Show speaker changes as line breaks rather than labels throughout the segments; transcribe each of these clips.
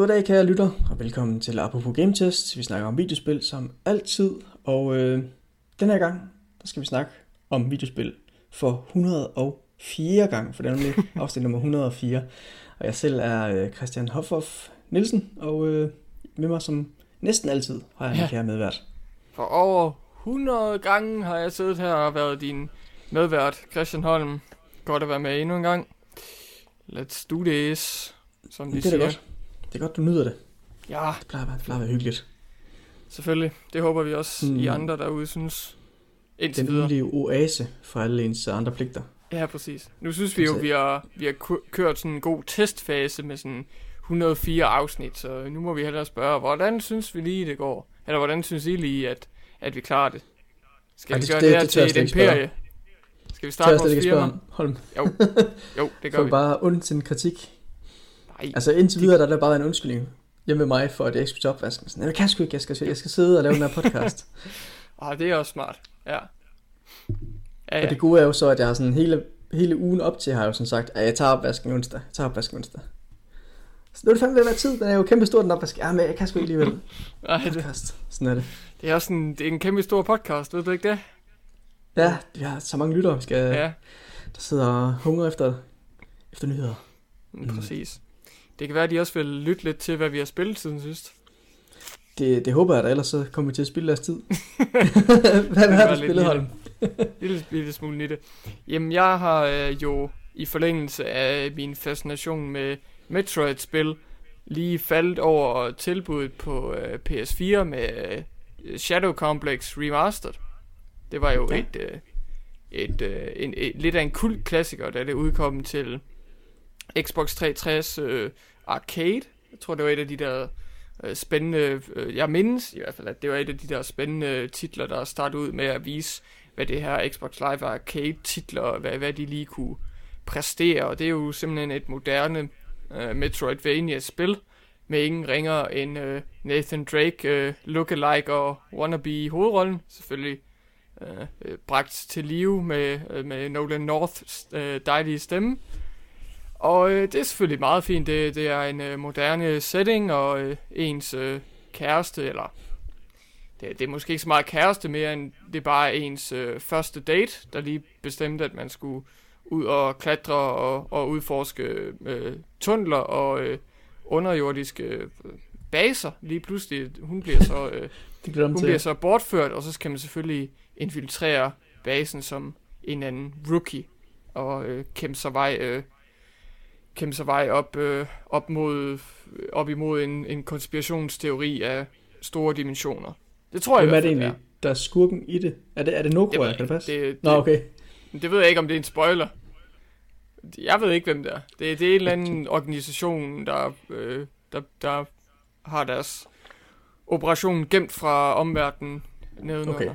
Goddag kære lytter, og velkommen til Apropos Game Test. Vi snakker om videospil som altid, og øh, den her gang, der skal vi snakke om videospil for 104 gang, for det er nemlig afsnit nummer 104. Og jeg selv er øh, Christian Hoffoff Nielsen, og øh, med mig som næsten altid har jeg en
Ja.
kære medvært.
For over 100 gange har jeg siddet her og været din medvært, Christian Holm. Godt at være med endnu en gang. Let's do this, som de
Det er
siger.
godt. Det er godt, du nyder det.
Ja,
Det plejer, det plejer at være hyggeligt.
selvfølgelig. Det håber vi også,
Hmm.
I andre derude synes. Indtil
Den ugenlige oase for alle ens andre pligter.
Ja, præcis. Nu synes vi jo, vi har, vi har kørt sådan en god testfase med sådan 104 afsnit, så nu må vi hellere spørge, hvordan synes vi lige, det går? Eller hvordan synes I lige, at, at vi klarer det? Skal
Ej,
vi gøre
det-
det, her
det
til et imperie? Skal vi starte vores firma?
Holm.
Jo, det gør
Får
vi.
bare ondt til en kritik.
Nej,
Altså indtil videre, der er der bare en undskyldning hjemme med mig, for at jeg ikke skulle til opvasken. Sådan, jeg kan sgu ikke, jeg skal, jeg skal sidde og lave den her podcast.
ah, det er også smart. Ja. Ja,
Og
ja.
det gode er jo så, at jeg har sådan hele, hele ugen op til, har jeg jo sådan sagt, at jeg tager opvasken onsdag. Jeg tager opvasken onsdag. Så nu er det fandme ved at være tid, den er jo kæmpe stor den opvask. Ja, men jeg kan sgu ikke alligevel.
Ej, det,
Podcast. Sådan er det.
det er også en, det er en kæmpe stor podcast, ved du ikke det?
Ja, vi har så mange lyttere, vi skal, ja. Der sidder og hungrer efter, efter nyheder.
mm. Det kan være, at de også vil lytte lidt til, hvad vi har spillet siden sidst.
Det, det håber jeg da, ellers så kommer vi til at spille deres tid. hvad, har du spillet. Holm?
Lille, lille smule nitte. Jamen, jeg har øh, jo i forlængelse af min fascination med Metroid-spil lige faldet over tilbuddet på øh, PS4 med øh, Shadow Complex Remastered. Det var jo
ja.
et, øh, et, øh, en, et, lidt af en kult klassiker, da det udkom til Xbox 360 øh, Arcade. Jeg tror, det var et af de der øh, spændende... Øh, jeg mindes i hvert fald, at det var et af de der spændende titler, der startede ud med at vise, hvad det her Xbox Live Arcade titler, hvad, hvad de lige kunne præstere. Og det er jo simpelthen et moderne øh, Metroidvania-spil, med ingen ringer end øh, Nathan Drake, øh, lookalike og wannabe i hovedrollen. Selvfølgelig øh, øh bragt til live med, øh, med Nolan Norths øh, dejlige stemme. Og øh, det er selvfølgelig meget fint. Det, det er en øh, moderne setting, og øh, ens øh, kæreste, eller det, det er måske ikke så meget kæreste mere, end det er bare ens øh, første date, der lige bestemte, at man skulle ud og klatre og, og udforske øh, tunneler og øh, underjordiske øh, baser. Lige pludselig, hun bliver så... Øh,
Det
hun
til.
bliver så bortført, og så skal man selvfølgelig infiltrere basen som en anden rookie, og øh, kæmpe sig vej, øh, kæmpe sig vej op, øh, op, mod, op imod en, en konspirationsteori af store dimensioner. Det tror jeg
Hvem er det egentlig, der er skurken i det? Er det, er det
ved
kan det passe?
ikke. Det,
Nå,
det,
okay.
det ved jeg ikke, om det er en spoiler. Jeg ved ikke, hvem det er. Det, det er en eller anden organisation, der, øh, der, der har deres operation gemt fra omverdenen nedenunder.
Okay.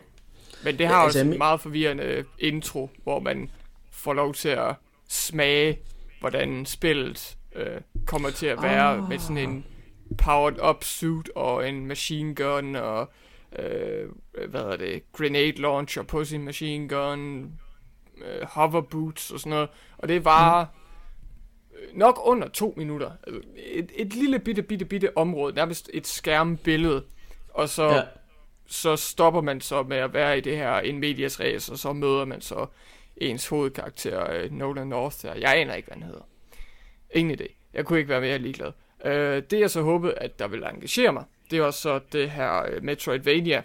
Men det har
Ja, altså,
også en meget forvirrende intro, hvor man får lov til at smage, hvordan spillet øh, kommer til at være
Ah.
med sådan en powered up suit og en machine gun og øh, hvad er det, grenade launcher på sin machine gun, øh, hover boots og sådan noget. Og det var øh, nok under to minutter. Et, et lille bitte, bitte, bitte område, nærmest et skærmbillede. Og så,
ja.
så stopper man så med at være i det her en medias race, og så møder man så ens hovedkarakter, øh, Nolan North. Der. Jeg aner ikke, hvad han hedder. Ingen idé. Jeg kunne ikke være mere ligeglad. Øh, det jeg så håbede, at der ville engagere mig, det var så det her øh, Metroidvania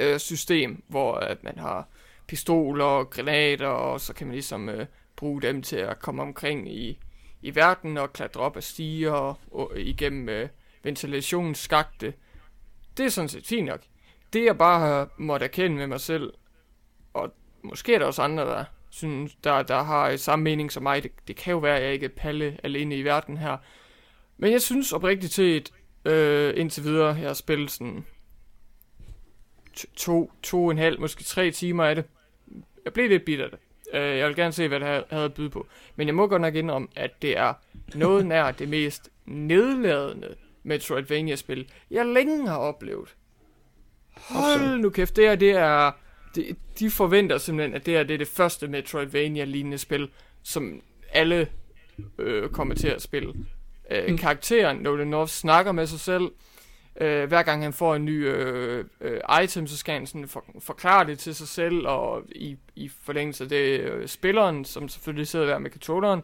øh, system, hvor at man har pistoler og granater, og så kan man ligesom øh, bruge dem til at komme omkring i, i verden og klatre op ad stiger og, og igennem øh, ventilationsskagte. Det er sådan set fint nok. Det jeg bare har måttet erkende med mig selv, og måske er der også andre, der, synes, der, der har samme mening som mig, det, det kan jo være, at jeg ikke er palle alene i verden her, men jeg synes oprigtigt set, øh, indtil videre, jeg har spillet sådan to, to, og en halv, måske tre timer af det. Jeg blev lidt bitter af det. Øh, jeg vil gerne se, hvad det havde at byde på. Men jeg må godt nok indrømme, at det er noget nær det mest nedladende Metroidvania-spil, jeg længe har oplevet. Hold nu kæft, det her, det er... Det, de forventer simpelthen, at det her det er det første Metroidvania-lignende spil, som alle øh, kommer til at spille. Øh, mm. Karakteren Nolan North snakker med sig selv. Øh, hver gang han får en ny øh, øh, item, så skal han sådan for, forklare det til sig selv, og i, i forlængelse af det øh, spilleren, som selvfølgelig sidder der med controlleren.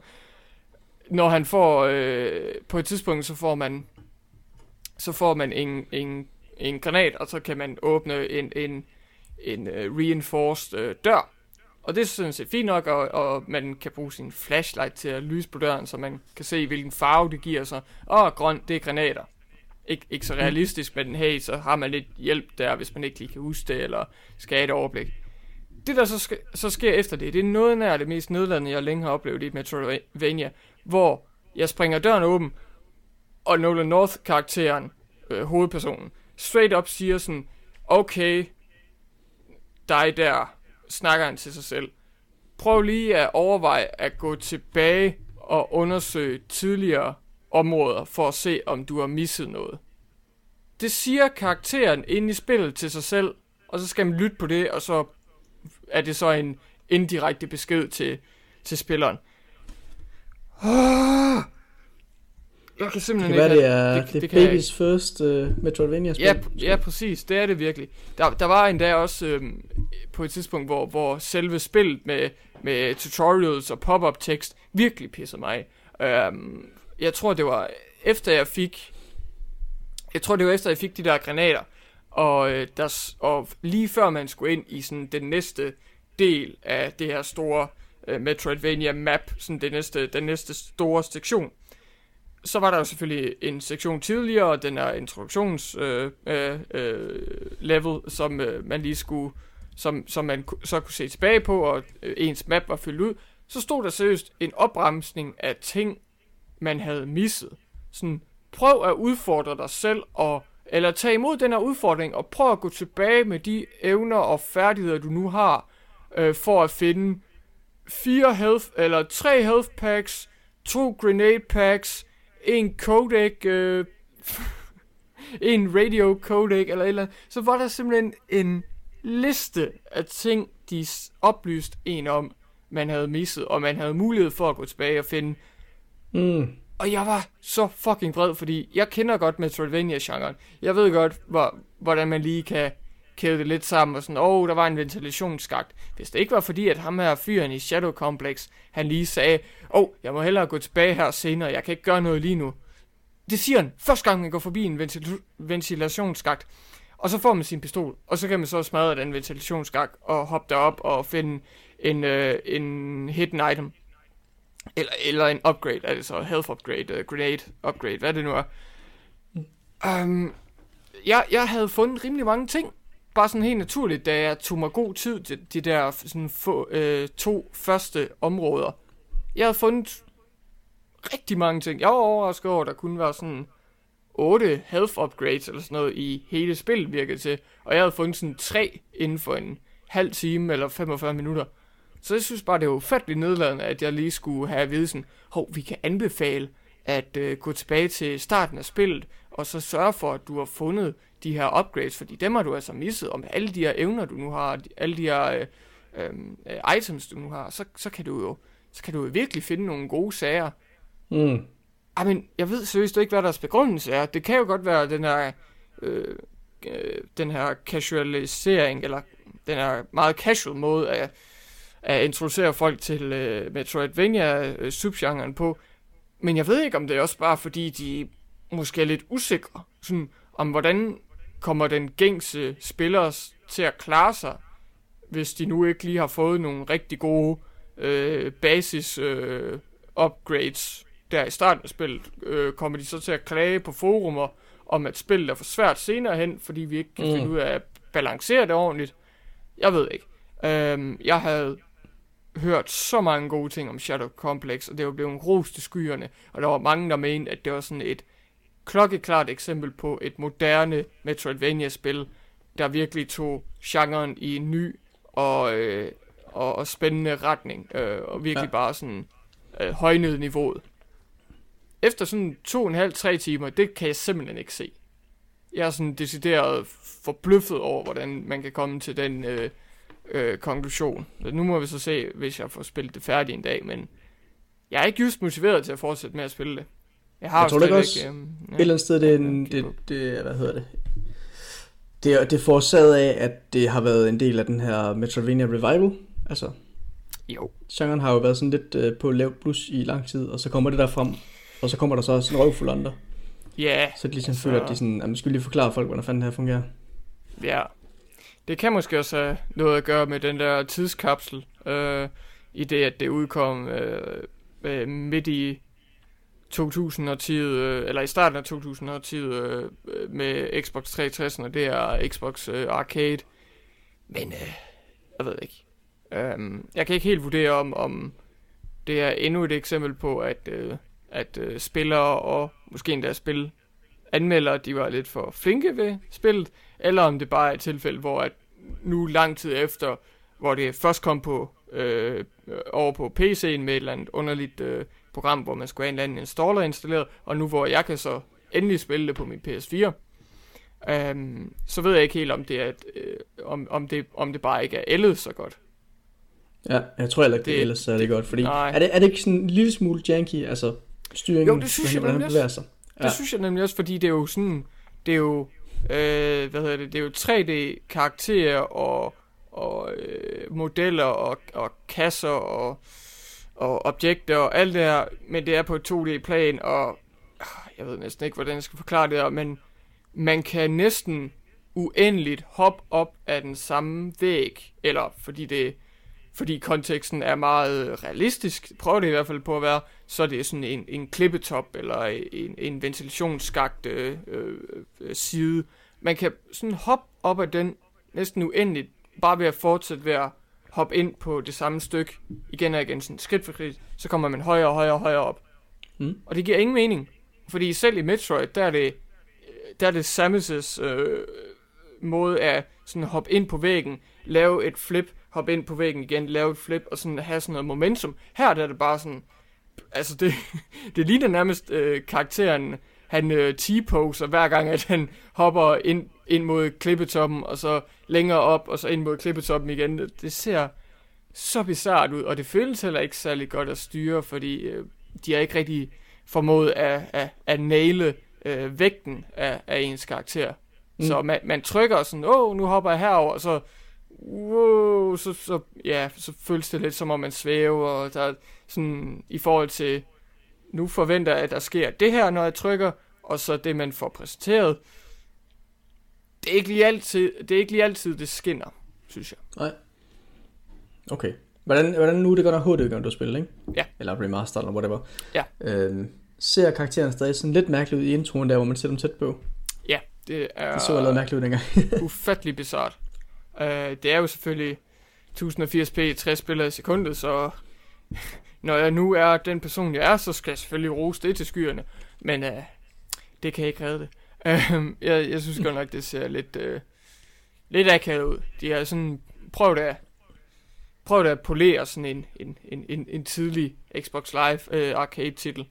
Når han får, øh, på et tidspunkt, så får man, så får man en, en, en granat, og så kan man åbne en, en, en uh, reinforced uh, dør. Og det er sådan set fint nok, og, og man kan bruge sin flashlight til at lyse på døren, så man kan se, hvilken farve det giver sig. Og grøn, det er granater. Ik- ikke så realistisk, men hey, så har man lidt hjælp der, hvis man ikke lige kan huske det, eller skal have et overblik. Det, der så, sk- så sker efter det, det er noget nær det mest nedladende, jeg længe har oplevet i Metroidvania, hvor jeg springer døren åben, og Nolan North-karakteren, øh, hovedpersonen, straight up siger sådan, okay, dig der, snakker han til sig selv. Prøv lige at overveje at gå tilbage og undersøge tidligere områder for at se, om du har misset noget. Det siger karakteren ind i spillet til sig selv, og så skal man lytte på det, og så er det så en indirekte besked til, til spilleren. Ah, jeg kan simpelthen
det kan
ikke...
Være, det er, det, det, det baby's first uh, Metroidvania-spil.
Ja, ja, præcis. Det er det virkelig. Der, der var endda også øhm, på et tidspunkt, hvor, hvor selve spillet med, med tutorials og pop-up tekst virkelig pisser mig. Øhm, jeg tror, det var efter jeg fik... Jeg tror, det var efter jeg fik de der granater. Og, øh, der, og lige før man skulle ind i sådan den næste del af det her store øh, Metroidvania map, sådan det næste, den næste store sektion, så var der jo selvfølgelig en sektion tidligere, den er introduktions øh, øh, øh, level, som øh, man lige skulle, som, som man så kunne se tilbage på, og øh, ens map var fyldt ud. Så stod der seriøst en opremsning af ting, man havde misset. Sådan, prøv at udfordre dig selv, og, eller tag imod den her udfordring, og prøv at gå tilbage med de evner og færdigheder, du nu har, øh, for at finde fire health, eller tre health packs, to grenade packs, en codec, øh, en radio codec eller et eller andet, så var der simpelthen en liste af ting, de oplyste en om, man havde misset, og man havde mulighed for at gå tilbage og finde.
Mm.
Og jeg var så fucking vred, fordi jeg kender godt Metroidvania-genren. Jeg ved godt, hvor, hvordan man lige kan kæde det lidt sammen, og sådan, åh, oh, der var en ventilationsskagt. Hvis det ikke var fordi, at ham her fyren i Shadow Complex, han lige sagde, åh, oh, jeg må hellere gå tilbage her senere, jeg kan ikke gøre noget lige nu. Det siger han, første gang man går forbi en ventil- ventilationsskagt, og så får man sin pistol, og så kan man så smadre den ventilationsskagt, og hoppe derop og finde en, øh, en hidden item. Eller, eller en upgrade, er det så health upgrade, uh, grenade upgrade, hvad det nu er. Um, jeg, jeg havde fundet rimelig mange ting, bare sådan helt naturligt, da jeg tog mig god tid til de der sådan få, øh, to første områder. Jeg havde fundet rigtig mange ting. Jeg var overrasket over, at der kunne være sådan 8 health upgrades eller sådan noget i hele spillet virkede til. Og jeg havde fundet sådan 3 inden for en halv time eller 45 minutter. Så jeg synes bare, det var ufatteligt nedladende, at jeg lige skulle have at vide sådan, hov, vi kan anbefale at øh, gå tilbage til starten af spillet, og så sørge for, at du har fundet de her upgrades, fordi dem har du altså misset, om alle de her evner, du nu har, alle de her øh, øh, items, du nu har, så, så kan du jo så kan du jo virkelig finde nogle gode sager.
Mm.
I men, jeg ved seriøst ikke, hvad deres begrundelse er. Det kan jo godt være den her, øh, øh, den her casualisering, eller den her meget casual måde at, at introducere folk til øh, Metroidvania-subgenren på. Men jeg ved ikke, om det er også bare fordi, de måske er lidt usikre, sådan, om hvordan kommer den gængse spiller til at klare sig, hvis de nu ikke lige har fået nogle rigtig gode øh, basis øh, upgrades der i starten af spillet, øh, kommer de så til at klage på forumer om, at spillet er for svært senere hen, fordi vi ikke kan mm. finde ud af at balancere det ordentligt. Jeg ved ikke. Øhm, jeg havde hørt så mange gode ting om Shadow Complex, og det var blevet ros til skyerne, og der var mange, der mente, at det var sådan et klokkeklart eksempel på et moderne Metroidvania-spil, der virkelig tog genren i en ny og, øh, og, og spændende retning, øh, og virkelig ja. bare sådan øh, højnede niveauet. Efter sådan to og en halv, tre timer, det kan jeg simpelthen ikke se. Jeg er sådan decideret forbløffet over, hvordan man kan komme til den øh, øh, konklusion. Nu må vi så se, hvis jeg får spillet det færdigt en dag, men jeg er ikke just motiveret til at fortsætte med at spille det. Jeg har
Jeg tror
stadigvæk,
også,
øhm, ja.
Et eller andet sted, det, er en, det, det, hvad hedder det? Det er, det er forårsaget af, at det har været en del af den her Metroidvania Revival. Altså,
Jo,
genren har jo været sådan lidt øh, på lavt plus i lang tid, og så kommer det der frem, og så kommer der så også en røvfuld andre.
ja,
Så de ligesom
Altså-
føler, at de sådan, jamen, skal vi lige forklare folk, hvordan fanden det her fungerer.
ja. Det kan måske også have noget at gøre med den der tidskapsel, øh, i det, at det udkom øh, øh, midt i 2010, øh, eller i starten af 2010 øh, med Xbox 360, og det er Xbox øh, Arcade. Men øh, jeg ved ikke. Um, jeg kan ikke helt vurdere, om, om det er endnu et eksempel på, at, øh, at øh, spillere og måske endda spil anmelder, de var lidt for flinke ved spillet, eller om det bare er et tilfælde, hvor at nu lang tid efter, hvor det først kom på øh, over på PC'en med et eller andet underligt øh, program, hvor man skulle have en eller anden installer installeret, og nu hvor jeg kan så endelig spille det på min PS4, øhm, så ved jeg ikke helt, om det, er et, øh, om, om, det, om det bare ikke er ældet så godt.
Ja, jeg tror heller ikke, det,
Det-
det ellers særlig godt, fordi
nej.
er det, er det ikke sådan en lille smule janky, altså styringen,
Jo, det synes jeg
hvordan sig?
Det
Ja.
synes jeg nemlig også, fordi det er jo sådan, det er jo, øh, hvad hedder det, det er jo 3D-karakterer og, og øh, modeller og, og kasser og, og objekter og alt det her, men det er på et 2D-plan, og ah, jeg ved næsten ikke, hvordan jeg skal forklare det her, men man kan næsten uendeligt hoppe op af den samme væg, eller fordi det fordi konteksten er meget realistisk, prøver det i hvert fald på at være, så det er sådan en, en klippetop eller en, en ventilationsskagt øh, øh, side. Man kan sådan hoppe op af den næsten uendeligt, bare ved at fortsætte ved at hoppe ind på det samme stykke igen og igen, sådan skridt for skridt, så kommer man højere og højere og højere op.
Mm.
Og det giver ingen mening, fordi selv i Metroid, der er det, der er det Samus' øh, måde at sådan hoppe ind på væggen, lave et flip, hoppe ind på væggen igen, lave et flip, og sådan have sådan noget momentum. Her der er det bare sådan, altså det, det ligner nærmest øh, karakteren, han øh, T-poser hver gang, at han hopper ind, ind mod klippetoppen, og så længere op, og så ind mod klippetoppen igen. Det, ser så bizart ud, og det føles heller ikke særlig godt at styre, fordi øh, de er ikke rigtig formået at, at, at næle øh, vægten af, af ens karakter. Mm. Så man, man trykker sådan, åh, nu hopper jeg herover, og så, wow, så, så, ja, så føles det lidt som om man svæver, og der er sådan, i forhold til, nu forventer jeg, at der sker det her, når jeg trykker, og så det, man får præsenteret. Det er ikke lige altid, det, er ikke lige altid, det skinner, synes jeg.
Nej. Okay. Hvordan, hvordan nu er det godt nok HD, du spiller, ikke?
Ja.
Eller remaster, eller whatever.
Ja.
Øhm, ser karakteren stadig sådan lidt mærkeligt ud i introen der, hvor man ser dem tæt på?
Ja, det er...
Det så allerede mærkeligt ud dengang.
ufattelig bizart. Uh, det er jo selvfølgelig 1080p 60 billeder i sekundet, så når jeg nu er den person, jeg er, så skal jeg selvfølgelig rose det til skyerne. Men uh, det kan ikke redde det. Uh, jeg, jeg synes godt nok, det ser lidt, uh, lidt akavet ud. De har sådan prøvet at, prøvet at polere sådan en, en, en, en, en tidlig Xbox Live uh, arcade titel.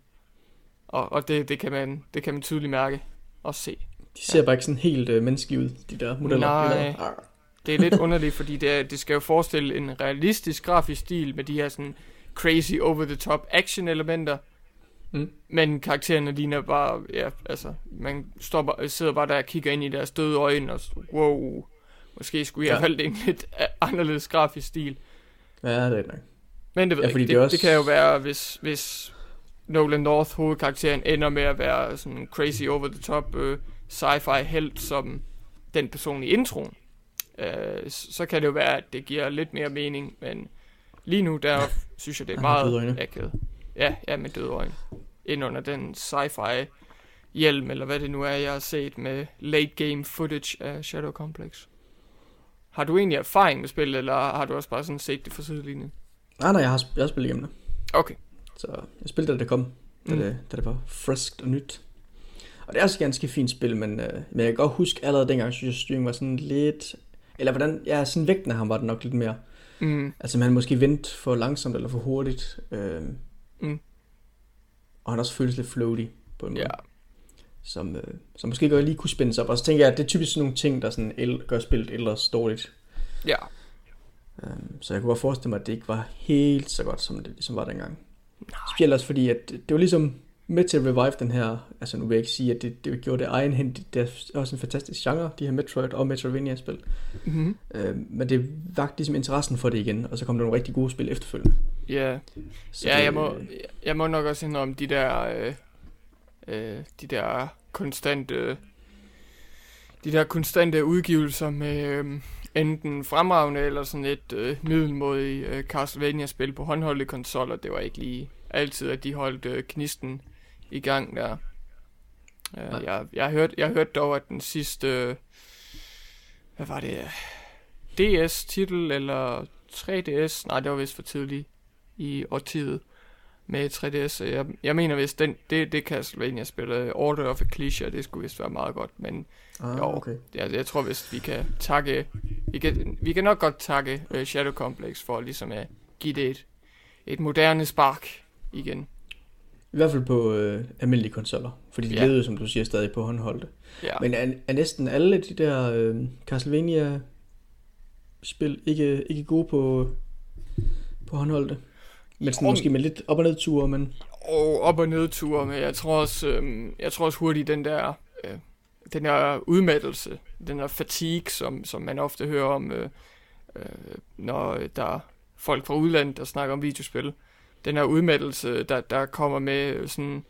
Og, og det, det, kan man, det kan man tydeligt mærke og se.
De ser bare ikke sådan helt øh, menneskelige ud, de der modeller.
Nej.
Ah.
Det er lidt underligt, fordi det, er, det skal jo forestille en realistisk grafisk stil med de her sådan crazy over-the-top action-elementer.
Mm.
Men karaktererne ligner bare, ja, altså, man stopper, sidder bare der og kigger ind i deres døde øjne og wow, måske skulle jeg
Ja.
have valgt en lidt anderledes grafisk stil.
Ja, det er det nok.
Men det ved
Ja,
ikke.
det
Det,
også-
det kan jo være, hvis, hvis Nolan North, hovedkarakteren, ender med at være sådan en crazy over-the-top uh, sci-fi helt som den person i introen. Uh, så kan det jo være, at det giver lidt mere mening, men lige nu, der synes jeg, det er meget akavet. Ja, ja, med døde øjne. Ind under den sci-fi hjelm, eller hvad det nu er, jeg har set med late game footage af Shadow Complex. Har du egentlig erfaring med spillet, eller har du også bare sådan set det fra sidelinjen?
Nej, nej, jeg har, jeg har spillet igennem det.
Okay.
Så jeg spillede, da det kom. Da,
Mm.
det, da det var friskt og nyt. Og det er også et ganske fint spil, men, øh, men jeg kan godt huske allerede dengang, synes jeg, styringen var sådan lidt... Eller hvordan, ja, sådan vægten af ham var det nok lidt mere.
Mm.
Altså man måske vendte for langsomt eller for hurtigt. Øh,
Mm.
Og han også føles lidt floaty på en måde.
Ja.
Som, øh, som måske godt lige kunne spænde sig op. Og så tænker jeg, at det er typisk sådan nogle ting, der sådan el- gør spillet ellers dårligt.
Ja.
Um, så jeg kunne godt forestille mig, at det ikke var helt så godt, som det ligesom var dengang. Specielt også fordi, at det var ligesom med til at revive den her, altså nu vil jeg ikke sige, at det, det gjorde det egenhændigt, det er også en fantastisk genre, de her Metroid og Metroidvania-spil.
Mm-hmm.
Øh, men det vagte ligesom interessen for det igen, og så kom der nogle rigtig gode spil efterfølgende.
Ja,
Så
ja
det,
jeg, må, jeg må nok også indrømme de der, øh, øh, de der konstante, de der konstante udgivelser med øh, enten fremragende eller sådan et øh, middelmodigt øh, Castlevania-spil på håndholdte konsoller. Det var ikke lige altid, at de holdt øh, knisten i gang der. Uh, jeg, jeg, hørte, jeg hørte dog, at den sidste, øh, hvad var det, DS-titel eller 3DS, nej det var vist for tidligt i årtiet med 3DS. Jeg, jeg mener hvis den, det, det Castlevania spiller Order of Ecclesia, det skulle vist være meget godt, men
ah,
jo.
okay.
jeg, jeg tror vist vi kan takke, vi kan, vi kan nok godt takke uh, Shadow Complex for ligesom at give det et, et moderne spark igen.
I hvert fald på øh, almindelige konsoller, fordi de
Ja.
levede, som du siger, stadig på håndholdte.
Ja.
Men er, er næsten alle de der øh, Castlevania-spil ikke, ikke gode på, på håndholdte? Men sådan,
Jo,
måske med lidt op- og nedture, men...
og op- og nedture, men jeg tror også, øhm, jeg tror også hurtigt den der, øh, den der udmattelse, den der fatigue, som, som man ofte hører om, øh, øh, når der er folk fra udlandet, der snakker om videospil. Den her udmeldelse, der, der kommer med øh, sådan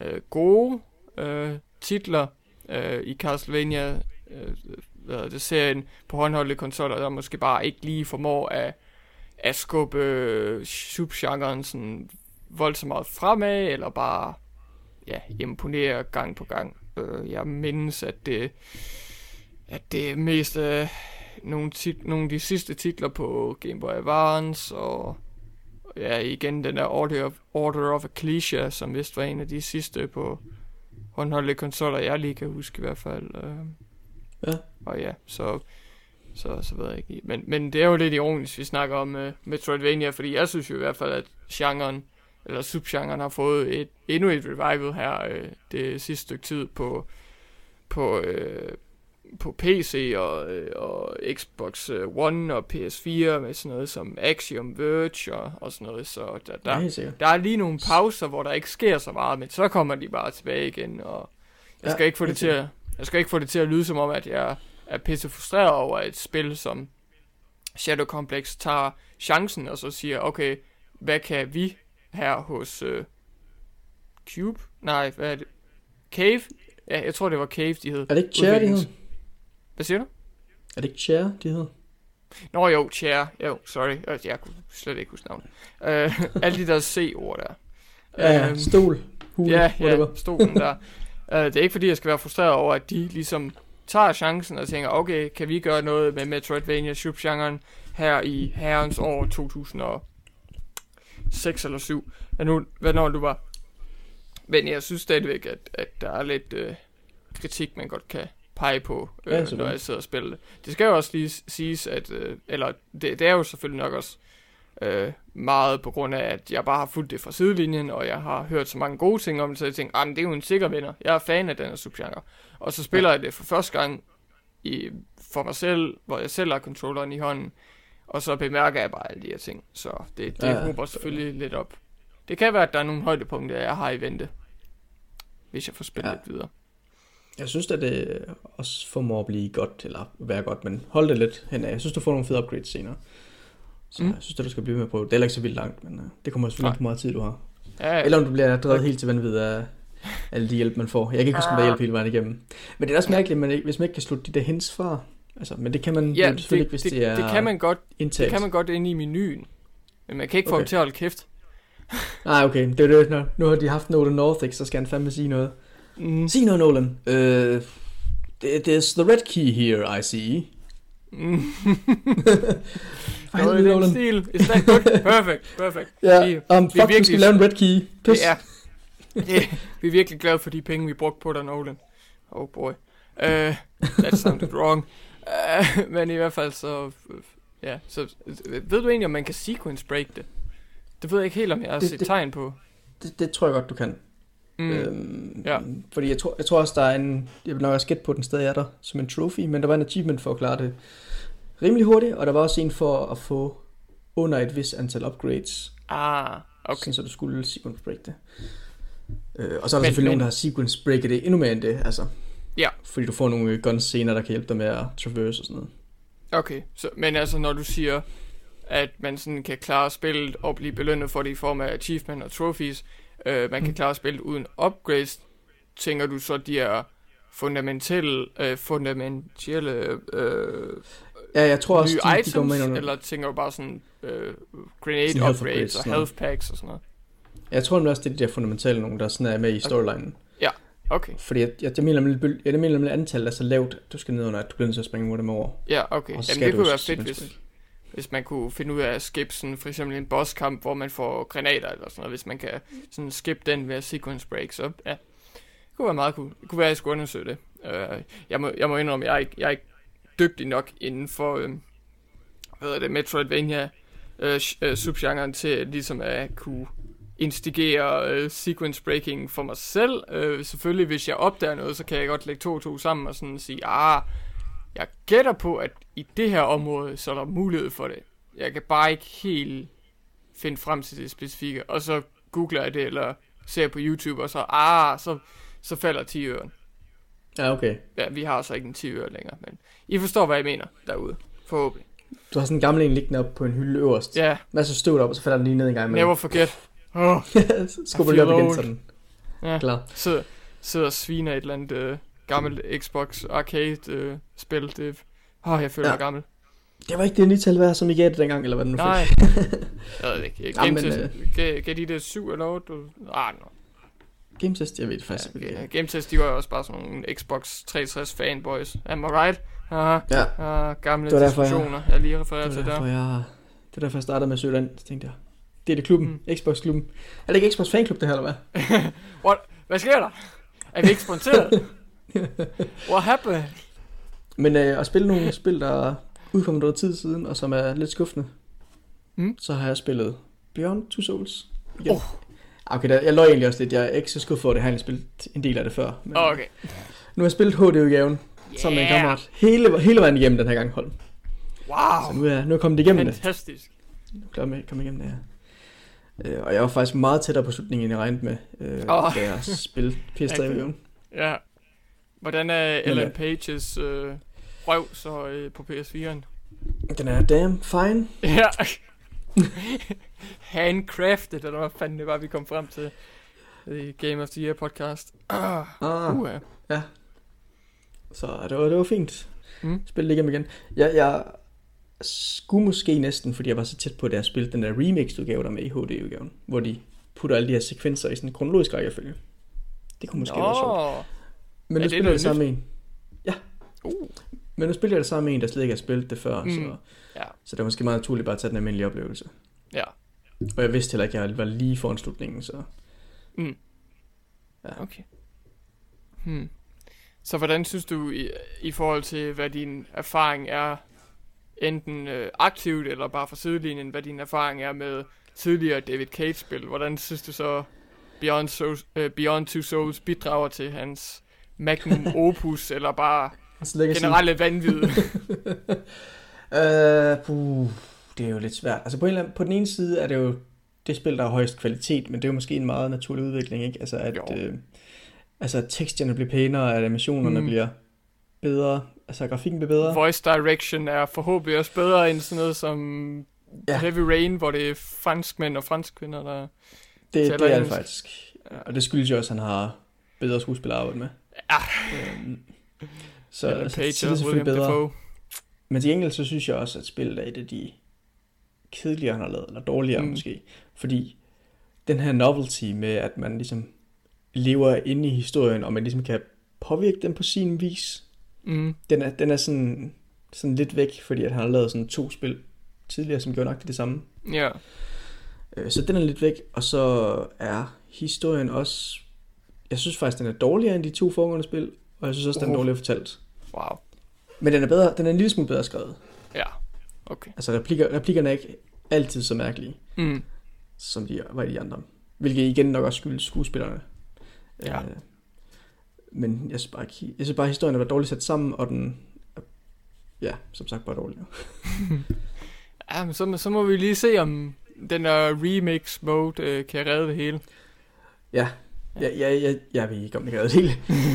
øh, gode øh, titler øh, i Castlevania, øh, hvad det, serien på håndholdte konsoller, der måske bare ikke lige formår at, at skubbe øh, subgenren sådan voldsomt meget fremad, eller bare ja, imponere gang på gang. Øh, jeg mindes, at det, at det er mest øh, nogle, tit, nogle af de sidste titler på Game Boy Advance, og ja, igen den der Order of, Order of Ecclesia, som vist var en af de sidste på håndholdte konsoller, jeg lige kan huske i hvert fald. Øh.
Ja.
Og ja, så, så, så ved jeg ikke. Men, men det er jo lidt ironisk, vi snakker om uh, Metroidvania, fordi jeg synes jo i hvert fald, at genren, eller subgenren har fået et, endnu et revival her øh, det sidste stykke tid på, på, øh, på PC og, øh, og Xbox øh, One og PS4 med sådan noget som Axiom Verge og, og sådan noget. Så der, der, der er lige nogle pauser, hvor der ikke sker så meget, men så kommer de bare tilbage igen, og jeg skal
Ja,
ikke få det til at, jeg skal ikke få det til at lyde som om, at jeg er pisse frustreret over et spil, som Shadow Complex tager chancen, og så siger, okay, hvad kan vi her hos øh, Cube? Nej, hvad er det? Cave? Ja, jeg tror, det var Cave, de hed.
Er det ikke Chair, de
Udviklings-
hed?
Hvad siger du?
Er det ikke Chair, de hed?
Nå jo, Chair. Jo, sorry. Øh, Jeg kunne slet ikke huske navnet. Øh, alle de der C-ord der.
Ja, ja,
Øhm,
stol, hule,
Ja, ja,
whatever.
stolen der. uh, det er ikke fordi, jeg skal være frustreret over, at de ligesom tager chancen og tænker, okay, kan vi gøre noget med Metroidvania subgenren her i herrens år 2006 eller 7. Hvad nu, hvad når du var? Men jeg synes stadigvæk, at, at der er lidt uh, kritik, man godt kan pege på, øh,
Ja,
når jeg sidder og spiller det. Det skal jo også lige siges, at, øh, eller det, det er jo selvfølgelig nok også øh, meget på grund af, at jeg bare har fulgt det fra sidelinjen, og jeg har hørt så mange gode ting om det, så jeg tænkte, ah, men det er jo en sikker vinder. Jeg er fan af den her subgenre. Og så spiller ja. jeg det for første gang i, for mig selv, hvor jeg selv har controlleren i hånden, og så bemærker jeg bare alle de her ting. Så det, det
Ja,
håber selvfølgelig lidt op. Det kan være, at der er nogle højdepunkter, jeg har i vente, hvis jeg får spillet
ja.
lidt videre.
Jeg synes, at det også formår at blive godt, eller være godt, men hold det lidt hen af. Jeg synes, du får nogle fede upgrades senere. Så
Mm.
jeg synes, at du skal blive med på. Det er ikke så vildt langt, men uh, det kommer selvfølgelig på, meget tid du har.
Ja, ja.
Eller om du bliver drevet helt til vanvid af alle de hjælp, man får. Jeg kan ikke huske, om der er hjælp hele vejen igennem. Men det er også mærkeligt, man ikke, hvis man ikke kan slutte de der hints fra. Altså, men det kan man
ja,
jo selvfølgelig ikke, hvis det,
det,
er
det, kan man godt,
indtaget.
det kan man godt inde i menuen. Men man kan ikke få
Okay.
dem til at holde kæft.
Nej, okay. Det er det, nu har de haft Nolan North, ikke, så skal han fandme sige noget.
Mm.
Sig noget, Nolan. Uh, there's the red key here, I see.
Mm. Noget i den
Nolan.
stil. Is that good? Perfect, perfect.
Ja,
Vi-
um,
vi er
fuck, vi
virkelig-
skal lave en red key. Pis.
Det er, det, vi er virkelig glade for de penge, vi brugte på dig, Nolan. Oh boy. Uh, that sounded wrong. Uh, men i hvert fald så... øh, Ja, så øh, ved du egentlig, om man kan sequence break det? Det ved jeg ikke helt, om jeg har
Det-
set
det-
tegn på.
Det, det tror jeg godt, du kan.
Mm.
Øhm,
ja.
Fordi jeg tror, jeg tror også, der er en... Jeg vil nok også gætte på, at den stadig er der som en trophy, men der var en achievement for at klare det rimelig hurtigt, og der var også en for at få under et vis antal upgrades,
Ah, okay.
sådan, så du skulle sequence break det. Øh, og så er der
Men-
selvfølgelig
men-
nogen, der har sequence breaket det endnu mere end det, altså.
Ja.
Fordi du får nogle guns scener, der kan hjælpe dig med at traverse og sådan noget.
Okay, så, men altså når du siger, at man sådan kan klare spillet og blive belønnet for det i form af achievement og trophies, øh, man kan
Mm.
klare spillet uden upgrades, tænker du så, de er fundamentelle, øh, fundamentelle øh,
Ja, jeg tror også, de, de
items,
med under...
eller tænker du bare sådan øh, grenade
Sådan
upgrades
upgrades,
og health packs og sådan noget?
Jeg tror nemlig også, det er de der fundamentale nogen, der sådan er med i storylinen.
Okay,
Fordi jeg, jeg, jeg mener, nemlig, jeg mener, at antallet er så lavt, du skal ned under, at du bliver nødt til at springe mod dem over.
ja, okay. Jamen det kunne være fedt, hvis, hvis man kunne finde ud af at skip sådan, for eksempel en bosskamp, hvor man får granater eller sådan noget, hvis man kan sådan skip den ved at sequence break, så ja, det kunne være meget cool. Det kunne være, at jeg skulle undersøge det. Øh, jeg, må, jeg må indrømme, jeg er ikke, jeg er ikke dygtig nok inden for, øh, hvad hedder det, Metroidvania uh, uh, subgenren til ligesom at kunne instigere sequence breaking for mig selv. Uh, selvfølgelig, hvis jeg opdager noget, så kan jeg godt lægge to og to sammen og sådan sige, ah, jeg gætter på, at i det her område, så er der mulighed for det. Jeg kan bare ikke helt finde frem til det specifikke. Og så googler jeg det, eller ser på YouTube, og så, ah, så, så falder 10 øren.
Ja, okay.
Ja, vi har så ikke en 10 øre længere, men I forstår, hvad jeg mener derude. Forhåbentlig.
Du har sådan en gammel en liggende op på en hylde øverst.
Ja,
Masser af støv op, og så falder den lige ned en gang.
never forget. Oh,
så skubber lige op igen, sådan.
ja.
Klar.
Sidder, sidder og sviner et eller andet øh, gammelt Xbox arcade øh, spil. Det, oh, jeg føler
Ja.
mig gammel.
Det var ikke det nital værd, som I gav det dengang, eller hvad det nu
Nej. jeg ved ikke. Game
men,
Test, gav, gav de det 7 eller 8? Ah, no.
Game Test, jeg ved det faktisk
Ja, ja, Game Test, de var jo også bare sådan nogle Xbox 360 fanboys. Am I right? Haha.
Ja,
Ah, gamle
Det derfor, jeg-
diskussioner, jeg lige
det
refererer til
derfor,
der.
jeg, det var derfor, jeg startede med den. Så tænkte jeg, det er det klubben, mm. Xbox-klubben. Er det ikke Xbox fanklub, det her, eller hvad?
What? Hvad sker der? Er vi ikke sponsoreret? What happened?
Men øh, at spille nogle spil, der er udkommet noget tid siden, og som er lidt skuffende,
Mm.
så har jeg spillet Beyond Two Souls igen.
Oh.
Okay, der, jeg løj egentlig også lidt. Jeg er ikke så skuffet for, at jeg har spillet en del af det før. Men
Okay.
Nu har jeg spillet HD-udgaven, yeah. sammen med en kammerat. Hele, hele vejen igennem den her gang, Holm. Så
Wow.
nu er, nu er jeg kommet igennem det.
Fantastisk.
Nu er jeg klar med at komme igennem det her. Øh, og jeg var faktisk meget tættere på slutningen, end jeg regnede med, øh, oh. da jeg spillede PS3-udgaven.
Ja. Hvordan er Ellen
øh,
Pages øh, røv så øh, på PS4'en?
Den er damn fine.
Ja. Handcrafted, eller hvad fanden det var, vi kom frem til i Game of the Year podcast. Ah,
Ah,
uh,
så det var, det var fint.
Mm.
Spille det igennem igen. Jeg, jeg skulle måske næsten, fordi jeg var så tæt på, da jeg spillede den der remix-udgave, der er med i HD-udgaven, hvor de putter alle de her sekvenser i sådan en kronologisk rækkefølge. Det kunne måske være sjovt. Men
Er
nu
det
spiller jeg sammen med en. Ja.
Uh.
Men nu spiller jeg det sammen med en, der slet ikke har spillet det før,
Mm.
så,
Ja.
så det var måske meget naturligt bare at tage den almindelige oplevelse.
Ja.
Og jeg vidste heller ikke, at jeg var lige foran slutningen, så...
Mm.
Ja.
Okay. Hmm. Så hvordan synes du i, i forhold til, hvad din erfaring er, enten øh, aktivt eller bare fra sidelinjen, hvad din erfaring er med tidligere David Cage-spil, hvordan synes du så Beyond, Souls, øh, Beyond Two Souls bidrager til hans magnum opus, eller bare generelle vanvid?
Øh, puh, det er jo lidt svært. Altså på, en eller anden, på den ene side er det jo det spil, der har højst kvalitet, men det er jo måske en meget naturlig udvikling, ikke? Altså at,
Jo.
øh, altså, at teksterne bliver pænere, at animationerne
Mm.
bliver bedre, altså grafikken bliver bedre.
Voice direction er forhåbentlig også bedre end sådan noget som ja. Heavy Rain, hvor det er franskmænd og franskkvinder, der...
det, det er det faktisk.
Ja.
Og det skyldes jo også, at han har bedre skuespillere at arbejde med.
Ja.
Øhm, så,
Ellen Page
så det er selvfølgelig
William
bedre.
Dafoe.
Men til gengæld så synes jeg også, at spillet er et af de kedeligere, han har lavet, eller dårligere
Mm.
måske. Fordi den her novelty med, at man ligesom lever inde i historien, og man ligesom kan påvirke den på sin vis,
Mm.
den er, den er sådan, sådan lidt væk, fordi at han har lavet sådan to spil tidligere, som gjorde nok det samme.
Ja.
Øh, Så den er lidt væk, og så er historien også... Jeg synes faktisk, den er dårligere end de to foregående spil, og jeg synes også, den er
Uh.
dårligere fortalt.
Wow.
Men den er, bedre, den er en lille smule bedre skrevet.
Ja. Okay.
Altså replikker, replikkerne er ikke altid så mærkelige,
Mm.
som de var i de andre. Hvilket igen nok også skyldes skuespillerne.
Ja.
Øh, men jeg synes, bare, ikke- jeg synes bare, at historien var dårligt sat sammen, og den er, ja, som sagt bare dårlig.
Ja, men så, så må vi lige se, om den der remix mode øh, kan redde det hele.
Ja, Ja, ja, ja, jeg ved ikke, om det kan det hele.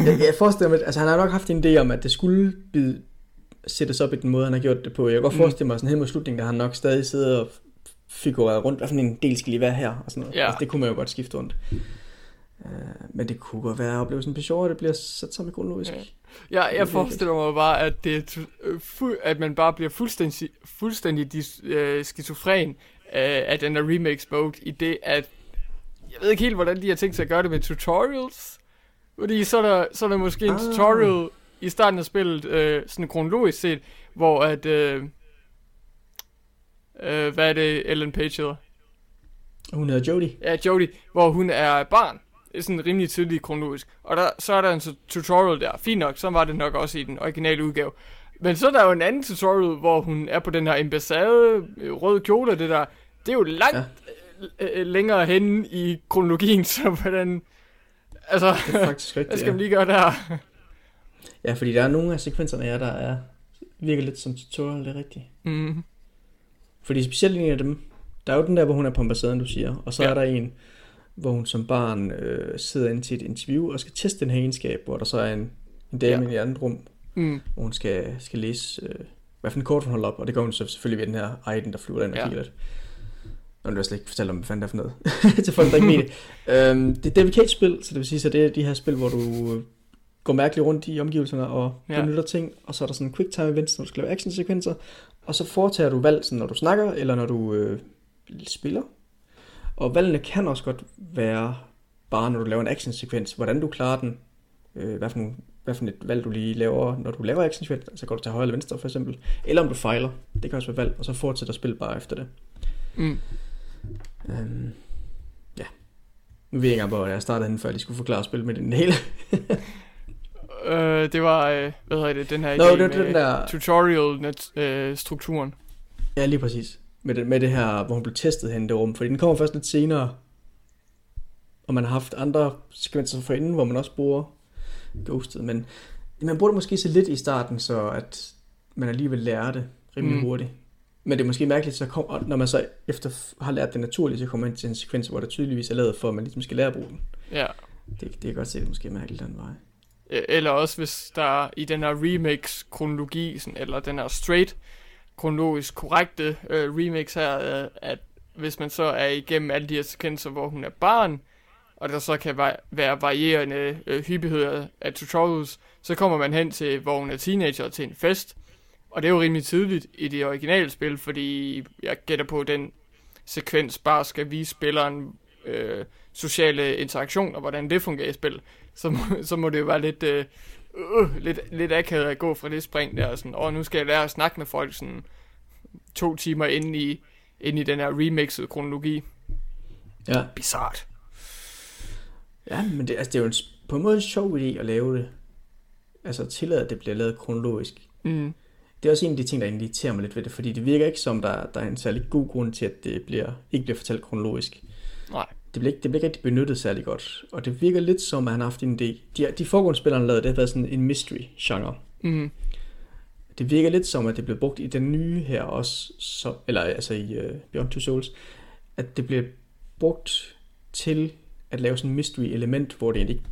Jeg, jeg forestiller mig, altså han har nok haft en idé om, at det skulle blive sættes op i den måde, han har gjort det på. Jeg kan godt
Mm.
forestille mig, sådan hen mod slutningen, der han nok stadig siddet og figureret rundt, hvad for en del skal lige være her, og sådan noget.
Ja.
Altså, det kunne man jo godt skifte rundt. Uh, men det kunne godt være, at oplevelsen bliver sjovere, det bliver sat sammen kronologisk.
Ja.
Ja.
Jeg, jeg forestiller mig bare, at, det øh, at man bare bliver fuldstændig, fuldstændig øh, skizofren øh, af den her remix mode, i det at, jeg ved ikke helt, hvordan de har tænkt sig at gøre det med tutorials, fordi så er der, så er der måske en
Ah.
tutorial i starten af spillet, øh, sådan kronologisk set, hvor at, øh, øh, hvad er det, Ellen Page hedder?
Hun hedder Jodie.
Ja, Jodie, hvor hun er barn. Det er sådan rimelig tydeligt kronologisk. Og der, så er der en tu- tutorial der. Fint nok, så var det nok også i den originale udgave. Men så er der jo en anden tutorial, hvor hun er på den her ambassade, øh, rød kjole og det der. Det er jo langt
Ja.
Ja. øh, længere hen i kronologien, så hvordan... Altså,
Det er faktisk rigtigt,
hvad skal man lige gøre der?
Ja, fordi der er nogle af sekvenserne, ja, der er, virker lidt som tutorial, det er rigtigt.
Mm.
Fordi specielt en af dem, der er jo den der, hvor hun er på ambassaden, du siger, og så
Ja.
er der en, hvor hun som barn øh, sidder inde til et interview og skal teste den her egenskab, hvor der så er en, en dame
Ja.
i et andet rum,
Mm.
hvor hun skal, skal læse, øh, hvad for en kort hun holder op, og det gør hun så selvfølgelig ved den her Aiden, der flyver ind og
ja.
kigger lidt. Nå, det vil jeg slet ikke fortælle om, hvad fanden det er for noget, til folk, der ikke ved det. Øhm, det er David Cage-spil, så det vil sige, så det er de her spil, hvor du øh, går mærkeligt rundt i omgivelserne og
Ja.
benytter ting, og så er der sådan en quick time events, når du skal lave actionsekvenser, og så foretager du valg, sådan, når du snakker, eller når du øh, spiller. Og valgene kan også godt være bare, når du laver en actionsekvens, hvordan du klarer den, øh, hvad, for nogle, hvad for et valg du lige laver, når du laver actionsekvens, altså går du til højre eller venstre for eksempel, eller om du fejler, det kan også være valg, og så fortsætter spil bare efter det.
Mm.
Øhm, ja. Nu ved jeg ikke engang, hvor jeg startede henne, før lige skulle forklare spil med den hele.
Øh, det var, øh, hvad hedder det, den her
Nå,
idé
det var
med
den der-
tutorial-strukturen.
Ja, lige præcis. Med det, med det her, hvor hun blev testet hen det rum. Fordi den kommer først lidt senere. Og man har haft andre sekvenser forinden, hvor man også bruger ghostet. Men man bruger det måske så lidt i starten, så at man alligevel lærer det rimelig
mm.
hurtigt. Men det er måske mærkeligt, så kom, når man så efter har lært det naturligt, så kommer man ind til en sekvens, hvor det tydeligvis er lavet for, at man ligesom skal lære at bruge den.
Ja.
Det, det kan godt se, det er måske mærkeligt den vej.
Eller også hvis der i den her remix-kronologi, eller den her straight kronologisk korrekte øh, remix her, øh, at hvis man så er igennem alle de her sekvenser, hvor hun er barn, og der så kan va- være varierende øh, hyppigheder af tutorials, så kommer man hen til, hvor hun er teenager til en fest. Og det er jo rimelig tidligt i det originale spil, fordi jeg gætter på, at den sekvens bare skal vise spilleren øh, sociale interaktioner, hvordan det fungerer i spil. Så må, så må det jo være lidt, øh, øh, lidt, lidt akavet at gå fra det spring der, og sådan, åh, nu skal jeg lære at snakke med folk sådan to timer inde i, inde i den her remixede kronologi.
Ja.
Bizart.
Ja, men det, altså, det er jo en, på en måde en sjov idé at lave det. Altså tillade, at det bliver lavet kronologisk.
Mm.
Det er også en af de ting, der egentlig irriterer mig lidt ved det, fordi det virker ikke som, der, der er en særlig god grund til, at det bliver, ikke bliver fortalt kronologisk.
Nej.
Det bliver, ikke, det bliver ikke rigtig benyttet særlig godt, og det virker lidt som, at han har haft en idé. De, de foregående spillere, han lavede, det har været sådan en mystery-genre.
Mm.
Det virker lidt som, at det bliver brugt i den nye her også, så, eller altså i uh, Beyond Two Souls, at det bliver brugt til at lave sådan en mystery-element, hvor det egentlig ikke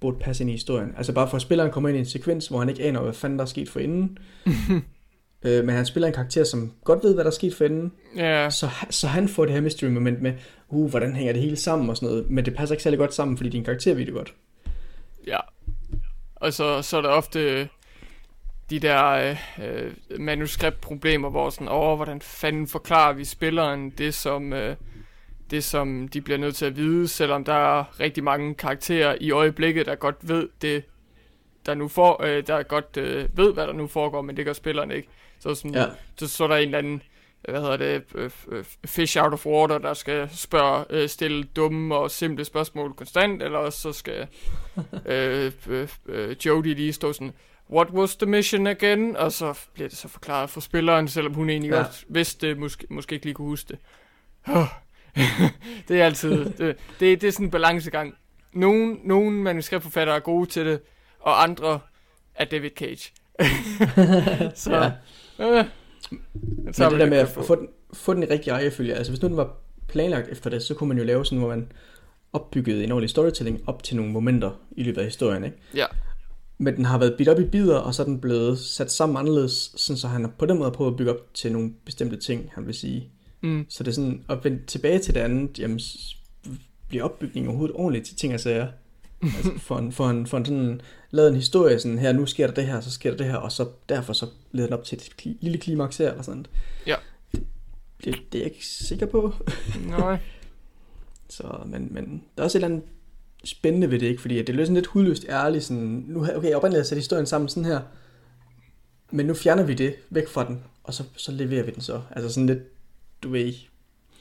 burde passe ind i historien. Altså bare for at spilleren kommer ind i en sekvens, hvor han ikke aner, hvad fanden der er sket for inden. øh, men han spiller en karakter, som godt ved, hvad der er sket for inden.
Ja,
Så, så han får det her mystery moment med, uh, hvordan hænger det hele sammen og sådan noget. Men det passer ikke særlig godt sammen, fordi din karakter ved det godt.
ja. Og så, så er der ofte de der øh, øh, manuskriptproblemer, hvor sådan, åh, hvordan fanden forklarer vi spilleren det, som, øh, det, som de bliver nødt til at vide, selvom der er rigtig mange karakterer i øjeblikket, der godt ved det, der nu får, øh, der godt øh, ved, hvad der nu foregår, men det gør spilleren ikke. Så, sådan,
Ja.
så, så er der en eller anden, hvad hedder det, øh, øh, fish out of water, der skal spørge, øh, stille dumme og simple spørgsmål konstant, eller så skal øh, øh, øh, Jodie lige stå sådan, what was the mission again? Og så bliver det så forklaret for spilleren, selvom hun egentlig ja.
Ja.
godt vidste det, måske, måske ikke lige kunne huske det. Oh. det er altid, det, det, det er sådan en balancegang. Nogle, nogle manuskriptforfattere er gode til det, og andre er David Cage. så,
Ja.
øh,
Men det der med at få den, få den i rigtige rækkefølge, altså hvis nu den var planlagt efter det, så kunne man jo lave sådan, hvor man opbygget en ordentlig storytelling op til nogle momenter i løbet af historien, ikke?
Ja.
Men den har været bidt op i bidder, og så er den blevet sat sammen anderledes, sådan så han på den måde prøvet at bygge op til nogle bestemte ting, han vil sige.
Mm.
Så det er sådan, at vende tilbage til det andet, jamen, bliver opbygningen overhovedet ordentligt til ting og sager. altså for en, for en, for en sådan, lavet en historie sådan her, nu sker der det her, så sker der det her, og så derfor så leder den op til et lille klimaks her, eller sådan.
Ja.
Det, det, det er jeg ikke sikker på.
Nej.
Så, men, men der er også et eller andet spændende ved det, ikke? Fordi at det løser sådan lidt hudløst ærligt, sådan, nu, okay, oprindeligt har jeg sat historien sammen sådan her, men nu fjerner vi det væk fra den, og så, så leverer vi den så. Altså sådan lidt, du ved ikke.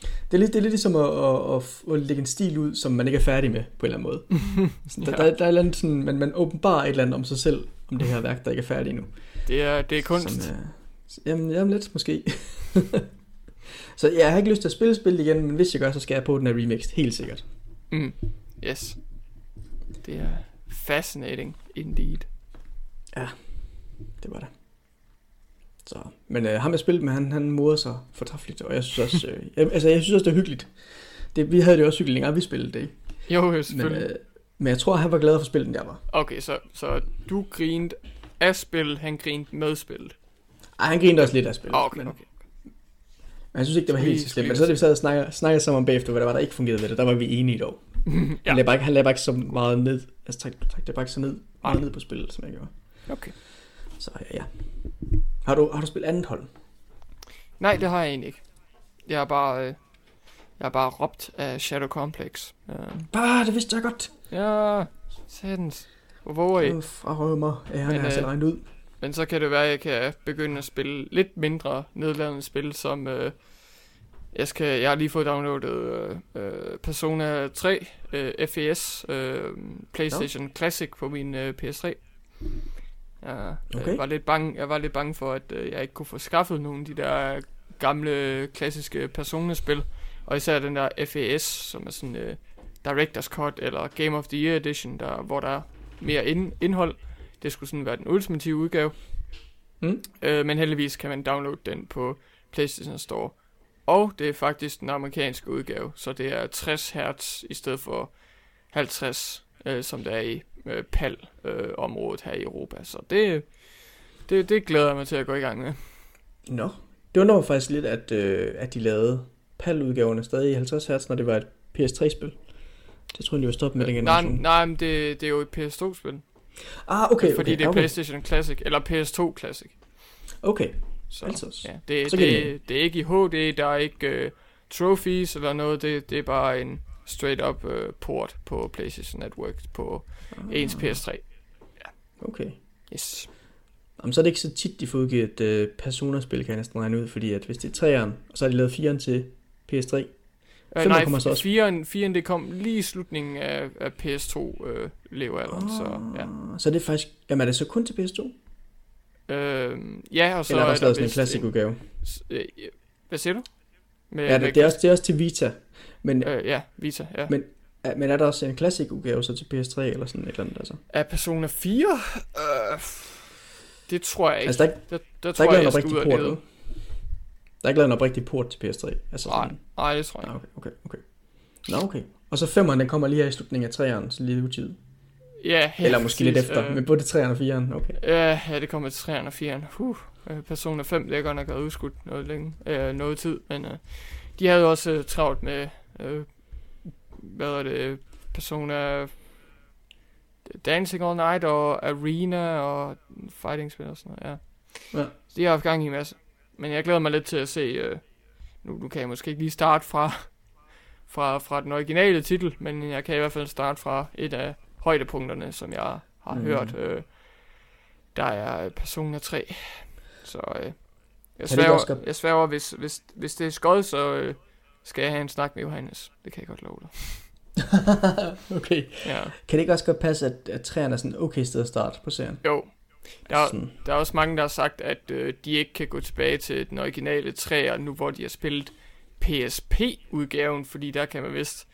Det er lidt, det er lidt ligesom at, at, at, at lægge en stil ud, som man ikke er færdig med, på en eller anden måde. Sådan, der,
Ja.
der, der, er et andet sådan, man, man åbenbarer et eller andet om sig selv, om det her værk, der ikke er færdigt endnu.
Det er, det er kunst.
Som, øh, jamen, jamen lidt, måske. så jeg har ikke lyst til at spille spillet igen, men hvis jeg gør, så skal jeg på den her remix, helt sikkert.
Mm. Yes. Det er fascinating indeed.
Det var det. Så, men øh, ham jeg spillede med, han, han morede sig fortræffeligt, og jeg synes også, øh, jeg, altså, jeg synes også, det er hyggeligt. Det, vi havde det også hyggeligt, længere vi spillede det, ikke?
Jo, jo,
Men,
selvfølgelig.
øh, men jeg tror, han var glad for spillet, end jeg var.
Okay, så, så du grinte af spil, han grinte med spillet.
Ej, han grinede også lidt af spillet.
Ah, okay,
men,
okay.
men jeg synes ikke, det var helt så slemt. Men så havde vi sad og snakket, snakket sammen om bagefter, hvad der var, der ikke fungerede ved det. Der var vi enige dog.
ja,
Han, lagde bare han lagde bare ikke så meget ned. Altså, træk, træk det bare ikke så ned, meget ned på spillet, som jeg gjorde.
okay.
Så ja. Har du, har du spillet andet hold?
Nej, det har jeg egentlig ikke. Jeg har bare, øh, jeg har bare råbt af Shadow Complex. Uh,
Bare, det vidste jeg godt.
ja, satans. Hvor våger I?
Øh, Frarøv mig. Ja,
Men,
har jeg selv
øh,
regnet ud.
Men så kan det være, at jeg kan begynde at spille lidt mindre nedladende spil, som øh, jeg, skal, jeg har lige fået downloadet øh, øh, Persona 3 øh, FES øh, PlayStation no. Classic på min øh, PS3. Jeg,
Okay.
jeg, var lidt bange, jeg var lidt bange for, at øh, jeg ikke kunne få skaffet nogle af de der gamle klassiske Persona-spil. Og især den der FES, som er sådan øh, Director's Cut eller Game of the Year Edition, der, hvor der er mere ind, indhold. Det skulle sådan være den ultimative udgave.
Mm.
Øh, men heldigvis kan man downloade den på PlayStation Store. Og det er faktisk den amerikanske udgave, så det er 60 Hz i stedet for 50, øh, som der er i øh, PAL-området her i Europa. Så det, det, det glæder jeg mig til at gå i gang med.
Nå. Det undrer mig faktisk lidt, at, øh, at de lavede PAL-udgaverne stadig i 50 Hz, når det var et PS3-spil. Det tror jeg, de var stoppet med den
Nej,
generation.
nej, men det, det er jo et PS2-spil.
Ah, okay,
fordi
okay.
det er
okay.
PlayStation Classic, eller PS2 Classic.
Okay,
Så,
altid også.
ja, det,
Så kan
det, det er ikke i HD, der er ikke uh, trophies eller noget, det, det er bare en straight up uh, port på PlayStation Network på
Ah,
ens PS3.
Okay.
Yes.
Jamen, så er det ikke så tit, de får udgivet et uh, Persona-spil, kan jeg næsten regne ud, fordi at hvis det er 3'eren, og så har de lavet 4'eren til PS3.
Uh,
Femmer
nej,
kommer så også.
4'eren, 4'eren det kom lige i slutningen af, af PS2 uh, levealderen, så ja.
Ah, Så er det faktisk... Jamen, er det så kun til PS2?
Uh, ja, og så
Eller er der også lavet sådan en
vist
Classic-udgave?
s- øh, hvad siger du? Med,
Ja, det, det, er også, det er også til Vita. Men,
Øh, ja, Vita, ja.
Men- er- men er der også en Classic-udgave så til PS3 eller sådan et eller andet? Altså,
Er Persona 4? Øh, det tror jeg ikke.
altså der, er ikke-
der, der
der er
tror
ikke
jeg, jeg skal ud og
port? Der er ikke lavet en oprigtig port til PS3? Altså
Nej,
sådan,
nej, det tror jeg
Ja,
ikke.
okay, okay, okay. Nå, okay. Og så femeren, den kommer lige her i slutningen af træeren, så lige utid.
Ja, ja,
Eller måske lidt
præcis,
efter,
øh,
men både træeren og fireren, okay.
Ja, ja, det kommer til 3'eren og 4'eren. Huh. Øh, Persona 5, det er godt nok været udskudt noget længe, øh, noget tid, men øh, de havde jo også øh, travlt med, øh, hvad er det, Persona Dancing All Night og Arena og Fighting Spil og sådan noget, ja.
Ja.
Så de har haft gang i en masse. Men jeg glæder mig lidt til at se, øh, nu, nu kan jeg måske ikke lige starte fra, fra, fra den originale titel, men jeg kan i hvert fald starte fra et af højdepunkterne, som jeg har mm. hørt. Øh, der er Persona 3. Så øh, jeg, sværger, jeg sværger, hvis, hvis, hvis det er skød, så øh, skal jeg have en snak med Johannes. Det kan jeg godt love dig.
okay.
Ja.
Kan det ikke også godt passe, at, at træerne er sådan okay sted at starte på serien?
Jo, der, er-
Sådan.
der er også mange, der har sagt, at øh, de ikke kan gå tilbage til den originale 3'er, nu hvor de har spillet PSP-udgaven, fordi der kan man vist,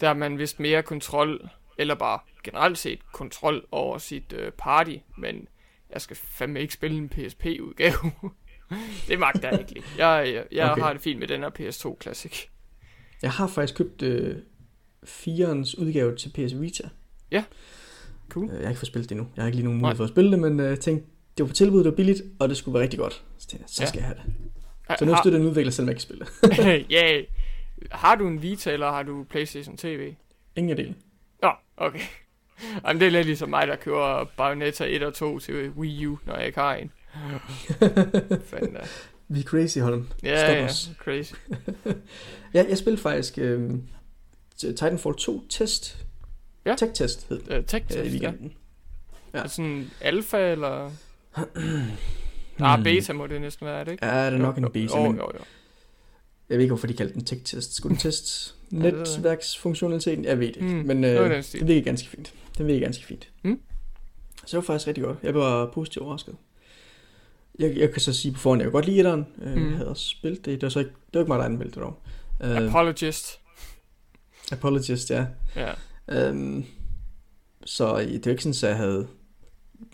der har man vist mere kontrol, eller bare generelt set kontrol over sit øh, party, men jeg skal fandme ikke spille en PSP-udgave. det magter jeg ikke lige. Jeg, jeg, jeg
Okay.
har det fint med den her PS2 Classic.
Jeg har faktisk købt øh, 4'ernes udgave til PS Vita.
Cool.
Øh, Jeg har ikke fået spillet det endnu. Jeg har ikke lige nogen mulighed for at spille det, men øh, jeg tænkte, det var på tilbud, det var billigt, og det skulle være rigtig godt. Så tænkte jeg, så
Ja.
skal jeg have det. Så nu støtter en udvikler, selvom jeg ikke spiller.
Ja. Har du en Vita, eller har du Playstation TV?
Ingen af delene.
Nå, okay. Jamen, det er lidt ligesom mig, der kører Bayonetta 1 og 2 til Wii U, når jeg ikke har en. Fanden.
Vi er crazy, Holm.
Ja,
Stop
ja,
os.
crazy.
Ja, jeg spillede faktisk øh, Titanfall 2 test.
Ja.
Tech-test hed det
Uh, tech
øh, i
test, ja.
weekenden.
Er
Ja.
det sådan alfa, eller? Nej, beta må det næsten være, er det ikke?
Hmm. Ja, det er nok en beta,
Jo,
men
jo, jo.
jeg ved ikke, hvorfor de kaldte den tech-test. Skulle den teste
Ja,
netværksfunktionaliteten? Jeg ved det ikke,
Hmm,
men
i
øh,
den
det virker ganske fint. Det virker ganske fint.
Mm.
Så det var faktisk rigtig godt. Jeg var positivt overrasket. Jeg, jeg kan så sige på forhånd, jeg godt lide etteren. Øh,
Mm.
Jeg havde også spillet det. Det var så ikke, det var ikke mig, der anmeldte det dog. Øh,
Apologist.
Apologist, ja.
Ja.
Øhm, så det var ikke sådan, at jeg havde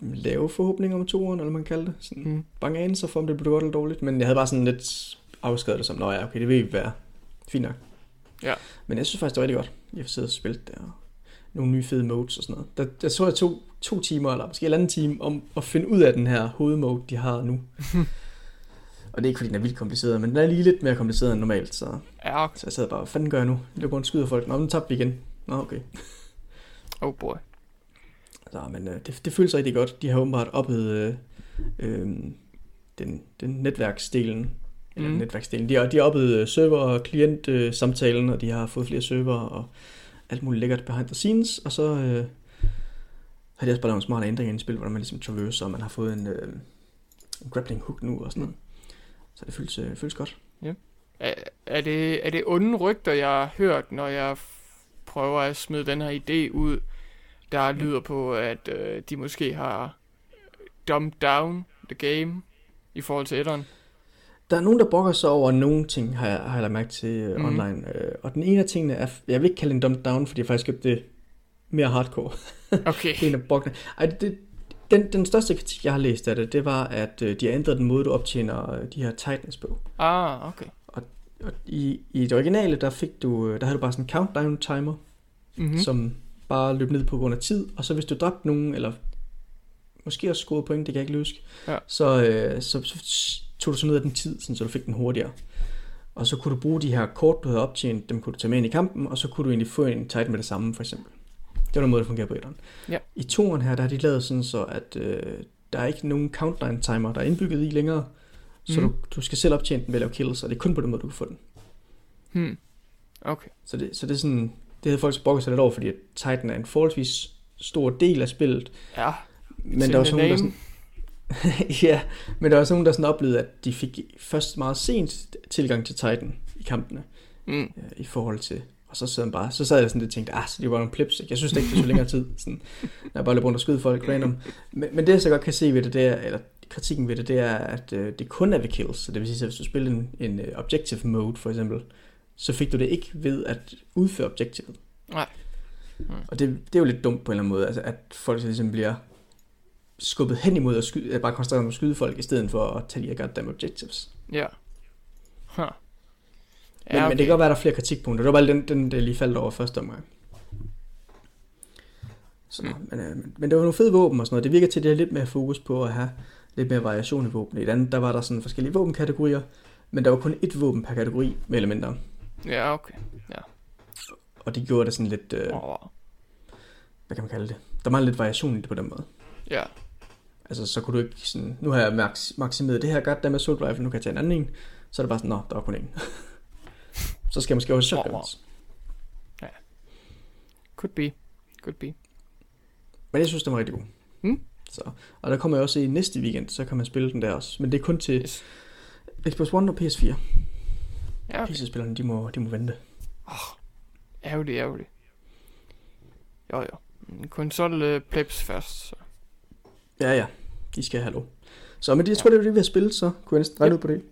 lave forhåbninger om toeren, eller man kalder det. Sådan
Mm.
bange anelser for, om det blev godt eller dårligt. Men jeg havde bare sådan lidt afskrevet det som, nå ja, okay, det vil være fint nok.
Ja.
Men jeg synes faktisk, det var rigtig godt. Jeg har siddet og spillet der. Og nogle nye fede modes og sådan noget. Der, der så jeg to, to timer, eller måske en anden time, om at finde ud af den her hovedmode, de har nu. og det er ikke, fordi den er vildt kompliceret, men den er lige lidt mere kompliceret end normalt, så,
Ja,
så jeg sad bare, hvad fanden gør jeg nu? Jeg løber rundt og skyder folk. Nå, nu tabte vi igen. Nå, okay.
Oh boy.
Så, men øh, det, det føles rigtig godt. De har åbenbart oppet øh, øh, den, den netværksdelen. Eller
Mm.
netværksdelen. De har, de har oppet øh, server- og klient-samtalen, og de har fået flere server og alt muligt lækkert behind the scenes. Og så øh, har de også bare lavet en smart ændring i spil, hvor man ligesom traverser, og man har fået en, øh, en grappling hook nu og sådan noget. Så det føles, øh, føles godt.
Er, er, det, er det onde rygter, jeg har hørt, når jeg prøver at smide den her idé ud, der lyder på, at øh, de måske har dumbed down the game i forhold til etteren?
Der er nogen, der brokker sig over nogle ting, har jeg, har jeg lagt mærke til
Mhm.
mm. online. Uh, og den ene af tingene er, jeg vil ikke kalde den dumbed down, fordi jeg faktisk gjort det mere hardcore.
Okay.
En af brokkene. Ej, det, den, den største kritik, jeg har læst af det, det var, at uh, de har ændret den måde, du optjener uh, de her Titans på.
Ah, okay.
Og i, i det originale, der fik du, øh, der havde du bare sådan en countdown timer,
Mm-hmm.
mm. som bare løb ned på grund af tid. Og så hvis du dræbte nogen, eller måske også scorede point, det kan jeg ikke huske,
Ja.
så, øh, så, så tog du så ned af den tid, sådan, så du fik den hurtigere. Og så kunne du bruge de her kort, du havde optjent, dem kunne du tage med ind i kampen, og så kunne du egentlig få en titan med det samme, for eksempel. Det var den måde, det fungerer på etteren.
Ja.
I toeren her, der har de lavet sådan så, at øh, der er ikke nogen countdown timer, der er indbygget i længere, så
Mhm.
du, du skal selv optjene den ved at lave kills, og det er kun på den måde, du kan få den.
Hmm. Okay.
Så det, så det er sådan, det havde folk så brokket sig lidt over, fordi at Titan er en forholdsvis stor del af spillet,
Ja.
men der var også nogen, der sådan, ja, men der var også nogen, der sådan oplevede, at de fik først meget sent tilgang til Titan i kampene,
Mm.
øh, i forhold til, og så sad, han bare, så sad jeg sådan lidt og tænkte, ah, så det var nogle plips, ikke? jeg synes det ikke, det tog længere tid, sådan, når jeg bare løb rundt og skød folk random. Men, men det jeg så godt kan se ved det, det er, eller kritikken ved det, det er, at øh, det kun er ved kills, så det vil sige, at hvis du spiller en, en øh, objective mode, for eksempel, så fik du det ikke ved at udføre objektivet.
Nej. Mm.
Og det, det er jo lidt dumt på en eller anden måde, altså at folk så ligesom bliver skubbet hen imod at, skyde, at bare koncentrere sig om at skyde folk, i stedet for at tage de her goddamn objectives.
Ja. Huh.
Men, okay. men det kan godt være, at der er flere kritikpunkter. Det var bare den, den der lige faldt over første omgang. Så,
Mm.
men, øh, men, men det var nogle fede våben og sådan noget. Det virker til, at det er lidt mere fokus på at have lidt mere variation i våben. I det andet, der var der sådan forskellige våbenkategorier, men der var kun ét våben per kategori, eller mindre.
Ja, okay.
Og det gjorde det sådan lidt, øh,
Oh.
hvad kan man kalde det? Der var lidt variation i det på den måde.
Ja.
Altså, så kunne du ikke sådan, nu har jeg max, maksimeret det her goddamn assault rifle, nu kan jeg tage en anden en. Så er det bare sådan, nå, der var kun en. så skal jeg måske også shotguns.
Could be. Could be.
Men jeg synes, den var rigtig god.
Mm.
Så, og der kommer jeg også i næste weekend, så kan man spille den der også. Men det er kun til
Yes.
Xbox One og PS4.
Ja, okay.
PC-spillerne, de må, de må vente.
Ærgerligt, ærgerligt. Jo, jo. Konsol uh, plebs først, så.
Ja, ja. De skal have lov. Så men det, jeg tror, det er det, vi har spillet, så kunne jeg næsten regne ud på det.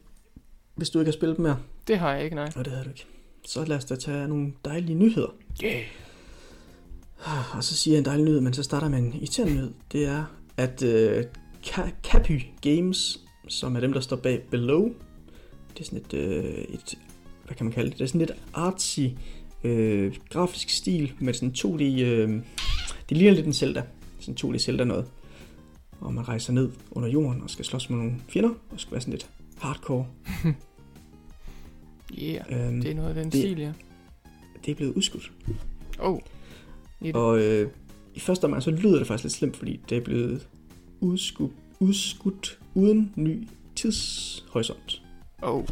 Hvis du ikke har spillet dem mere.
Det har jeg ikke, nej.
Og det havde du ikke. Så lad os da tage nogle dejlige nyheder.
Yeah.
Og så siger jeg en dejlig nyhed, men så starter med en irriterende nyhed. Det er, at uh, Capy Games, som er dem, der står bag Below, det er sådan et, uh, et hvad kan man kalde det? Det er sådan lidt artsy øh, grafisk stil med sådan 2D... Øh, det ligner lidt en Zelda. Sådan 2D Zelda noget. Og man rejser ned under jorden og skal slås med nogle fjender, og skal være sådan lidt hardcore.
Yeah,
Øhm,
det er noget af den
det-
stil, ja.
det er blevet udskudt.
Oh. Lidt.
Og øh, i første omgang, så lyder det faktisk lidt slemt, fordi det er blevet udskudt, udskudt uden ny tidshorisont.
Oh.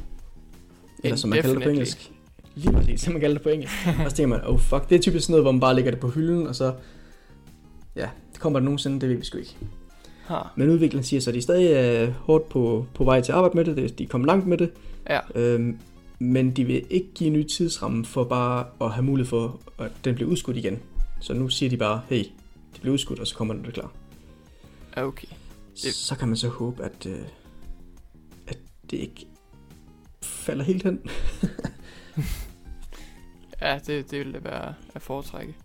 Eller som man kalder det på engelsk. Lige præcis, som man kalder det på engelsk. og så tænker man, oh fuck, det er typisk sådan noget, hvor man bare lægger det på hylden, og så... Ja, det kommer der nogensinde, det ved vi sgu ikke.
Ha.
Men udvikleren siger så, at de er stadig øh, hårdt på, på vej til at arbejde med det, det- de er kommet langt med det,
Ja.
øhm, men de vil ikke give en ny tidsramme for bare at have mulighed for, at den bliver udskudt igen. Så nu siger de bare, hey, det bliver udskudt, og så kommer den det klar.
Okay. Det-
Så kan man så håbe, at, øh, at det ikke falder helt hen.
Ja, det, det ville da være at foretrække.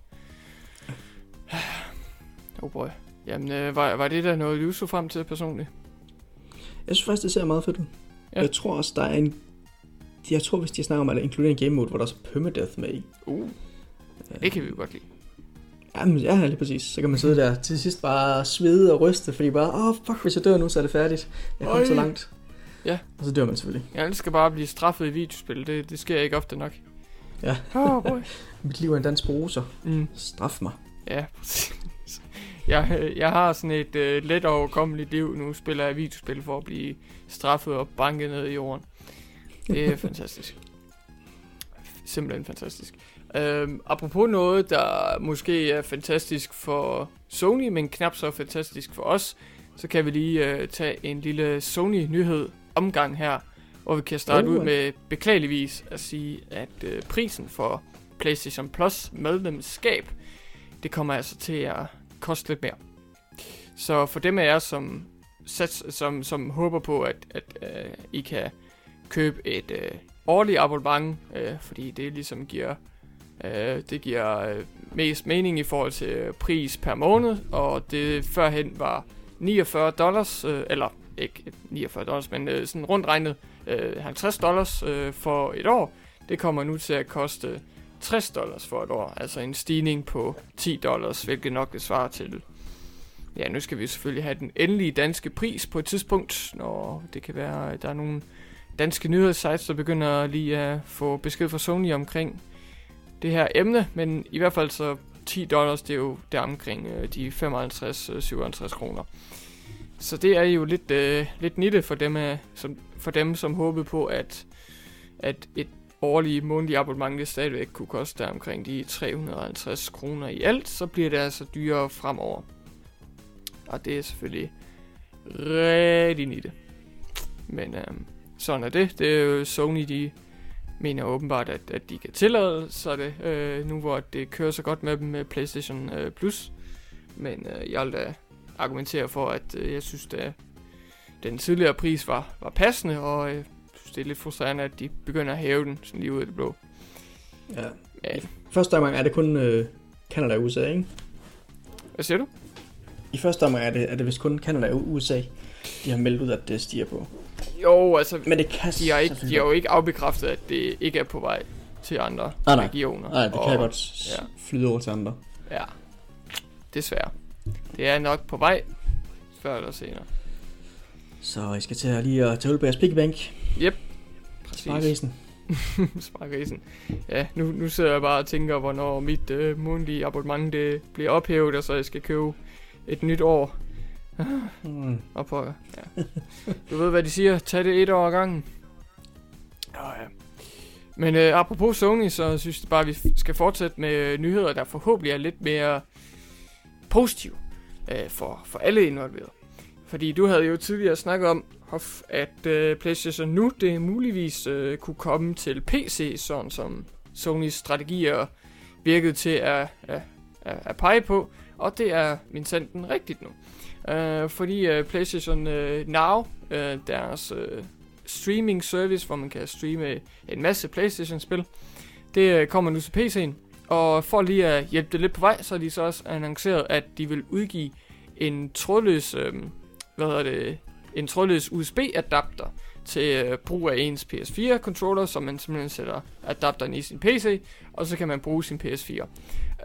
Oh boy. Jamen, øh, var, var det der noget, du så frem til personligt?
Jeg synes faktisk, det ser meget fedt ud.
Ja.
Jeg tror også, der er en... Jeg tror, hvis de snakker om at inkludere en game mode, hvor der er så permadeath med i.
Uh, det kan vi jo godt lide.
Jamen, ja, lige præcis. Så kan man sidde der til sidst bare svede og ryste, fordi bare, åh, oh, fuck, hvis jeg dør nu, så er det færdigt. Jeg kom
Øj.
så langt.
Ja.
Og så dør man selvfølgelig.
Jeg elsker bare at blive straffet i videospil. Det, det sker ikke ofte nok.
Ja.
Oh boy.
Mit liv er en dans på roser.
Mm.
Straf mig.
Ja, præcis. Jeg, jeg har sådan et øh, let overkommeligt liv. Nu spiller jeg videospil for at blive straffet og banket ned i jorden. Det er fantastisk. Simpelthen fantastisk. Øhm, apropos noget, der måske er fantastisk for Sony, men knap så fantastisk for os, så kan vi lige øh, tage en lille Sony-nyhed omgang her, hvor vi kan starte
Oh.
ud med beklageligvis at sige, at øh, prisen for PlayStation Plus medlemskab, det kommer altså til at koste lidt mere. Så for dem af jer, som, sats, som, som håber på, at, at øh, I kan købe et øh, årligt abonnement, øh, fordi det ligesom giver, øh, det giver øh, mest mening i forhold til øh, pris per måned, og det førhen var 49 dollars, øh, eller ikke 49 dollars, men øh, sådan rundt regnet øh, 50 dollars øh, for et år. Det kommer nu til at koste 60 dollars for et år, altså en stigning på 10 dollars, hvilket nok det svarer til Ja, nu skal vi selvfølgelig have den endelige danske pris på et tidspunkt, når det kan være, at der er nogle danske nyhedssites, der begynder lige at få besked fra Sony omkring det her emne, men i hvert fald så 10 dollars, det er jo der omkring øh, de 55-57 øh, kroner. Så det er jo lidt, øh, lidt nitte for dem, øh, som, for dem, som håbede på, at, at et årlige månedlige abonnement det stadigvæk kunne koste der omkring de 350 kroner i alt, så bliver det altså dyrere fremover. Og det er selvfølgelig rigtig nitte. Men øh, sådan er det. Det er jo Sony, de mener åbenbart, at, at de kan tillade sig det, øh, nu hvor det kører så godt med dem med PlayStation øh, Plus. Men øh, jeg vil da argumentere for, at øh, jeg synes, at den tidligere pris var, var passende, og øh, jeg synes, det er lidt frustrerende, at de begynder at hæve den sådan lige ud af det blå.
Ja.
Ja,
Første omgang er det kun øh, Canada og USA, ikke?
hvad siger du?
I første omgang er det, er det vist kun Canada og USA, de har meldt ud, at det stiger på.
Jo, altså,
Men det kan
de har, ikke, de har jo ikke afbekræftet, at det ikke er på vej til andre
Nej, nej.
regioner.
Nej, det kan
og,
godt
ja.
flyde over til andre.
Ja, desværre. Det er nok på vej, før eller senere.
Så I skal til at lige at tage på jeres piggybank.
Præcis.
Sparkrisen.
Sparkrisen. Ja, nu, nu sidder jeg bare og tænker, hvornår mit øh, månedlige abonnement det bliver ophævet, og så jeg skal købe et nyt år.
Mm.
Og på, ja. Du ved, hvad de siger. Tag det et år ad gangen. Oh, ja. Men øh, apropos Sony, så synes jeg bare, at vi skal fortsætte med øh, nyheder, der forhåbentlig er lidt mere positive øh, for, for alle involverede. Fordi du havde jo tidligere snakket om, Hoff, at øh, PlayStation nu det muligvis øh, kunne komme til PC, sådan som Sonys strategier virkede til at, at, at, at pege på. Og det er min sanden rigtigt nu. Øh, fordi øh, PlayStation øh, Now, øh, deres øh, streaming service, hvor man kan streame øh, en masse PlayStation-spil, det øh, kommer nu til PC'en. Og for lige at hjælpe det lidt på vej, så har de så også annonceret, at de vil udgive en trådløs, øh, hvad hedder det, en trådløs USB-adapter til øh, brug af ens PS4-controller, så man simpelthen sætter adapteren i sin PC, og så kan man bruge sin PS4.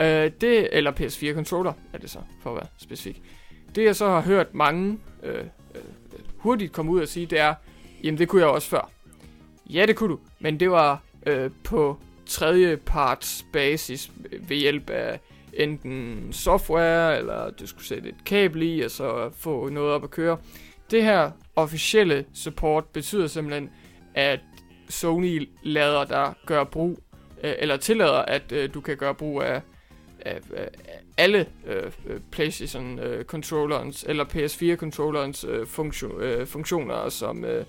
Øh, det, eller PS4-controller er det så, for at være specifik. Det jeg så har hørt mange øh, øh, hurtigt komme ud og sige, det er, jamen det kunne jeg også før. Ja, det kunne du, men det var øh, på tredje parts basis ved hjælp af enten software, eller du skulle sætte et kabel i, og så få noget op at køre. Det her officielle support betyder simpelthen, at Sony lader dig gøre brug, øh, eller tillader, at øh, du kan gøre brug af, af, af alle øh, øh, PlayStation øh, controllerens eller PS4 controllerens øh, funktion, øh, funktioner som øh,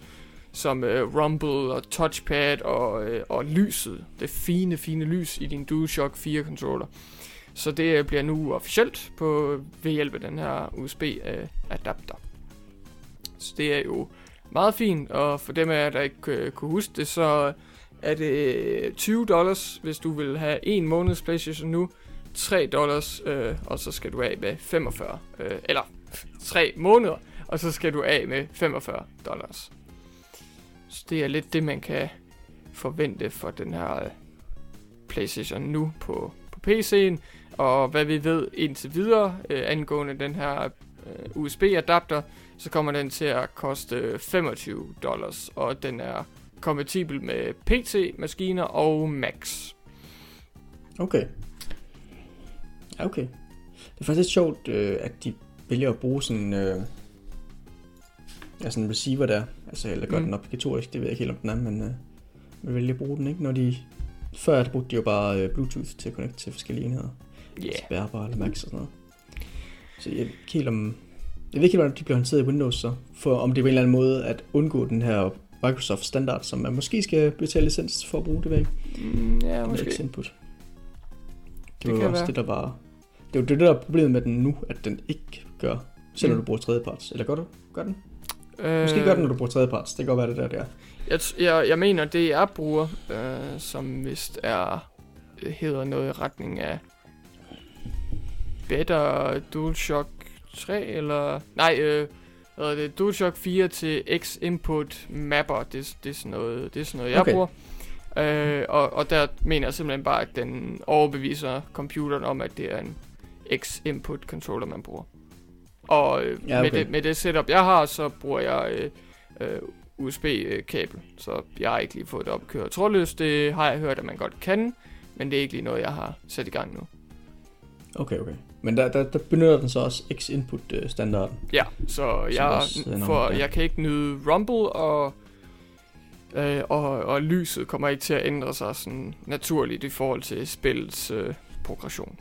som øh, rumble og touchpad og, øh, og lyset, det fine fine lys i din DualShock 4 controller. Så det øh, bliver nu officielt på ved hjælp af den her USB øh, adapter. Så det er jo meget fint, og for dem af jer, der ikke øh, kunne huske det, så er det øh, 20 dollars, hvis du vil have en måneds PlayStation nu, 3 dollars, øh, og så skal du af med 45, øh, eller 3 måneder, og så skal du af med 45 dollars. Så det er lidt det, man kan forvente for den her øh, PlayStation nu på, på PC'en. Og hvad vi ved indtil videre øh, angående den her øh, USB-adapter, så kommer den til at koste øh, 25 dollars, og den er kompatibel med PC-maskiner og Macs.
Okay. Okay. Det er faktisk lidt sjovt, øh, at de vælger at bruge sådan, øh, sådan en receiver der. Altså, eller gør mm. den obligatorisk, det ved jeg ikke helt, om den er, men øh, man vælger at bruge den, ikke? Når de, før brugte de jo bare øh, Bluetooth til at connecte til forskellige enheder.
Yeah.
Spærrebare eller Max og sådan noget. Så jeg ved ikke helt om, jeg ved ikke helt, hvordan de bliver håndteret i Windows så, for om det er på en eller anden måde at undgå den her Microsoft standard, som man måske skal betale licens for at bruge, det
ikke. Mm, ja, måske.
Input. Det, det var også være. det, der var... Det var det, der er problemet med den nu, at den ikke gør, selvom mm. du bruger tredjeparts. Eller gør du? Gør den? Øh... Måske gør den, når du bruger tredjeparts. Det kan godt være det der, det er.
Jeg, jeg, jeg mener, det jeg bruger, øh, som vist er, hedder noget i retning af Better DualShock 3, eller... Nej, øh, hvad er det? DualShock 4 til X-Input Mapper, det, det, er sådan noget, det er sådan noget, jeg okay. bruger. Øh, og, og der mener jeg simpelthen bare, at den overbeviser computeren om, at det er en X-Input controller, man bruger. Og øh, ja, okay. med, det, med det setup, jeg har, så bruger jeg øh, øh, USB-kabel. Så jeg har ikke lige fået det op at køre trådløst. Det har jeg hørt, at man godt kan, men det er ikke lige noget, jeg har sat i gang nu.
Okay, okay. Men der, der, der benytter den så også X-input-standarden.
Ja, så jeg, for, jeg kan ikke nyde rumble, og, øh, og, og lyset kommer ikke til at ændre sig sådan naturligt i forhold til spillets øh, progression.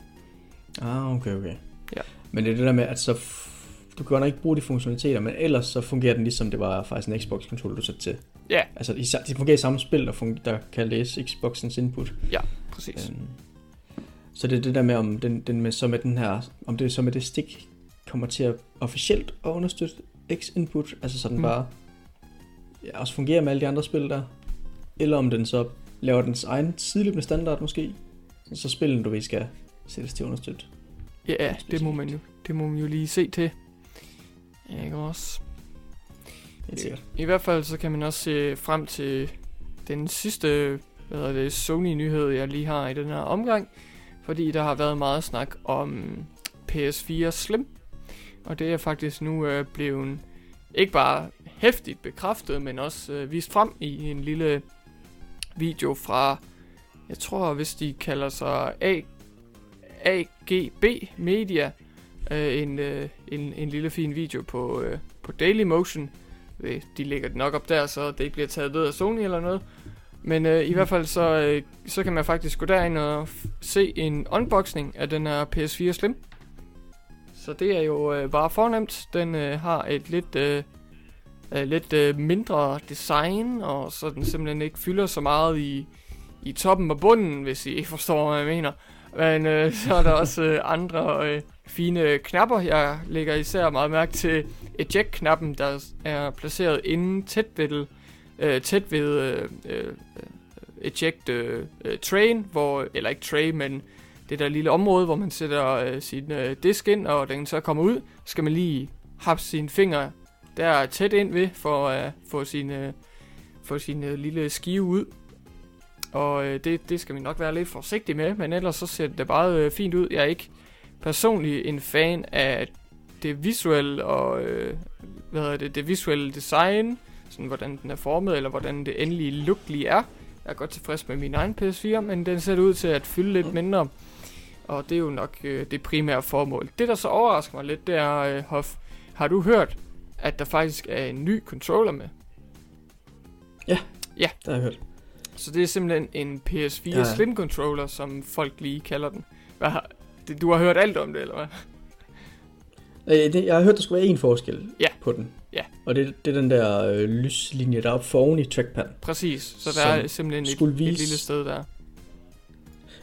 Ah, okay, okay. Ja. Men det er det der med, at så du kan godt ikke bruge de funktionaliteter, men ellers så fungerer den ligesom det var faktisk en Xbox-controller, du satte til.
Ja.
Altså, de fungerer i samme spil, der, fungerer, der kan læse Xboxens input.
Ja, præcis. Øhm,
så det er det der med, om den, den med, så med den her, om det så med det stik kommer til at officielt at understøtte X-input, altså så den mm. bare ja, også fungerer med alle de andre spil der, eller om den så laver dens egen sideløbende standard måske, så spillen du ved skal sættes til at understøtte.
Ja, det må man jo, det må man jo lige se til. Ikke også? I, I hvert fald så kan man også se frem til den sidste hvad er det, Sony-nyhed, jeg lige har i den her omgang. Fordi der har været meget snak om PS4 Slim. Og det er faktisk nu øh, blevet ikke bare hæftigt bekræftet, men også øh, vist frem i en lille video fra, jeg tror hvis de kalder sig A, AGB Media, øh, en, øh, en, en lille fin video på, øh, på Dailymotion. Øh, de lægger det nok op der, så det ikke bliver taget ned af Sony eller noget. Men øh, i hvert fald så, øh, så kan man faktisk gå derind og se en unboxing af den her PS4 Slim. Så det er jo øh, bare fornemt. Den øh, har et lidt, øh, øh, lidt øh, mindre design, og så den simpelthen ikke fylder så meget i, i toppen og bunden, hvis I ikke forstår, hvad jeg mener. Men øh, så er der også øh, andre øh, fine knapper. Jeg lægger især meget mærke til eject-knappen, der er placeret inde tæt ved, øh, tæt ved øh, øh, eject øh, øh, train, hvor, eller ikke tray, men det der lille område, hvor man sætter øh, sin øh, disk ind, og den så kommer ud, skal man lige have sine fingre der tæt ind ved for at øh, få sin, øh, få sin øh, lille skive ud. Og uh, det, det skal vi nok være lidt forsigtige med, men ellers så ser det bare uh, fint ud. Jeg er ikke personligt en fan af det visuelle og uh, hvad hedder det, det visuelle design, sådan hvordan den er formet, eller hvordan det endelige look lige er. Jeg er godt tilfreds med min egen PS4, men den ser ud til at fylde lidt mindre. Og det er jo nok øh, det primære formål. Det, der så overrasker mig lidt, det er, øh, Hoff, har du hørt, at der faktisk er en ny controller med?
Ja,
Ja.
det har jeg hørt.
Så det er simpelthen en PS4
Ja.
Slim Controller, som folk lige kalder den. Hvad har, det, du har hørt alt om det, eller hvad?
Øh, det, jeg har hørt, der skulle være en forskel
Ja.
på den.
Ja.
Og det, det er den der øh, lyslinje, der er oppe foran i trackpad.
Præcis, så der er simpelthen et,
skulle
et
vise-
lille sted der.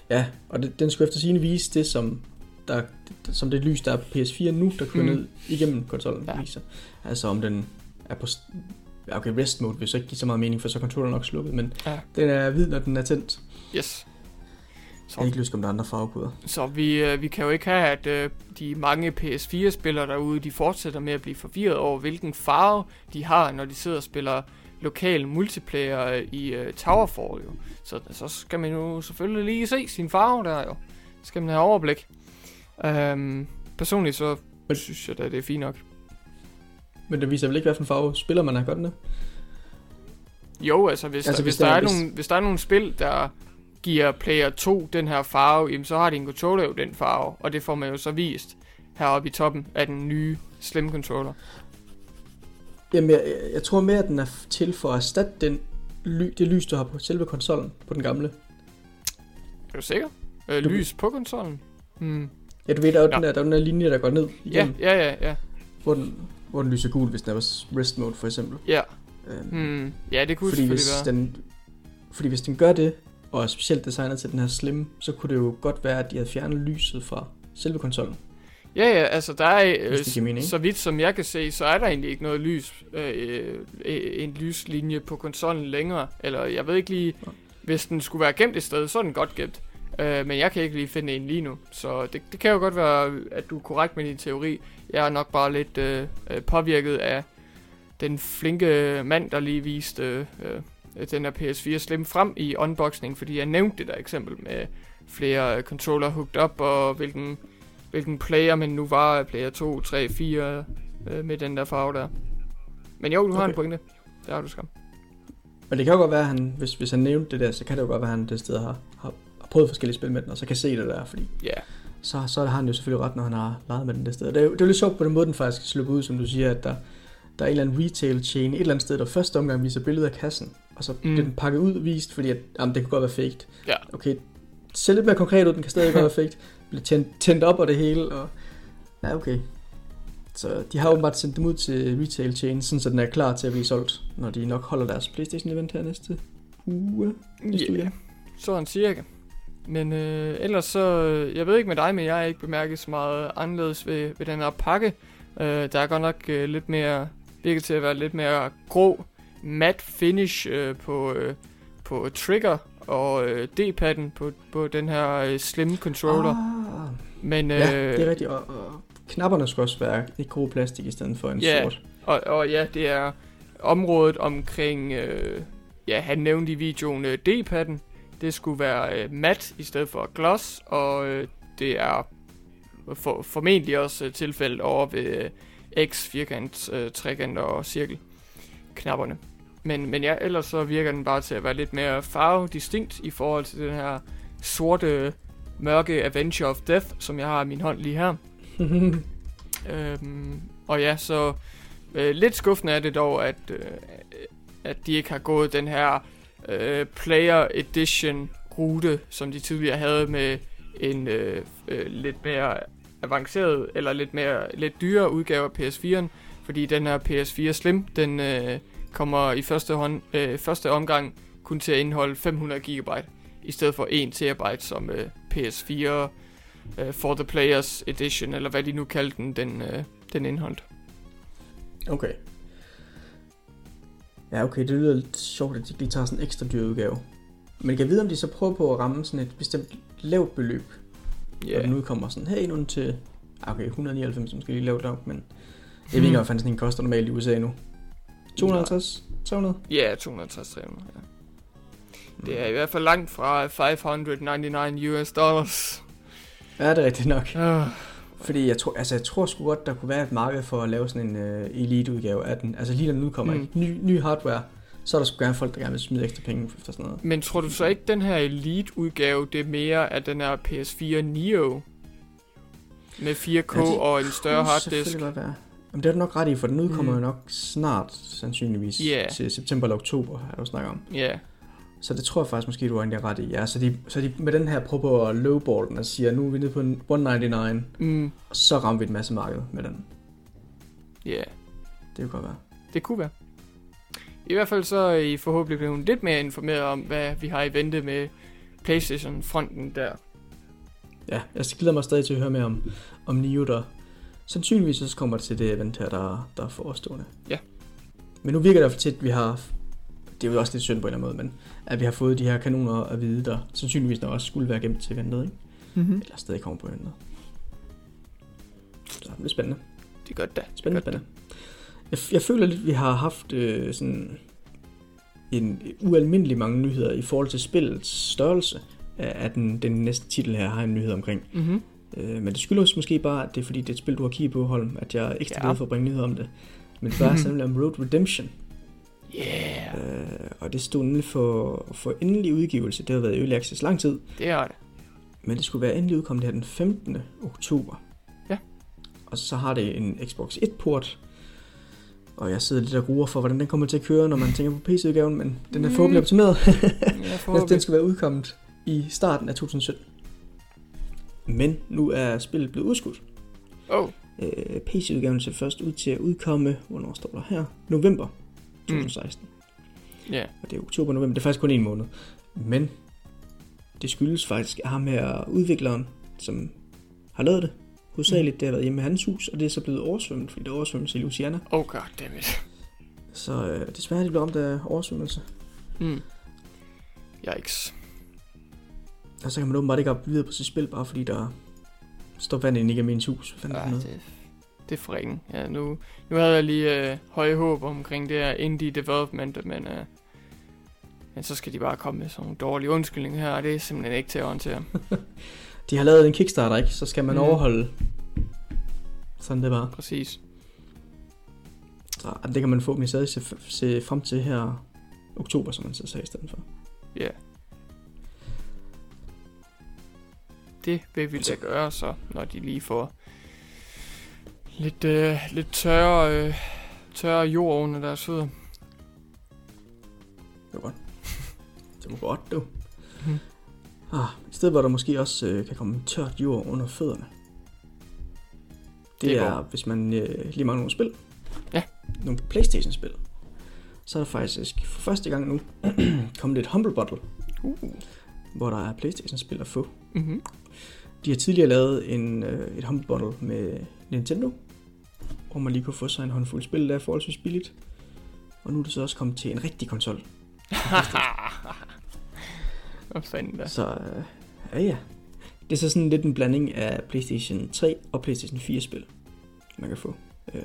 Ja, og det, den skulle efter sigende vise det, som, der, som det lys, der er på PS4 nu, der kører
Mm.
ned igennem konsollen
ja.
viser. Altså om den er på... Okay, rest mode vil så ikke give så meget mening, for så er controlleren nok slukket, men
Ja.
den er hvid, når den er tændt.
Yes.
Jeg kan ikke huske, om der er andre farvekoder.
Så vi, øh, vi kan jo ikke have, at øh, de mange PS4-spillere derude, de fortsætter med at blive forvirret over, hvilken farve de har, når de sidder og spiller lokal multiplayer øh, i øh, Towerfall jo. Så, så skal man jo selvfølgelig lige se sin farve der jo. Så skal man have overblik. Øhm, personligt så
Men-
synes jeg da, det er fint nok.
Men det viser vel ikke, hvilken farve spiller man har godt med.
Jo, altså hvis,
Altså,
der,
hvis
der er
er-
nogle, hvis der er nogle spil, der giver player 2 den her farve, jamen så har din controller jo den farve, og det får man jo så vist heroppe i toppen af den nye Slim Controller.
Jamen, jeg, jeg- tror mere, at den er til for at erstatte den ly, det lys, du har på selve konsollen på den gamle.
Er du sikker? Øh,
Du-
lys på konsollen? Hmm.
Ja, du ved, der er jo
Ja.
den, der, der er den der linje, der går ned
Ja,
igennem,
ja, ja, ja.
hvor, den, hvor den lyser gul, hvis den er på rest mode, for eksempel.
Ja,
Øhm,
hmm. ja det kunne
fordi,
selvfølgelig
hvis
være.
den, fordi hvis den gør det, og er specielt designet til den her slim, så kunne det jo godt være, at de havde fjernet lyset fra selve konsollen.
Ja, ja, altså der er, øh,
mening.
så vidt som jeg kan se, så er der egentlig ikke noget lys, øh, øh, en lyslinje på konsollen længere. Eller jeg ved ikke lige,
Ja.
hvis den skulle være gemt et sted, så er den godt gemt. Øh, men jeg kan ikke lige finde en lige nu. Så det, det kan jo godt være, at du er korrekt med din teori. Jeg er nok bare lidt øh, øh, påvirket af den flinke mand, der lige viste øh, øh, den her PS4 Slim frem i unboxing, fordi jeg nævnte det der eksempel med flere øh, controller hooked up, og hvilken hvilken player man nu var, player 2, 3, 4, øh, med den der farve der. Men jo, du har
Okay.
en pointe. Det har du skam.
Men det kan jo godt være, at han, hvis, hvis han nævnte det der, så kan det jo godt være, at han det sted har, har, har prøvet forskellige spil med den, og så kan se det der, fordi
Ja,
så, så har han jo selvfølgelig ret, når han har leget med den det sted. Det er, jo, det er jo lidt sjovt på den måde, den faktisk slipper ud, som du siger, at der, der er en eller anden retail chain et eller andet sted, der første omgang viser billeder af kassen, og så
Mm.
bliver den pakket ud og vist, fordi at, jamen, det kan godt være faked.
Ja.
Okay, ser lidt mere konkret ud, den kan stadig godt være faked. Bliver tændt, tændt op og det hele, og ja, okay. Så de har åbenbart sendt dem ud til retail chain, sådan så den er klar til at blive solgt, når de nok holder deres Playstation event her næste uge. Næste uge,
yeah.
ja.
sådan cirka. Men øh, ellers så, øh, jeg ved ikke med dig, men jeg har ikke bemærket så meget anderledes ved, ved den her pakke. Øh, der er godt nok øh, lidt mere, virker til at være lidt mere grå, matte finish øh, på, øh, på trigger og øh, D-padden på, på den her øh, slim controller.
Ah,
Men, øh,
ja, det er rigtigt, og, og knapperne skal også være i grå plastik i stedet for en
Ja.
sort.
Og, og ja, det er området omkring, øh, ja, han nævnte i videoen øh, D-padden. Det skulle være øh, mat i stedet for gloss, og øh, det er for, formentlig også øh, tilfældet over ved øh, X, firkant, øh, trekant og cirkel knapperne. Men, men ja, ellers så virker den bare til at være lidt mere farvedistinkt i forhold til den her sorte, mørke Avenger of Death, som jeg har i min hånd lige her. Øhm, og ja, så øh, lidt skuffende er det dog, at, øh, at de ikke har gået den her øh, Player Edition rute, som de tidligere havde med en øh, øh, lidt mere avanceret, eller lidt mere lidt dyrere udgave af PS4'en, fordi den her PS4 Slim, den øh, kommer i første, hånd, øh, første omgang kun til at indeholde 500 GB, i stedet for 1 TB, som øh, PS4 øh, for the Players Edition, eller hvad de nu kaldte den, den, øh, den indholdt.
Okay. Ja, okay, det lyder lidt sjovt, at de lige tager sådan en ekstra dyr udgave. Men jeg kan vide, om de så prøver på at ramme sådan et bestemt lavt beløb, yeah. Når den udkommer sådan, hey, nu til, ah, okay, 199 er måske lige lavt nok, men Jeg ved ikke, hvad fanden sådan en koster normalt i USA nu. 250? 300?
Ja, 260-300, ja. Det er i hvert fald langt fra 599 US dollars.
Ja, det er rigtigt nok.
Uh,
Fordi jeg tror, altså jeg tror sgu godt, der kunne være et marked for at lave sådan en uh, elite-udgave af den. Altså lige når den udkommer,
Mm.
ny, ny hardware, så er der sgu gerne folk, der gerne vil smide ekstra penge efter sådan noget.
men tror du så ikke, den her Elite-udgave, det er mere af den her PS4 Neo? Med 4K
Ja, det
og en større harddisk?
selvfølgelig godt være. Jamen det er du nok ret i, for den udkommer
Mm.
jo nok snart, sandsynligvis,
Ja.
til september eller oktober, har du snakket om.
Ja,
Så det tror jeg faktisk måske, du har egentlig ret i. Ja, så de, så de med den her prøver på at lowball den og siger, nu er vi nede på en 199,
mm,
og så rammer vi et masse marked med den.
ja.
Det kan godt være.
Det kunne være. I hvert fald så I forhåbentlig blevet lidt mere informeret om, hvad vi har i vente med Playstation-fronten der.
Ja, jeg glæder mig stadig til at høre mere om, om Nio, der sandsynligvis også kommer til det event her, der, der er forestående.
Ja.
Men nu virker det i hvert fald til, at vi har, det er jo også lidt synd på en eller anden måde, men at vi har fået de her kanoner at vide, der sandsynligvis nok også skulle være gemt til eventet, ikke?
Mm-hmm.
Eller stadig kommer på eventet. Så det er spændende.
Det er godt da.
Spændende,
Godt da.
spændende. Jeg, jeg føler lidt, at vi har haft øh, sådan en ualmindelig mange nyheder i forhold til spillets størrelse, at den, den næste titel her har en nyhed omkring.
Mm-hmm.
Øh, men det skyldes måske bare, at det er fordi, det er et spil, du har kigget på, Holm, at jeg er ekstra
Ja.
glad for at bringe nyheder om det. Men det er nemlig om Road Redemption,
Yeah,
øh, og det stod nemlig for, for endelig udgivelse. Det har været Early Access lang tid,
det er det.
men det skulle være endelig udkommet her den 15. oktober.
Ja.
Og så har det en Xbox 1-port, og jeg sidder lidt og gruer for, hvordan den kommer til at køre, når man tænker på PC-udgaven, men den er
Mm.
forhåbentlig optimeret.
Ja,
Den,
forhåbentlig.
den skal være udkommet i starten af 2017. Men nu er spillet blevet udskudt.
Oh,
Øh, PC-udgaven ser først ud til at udkomme, hvornår står der her? November 2016. Mm.
ja.
Og det er oktober november, det er faktisk kun en måned. Men det skyldes faktisk ham her udvikleren, som har lavet det. Hovedsageligt, det har været hjemme i hans hus, og det er så blevet oversvømmet, fordi det er oversvømmelse i Louisiana.
Oh god damn it.
Så øh, desværre er det blevet ramt af oversvømmelse.
Mm. Yikes.
Og så kan man åbenbart ikke op videre på sit spil, bare fordi der står vand ind i ens hus. Hvad fanden
Ja,
det?
Det, det er for ringen. Ja, nu, nu havde jeg lige øh, høje håb omkring det her indie development, men, øh, men så skal de bare komme med sådan nogle dårlige undskyldninger her, og det er simpelthen ikke til at håndtere.
De har lavet en Kickstarter, ikke? Så skal man
Mm.
overholde. Sådan det bare.
Præcis.
Så og det kan man forhåbentlig stadig se, se frem til her oktober, som man så sagde i stedet for.
Ja. Det vil vi da gøre så, når de lige får lidt, øh, lidt tørre, øh, tørre jord under deres fødder.
Det var godt. Det var godt, du.
Mhm.
Ah, et sted, hvor der måske også øh, kan komme tørt jord under fødderne. Det,
Det går.
er, hvis man øh, lige mangler nogle spil.
Ja.
Nogle Playstation-spil. Så er der faktisk for første gang nu kommet et Humble Bundle,
Uh.
hvor der er Playstation-spil at få.
Mm-hmm.
De har tidligere lavet en, øh, et Humble Bundle med Nintendo, hvor man lige kunne få sig en håndfuld spil, der er forholdsvis billigt. Og nu er det så også kommet til en rigtig konsol.
Hvad fanden da?
Så øh, ja, ja. Det er så sådan lidt en blanding af PlayStation 3 og PlayStation 4 spil, man kan få. Øh,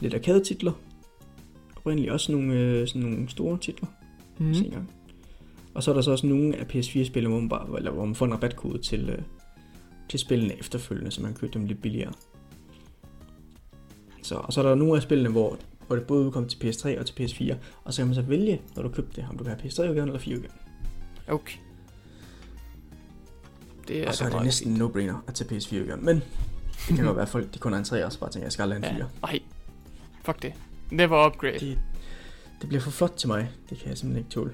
lidt arcade-titler. Oprindeligt også nogle, øh, sådan nogle store titler. Mm. Og så er der så også nogle af PS4-spil, hvor man, bare, eller hvor man får en rabatkode til, øh, til spillene efterfølgende, så man kan købe dem lidt billigere. Så, og så er der nogle af spillene, hvor, hvor det både udkommer til PS3 og til PS4, og så kan man så vælge, når du købte det, om du vil have PS3-udgaven eller 4-udgaven.
Okay. Det er
og så
da
er det næsten en no-brainer at tage PS4-udgaven, men det kan godt være, at folk de kun er en 3 og så bare tænker, jeg skal aldrig have en 4.
Ja. Ej. Fuck det. Never upgrade.
Det, det bliver for flot til mig. Det kan jeg simpelthen ikke tåle.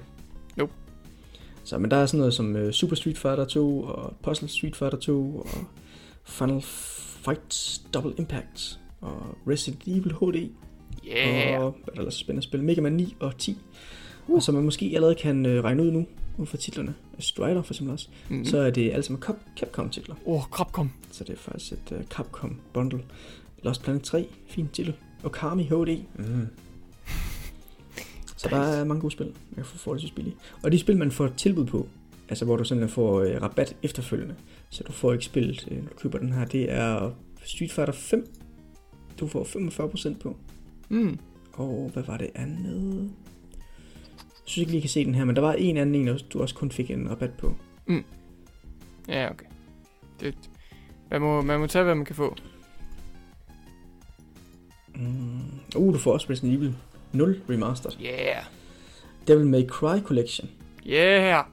Så, men der er sådan noget som uh, Super Street Fighter 2, og Puzzle Street Fighter 2, og Final Fight Double Impact, og Resident Evil HD,
Yeah.
og hvad er der ellers spændende spil, Mega Man 9 og 10. Uh. Og som man måske allerede kan uh, regne ud nu, ud fra titlerne, Strider for eksempel også,
Mm.
mm. så er det alle sammen Cap- Capcom-titler.
Åh, oh, Capcom.
Så det er faktisk et uh, Capcom bundle. Lost Planet 3, fin titel. Og Kami HD. Mm. Så der er mange gode spil, man kan få forholdsvis billigt. Og de spil, man får tilbud på, altså hvor du simpelthen får uh, rabat efterfølgende, så du får ikke spillet, når du køber den her, det er Street Fighter 5, du får 45% på.
Mm.
Og hvad var det andet? Jeg synes ikke lige, kan se den her, men der var en anden en, du også kun fik en rabat på.
Ja, okay. Det, man, må, man må tage, hvad man kan få.
Mm. Uh, du får også Resident Evil 0 Remastered.
Yeah.
Devil May Cry Collection.
Yeah.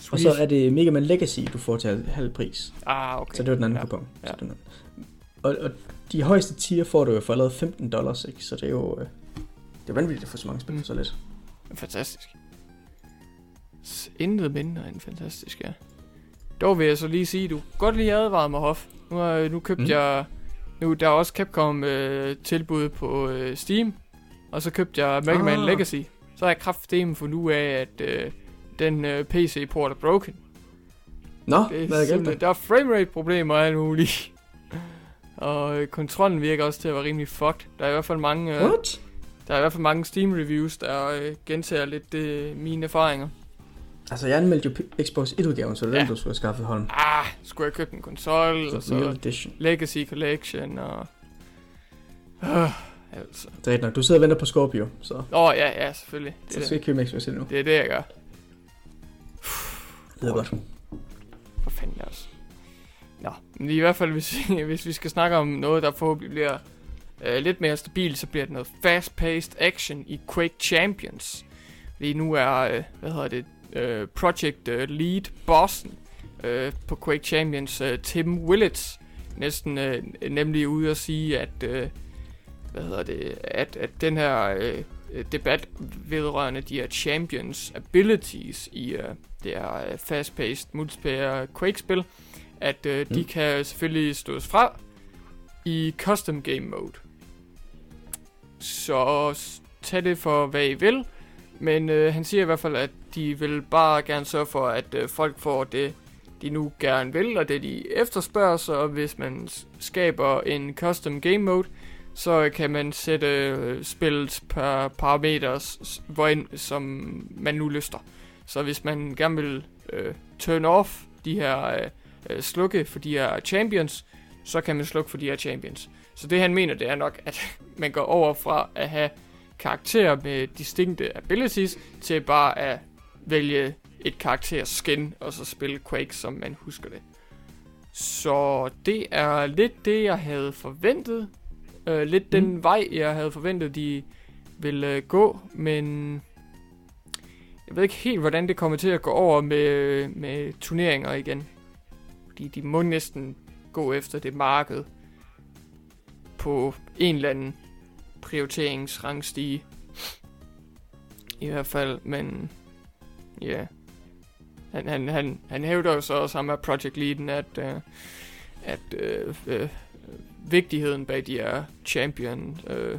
Sweet.
Og så er det Mega Man Legacy, du får til halv pris.
Ah, okay.
Så det var den anden
Ja.
kupon.
Ja.
Så den anden. Og, og de højeste tier får du jo for allerede 15 dollars, ikke? Så det er jo... Øh, det er vanvittigt at få så mange spil
Mm.
så lidt.
Fantastisk. Intet mindre end fantastisk, ja. Dog vil jeg så lige sige, du godt lige advaret mig, Hoff. Nu, har, nu købte. Mm. jeg... Nu der er også Capcom øh, tilbud på øh, Steam. Og så købte jeg Mega Man
Ah.
Legacy. Så har jeg kraftedeme for nu af, at øh, den øh, PC-port er broken.
Nå,
Det er
hvad er
simpelthen-
der?
Der er framerate-problemer og alt muligt. og øh, kontrollen virker også til at være rimelig fucked. Der er i hvert fald mange... Øh,
What?
der er i hvert fald mange Steam-reviews, der øh, gentager lidt øh, mine erfaringer.
Altså, jeg anmeldte jo Xbox 1-udgaven, så det er
Ja.
den, du skulle have skaffet Holm.
Ah, skulle jeg købe en konsol, og
Så.
Legacy Collection, og... Øh, altså.
Det er rigtigt nok. Du sidder og venter på Scorpio, så,
Åh, oh, ja, ja, selvfølgelig. Det
så skal ikke købe Xbox endnu.
det, er det jeg gør.
Det er godt.
For fanden også. Nå, men i hvert fald, hvis, hvis vi skal snakke om noget, der forhåbentlig bliver øh, lidt mere stabilt, så bliver det noget fast-paced action i Quake Champions. Lige nu er, øh, hvad hedder det, øh, Project øh, Lead Bossen øh, på Quake Champions, øh, Tim Willits, næsten øh, nemlig ude at sige, at, øh, hvad hedder det, at, at den her øh, debat vedrørende de her champions abilities i øh, det her øh, fast-paced multiplayer Quake-spil, at øh, de
Mm.
kan selvfølgelig stås fra i custom game mode. Så tag det for hvad I vil, men øh, han siger i hvert fald, at de vil bare gerne sørge for, at øh, folk får det, de nu gerne vil, og det de efterspørger, så hvis man skaber en custom game mode, så kan man sætte øh, spillet spillets per parameters, s- som man nu lyster. Så hvis man gerne vil øh, turn off de her øh, øh slukke for de her champions, så kan man slukke for de her champions. Så det han mener, det er nok, at man går over fra at have karakterer med distinkte abilities, til bare at vælge et karakter skin, og så spille Quake, som man husker det. Så det er lidt det, jeg havde forventet. Øh, lidt den
Mm.
vej, jeg havde forventet, de ville øh, gå, men jeg ved ikke helt, hvordan det kommer til at gå over med, med turneringer igen. Fordi de må næsten gå efter det marked på en eller anden prioriteringsrangstige. I hvert fald, men ja. Yeah. Han, han, han, han hævder jo så også ham af Project Leaden, at, uh, at uh, uh, vigtigheden bag de her champion, øh,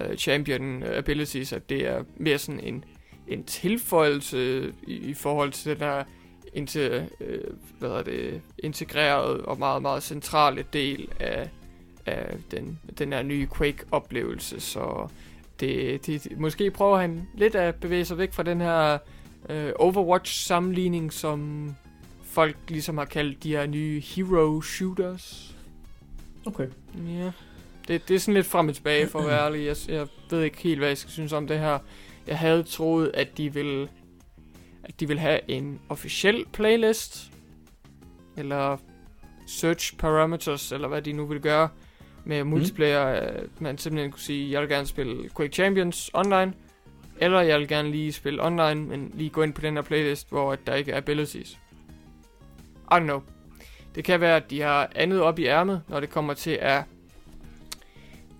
øh, champion abilities, at det er mere sådan en, en tilføjelse i, i forhold til den her inter, øh, hvad er det, integreret og meget, meget centrale del af, af den, den her nye Quake-oplevelse. Så det, det, det, måske prøver han lidt at bevæge sig væk fra den her øh, Overwatch-sammenligning, som folk ligesom har kaldt de her nye hero shooters.
Okay.
Ja. Det, det er sådan lidt frem og tilbage, for at være ærlig. Jeg, jeg ved ikke helt, hvad jeg skal synes om det her. Jeg havde troet, at de ville at de vil have en officiel playlist, eller search parameters, eller hvad de nu vil gøre med multiplayer. At man simpelthen kunne sige, jeg vil gerne spille Quake Champions online, eller jeg vil gerne lige spille online, men lige gå ind på den her playlist, hvor der ikke er abilities. I don't know. Det kan være, at de har andet op i ærmet, når det kommer til at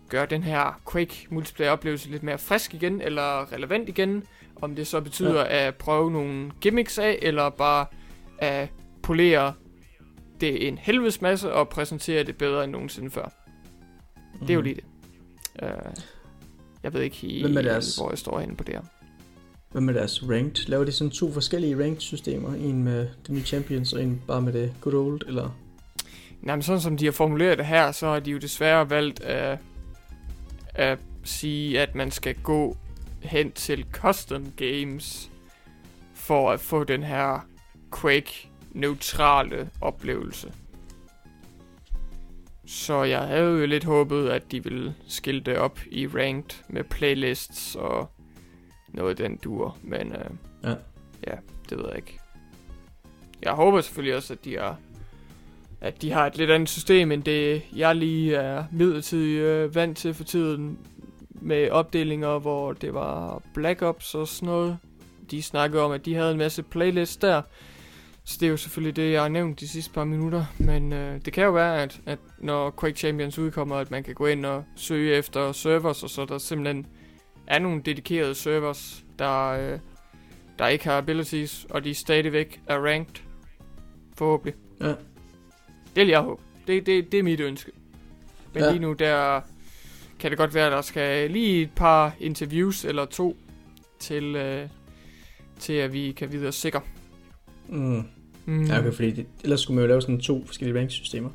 gøre den her Quake multiplayer oplevelse lidt mere frisk igen, eller relevant igen. Om det så betyder ja. at prøve nogle gimmicks af, eller bare at polere det en helvedes masse og præsentere det bedre end nogensinde før. Mm. Det er jo lige det. Uh, jeg ved ikke helt,
er deres-
hvor jeg står henne på det her.
Hvad med deres ranked? Laver de sådan to forskellige ranked systemer? En med de nye champions, og en bare med det good old, eller?
Nej, men sådan som de har formuleret det her, så har de jo desværre valgt at, at sige, at man skal gå hen til custom games for at få den her Quake neutrale oplevelse. Så jeg havde jo lidt håbet, at de ville skille det op i ranked med playlists og noget den dur. Men øh,
Ja.
ja, det ved jeg ikke. Jeg håber selvfølgelig også, at de har, at de har et lidt andet system, end det jeg lige er midlertidigt øh, vant til for tiden. Med opdelinger, hvor det var Black Ops og sådan noget. De snakkede om, at de havde en masse playlists der. Så det er jo selvfølgelig det, jeg har nævnt de sidste par minutter. Men øh, det kan jo være, at, at når Quake Champions udkommer, at man kan gå ind og søge efter servers, og så der simpelthen er nogle dedikerede servers, der, øh, der ikke har abilities, og de stadigvæk er ranked. Forhåbentlig.
Ja.
Det vil jeg håbe. Det, det, det er mit ønske. Men
Ja.
lige nu, der kan det godt være, at der skal lige et par interviews eller to til, øh, til at vi kan videre sikre.
Mm.
Mm.
Ja, okay, fordi det, ellers skulle man jo lave sådan to forskellige ranksystemer.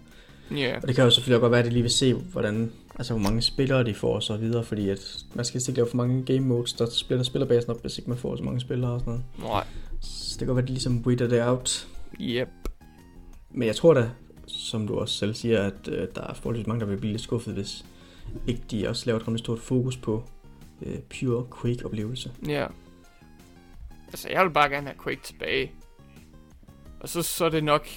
Ja,
Og det kan jo selvfølgelig godt være, at de lige vil se, hvordan, altså, hvor mange spillere de får og så videre, fordi at man skal ikke lave for mange game modes, der splitter spillerbasen op, hvis ikke man får så mange spillere og sådan noget.
nej.
Så det kan godt være, at de ligesom weeder det out.
Yep.
Men jeg tror da, som du også selv siger, at øh, der er forholdsvis mange, der vil blive lidt skuffet, hvis ikke de også laver et rimelig stort fokus på øh, pure Quake-oplevelse.
Ja. Altså, jeg vil bare gerne have Quake tilbage. Og så, så er det nok...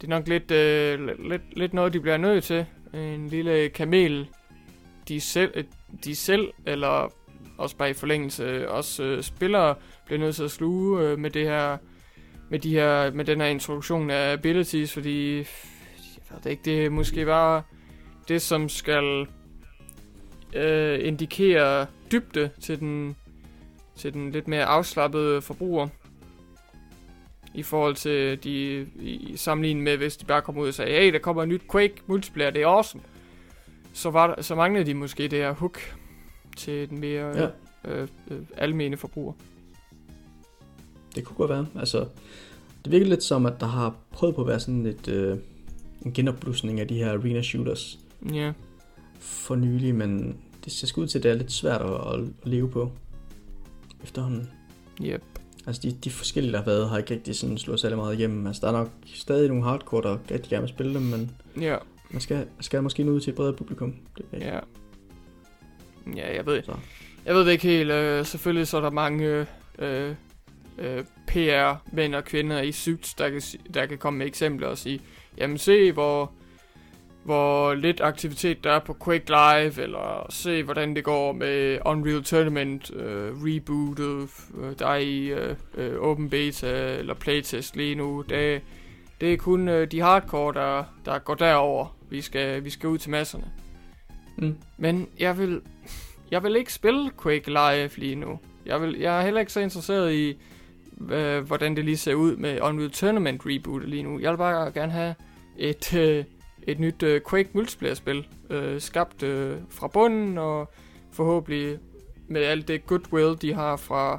Det er nok lidt, øh, lidt- lidt, lidt noget, de bliver nødt til. En lille kamel, de selv, øh, de selv eller også bare i forlængelse, også øh, spillere bliver nødt til at sluge øh, med det her, med de her, med den her introduktion af abilities, fordi jeg ved det ikke, det er måske bare det, som skal øh, indikere dybde til den, til den lidt mere afslappede forbruger. I forhold til de i sammenligning med, hvis de bare kommer ud og sagde, hey, der kommer et nyt Quake multiplayer, det er awesome. Så, var der, så manglede de måske det her hook til den mere
Ja.
øh, øh, almene forbruger.
Det kunne godt være. Altså, det virker lidt som, at der har prøvet på at være sådan et, øh, en genopblusning af de her arena shooters
Ja,
for nylig, men det ser ud til, at det er lidt svært at, at, at leve på efterhånden.
yep.
Altså de, de forskellige, der har været, har ikke rigtig sådan slået særlig meget igennem. Altså der er nok stadig nogle hardcore, der rigtig gerne vil spille dem, men
Ja,
man skal, skal måske nå ud til et bredere publikum. Det er
ja. Ja, jeg ved,
Så.
jeg ved det ikke helt. Øh, selvfølgelig så er der mange øh, øh, PR-mænd og kvinder i suits, der kan, der kan komme med eksempler og sige, jamen se, hvor, hvor lidt aktivitet der er på Quake Live, eller se, hvordan det går med Unreal Tournament øh, rebootet, øh, der er i øh, open beta eller playtest lige nu. Det, det er kun øh, de hardcore, der, der går derover. Vi skal, vi skal ud til masserne.
Mm.
Men jeg vil, jeg vil ikke spille Quake Live lige nu. Jeg, vil, jeg er heller ikke så interesseret i, øh, hvordan det lige ser ud med Unreal Tournament reboot lige nu. Jeg vil bare gerne have et, øh, et nyt øh, Quake multiplayer-spil, øh, skabt øh, fra bunden, og forhåbentlig med alt det goodwill, de har fra,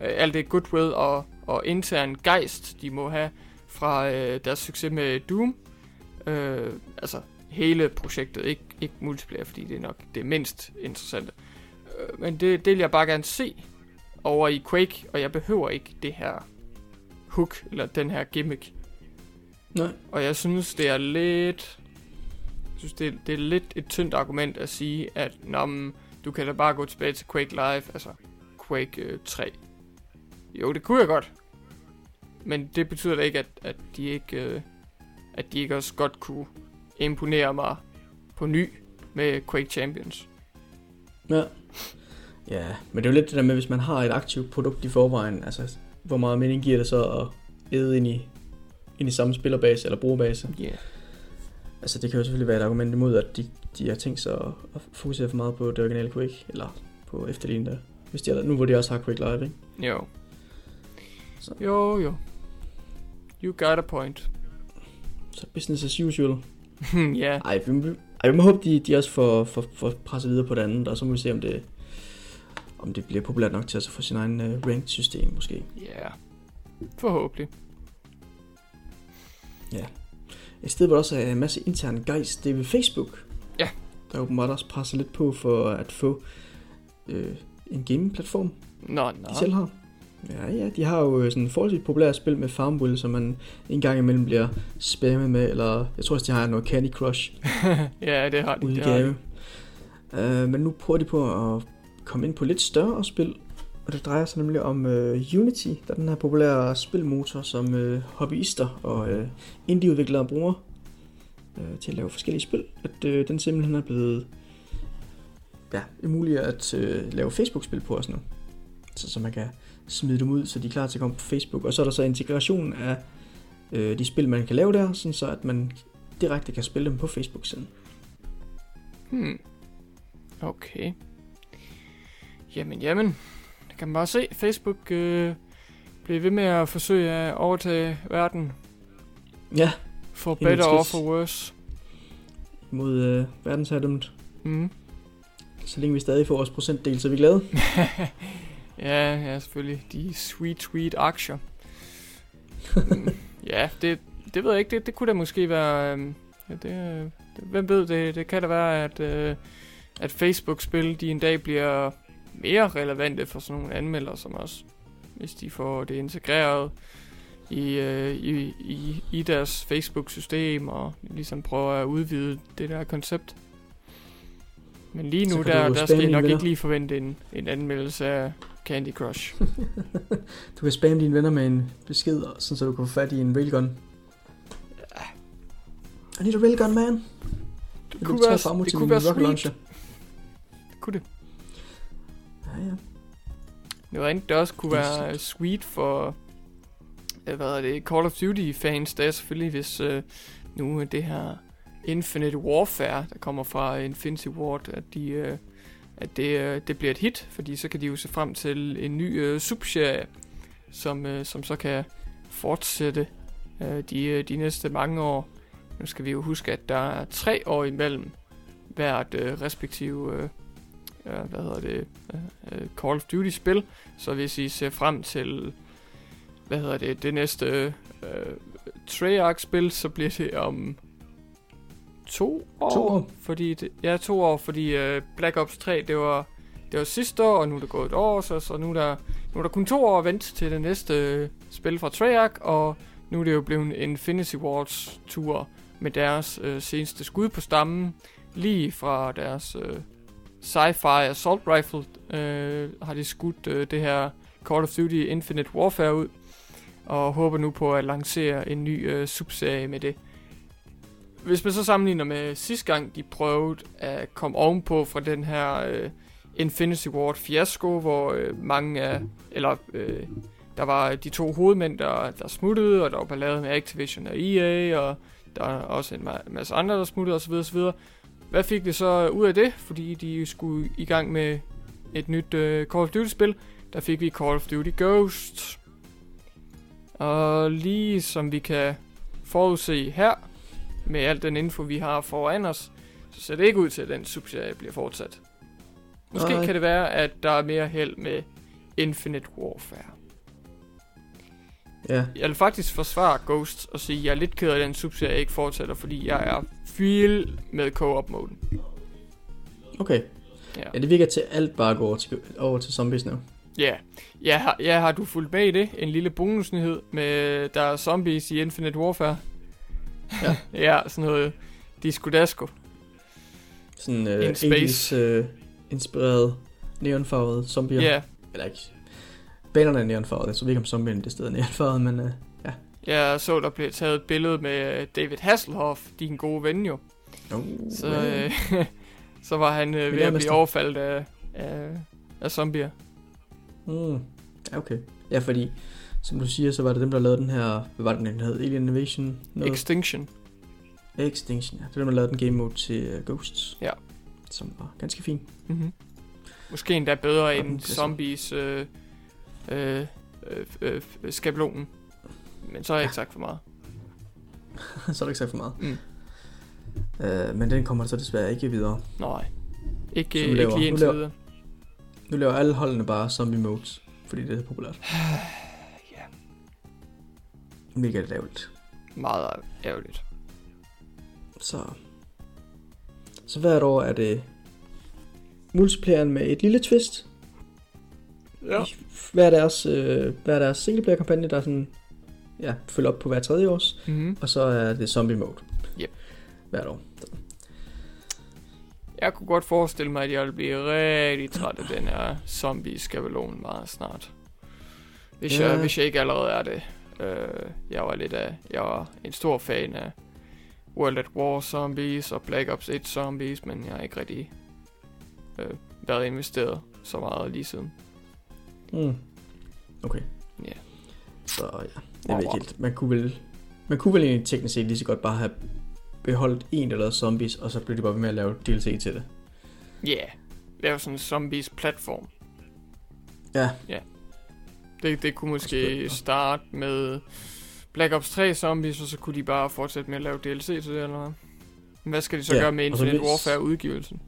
øh, alt det goodwill og, og intern gejst, de må have fra øh, deres succes med Doom. Øh, altså hele projektet, ikke, ikke multiplayer, fordi det er nok det mindst interessante. Øh, men det, det vil jeg bare gerne se over i Quake, og jeg behøver ikke det her hook, eller den her gimmick.
Nej.
Og jeg synes, det er lidt... Synes, det, det er lidt et tyndt argument at sige, at Nå, men, du kan da bare gå tilbage til Quake Live, altså Quake øh, 3. Jo, det kunne jeg godt. Men det betyder da ikke, at, at de ikke... Øh, at de ikke også godt kunne imponere mig på ny med Quake Champions.
Ja. Ja, men det er jo lidt det der med, hvis man har et aktivt produkt i forvejen, altså hvor meget mening giver det så at æde ind i, ind i samme spillerbase eller brugerbase.
Ja. Yeah.
Altså det kan jo selvfølgelig være et argument imod, at de, de har tænkt sig at, at fokusere for meget på det originale Quake, eller på efterlignen der. Hvis de har, nu hvor de også har Quake Live, ikke?
Jo.
Så.
Jo, jo. You got a point.
Så business as usual.
ja.
Ej, vi, må- ej, vi må håbe, de, de også får, får, får presset videre på det andet, og så må vi se, om det, om det bliver populært nok til at få sin egen uh, ranked system måske.
Ja. Yeah. Forhåbentlig.
Et sted, hvor der også er en masse intern gejst, det er ved Facebook.
Ja.
Der er åbenbart også presset lidt på for at få øh, en gaming-platform,
Nå,
de
nå.
selv har. Ja, ja, de har jo sådan et forholdsvis populært spil med Farmville, som man en gang imellem bliver spammet med, eller jeg tror også, de har noget Candy Crush
ja, det har de. Det har
udgave. Uh, men nu prøver de på at komme ind på lidt større spil, og det drejer sig nemlig om øh, Unity, der er den her populære spilmotor, som øh, hobbyister og øh, indieudviklere bruger øh, til at lave forskellige spil. At øh, den simpelthen er blevet ja, umuligt at øh, lave Facebook-spil på os nu. Så, så man kan smide dem ud, så de er klar til at komme på Facebook. Og så er der så integration af øh, de spil, man kan lave der, sådan så at man direkte kan spille dem på Facebook-siden.
Hmm. Okay. Jamen, jamen. Kan man bare se. Facebook øh, bliver ved med at forsøge at overtage verden.
Ja,
For better or for worse.
mod øh, verdensherredømmet.
Mm.
Så længe vi stadig får vores procentdel, så er vi glade.
Ja, ja, selvfølgelig. De sweet, sweet aktier. mm, ja, det, det ved jeg ikke. Det, det kunne da måske være... øhm, Ja, det, øh, det, hvem ved, det, det kan da være, at, øh, at Facebook-spil, de en dag bliver mere relevante for sådan nogle anmeldere som os. Hvis de får det integreret i, øh, i, i, i deres Facebook-system, og ligesom prøver at udvide det der koncept. Men lige nu, der, der skal jeg nok
venner.
ikke lige forvente en, en anmeldelse af Candy Crush.
Du kan spamme dine venner med en besked, sådan så du kan få fat i en railgun. I need a railgun, man.
Det
Vil
kunne være, det kunne være sweet.
launcher?
Kunne det.
Ja, ja.
Det var det også kunne være sweet for øh, hvad er det, Call of Duty fans, det er selvfølgelig hvis øh, nu det her Infinite Warfare, der kommer fra Infinity Ward, at de øh, at det, øh, det bliver et hit, fordi så kan de jo se frem til en ny øh, subserie, som, øh, som så kan fortsætte øh, de, øh, de næste mange år. Nu skal vi jo huske, at der er tre år imellem hvert øh, respektive øh, øh, hvad hedder det, øh, øh, Call of Duty spil. Så hvis I ser frem til, hvad hedder det, det næste øh, Treyarch spil, så bliver det om to år.
To år.
Fordi det, ja, to år, fordi øh, Black Ops 3, det var, det var sidste år, og nu er det gået et år, så, så nu, er der, nu er der kun to år at vente til det næste øh, spil fra Treyarch, og nu er det jo blevet en Infinity Wars tur med deres øh, seneste skud på stammen, lige fra deres øh, Sci-Fi Assault Rifle øh, har de skudt øh, det her Call of Duty Infinite Warfare ud, og håber nu på at lancere en ny øh, subserie med det. Hvis man så sammenligner med sidste gang, de prøvede at komme ovenpå fra den her øh, Infinity Ward fiasko, hvor øh, mange af, eller øh, der var de to hovedmænd, der, der smuttede, og der var ballade med Activision og EA, og der er også en masse andre, der smuttede osv. osv. Hvad fik vi så ud af det? Fordi de skulle i gang med et nyt øh, Call of Duty-spil. Der fik vi Call of Duty Ghost. Og lige som vi kan forudse her, med al den info, vi har foran os, så ser det ikke ud til, at den subserie bliver fortsat. Måske
Nej.
kan det være, at der er mere held med Infinite Warfare.
Ja,
Jeg vil faktisk forsvare Ghost og sige, at jeg er lidt ked af, at den subserie ikke fortsætter, fordi jeg er vild med co-op-moden.
okay.
Ja.
Ja, det virker til alt bare går over til, over til zombies nu.
Ja, ja, har, ja, har du fulgt med i det? En lille bonusnyhed med, der er zombies i Infinite Warfare.
Ja.
ja, sådan noget Disco Dasco.
Sådan øh,
In space.
80's øh, inspireret neonfarvede zombier.
Ja,
Eller ikke. Banerne er neonfarvede, så ved ikke om zombien det sted er neonfarvet, men øh.
Jeg så, der blev taget et billede med David Hasselhoff, din gode ven jo.
Oh,
Så, øh, så var han øh, ved at blive overfaldt af, af, af zombier.
Mm. Okay. Ja, fordi, som du siger, så var det dem, der lavede den her, hvad var det, den hed? Alien Invasion? Noget?
Extinction.
Extinction, ja. Det er dem, der lavede den game mode til uh, Ghosts.
Ja.
Som var ganske fin.
Mm-hmm. Måske endda bedre
Og
end zombies øh, øh, øh, øh, skabelonen. Men så har jeg ikke sagt for meget.
så er der ikke sagt for meget.
Mm.
Uh, men den kommer så desværre ikke videre.
Nej. Ikke, øh,
nu laver-
ikke lige indtil videre.
Nu laver alle holdene bare zombie modes, fordi det er populært.
ja,
Mega lavt.
meget ærgerligt.
Så, så hvert år er det multiplayeren med et lille twist.
Ja.
Hver deres, øh, hver deres singleplayer-kampagne, der er sådan, ja, følger op på hver tredje års,
Mm-hmm.
og så er det zombie mode.
Yep.
Hvert år.
Jeg kunne godt forestille mig, at jeg ville blive rigtig træt af den her zombie-skabelon meget snart. Hvis,
Ja.
jeg, hvis jeg ikke allerede er det. Øh, jeg var lidt af, jeg var en stor fan af World at War Zombies og Black Ops 1 Zombies, men jeg har ikke rigtig øh, været investeret så meget lige siden.
Mm. Okay.
Ja.
Så ja, jeg ved ikke helt. Man kunne vel, man kunne vel egentlig teknisk set lige så godt bare have beholdt en, lavede zombies, og så blev de bare ved med at lave DLC til det.
Ja, yeah. lave sådan en zombies platform.
Ja.
Det, det kunne måske
Spændende.
starte med Black Ops 3 Zombies, og så kunne de bare fortsætte med at lave DLC til det, eller hvad? Hvad skal de så
Ja,
gøre med Infinite
hvis-
Warfare udgivelsen?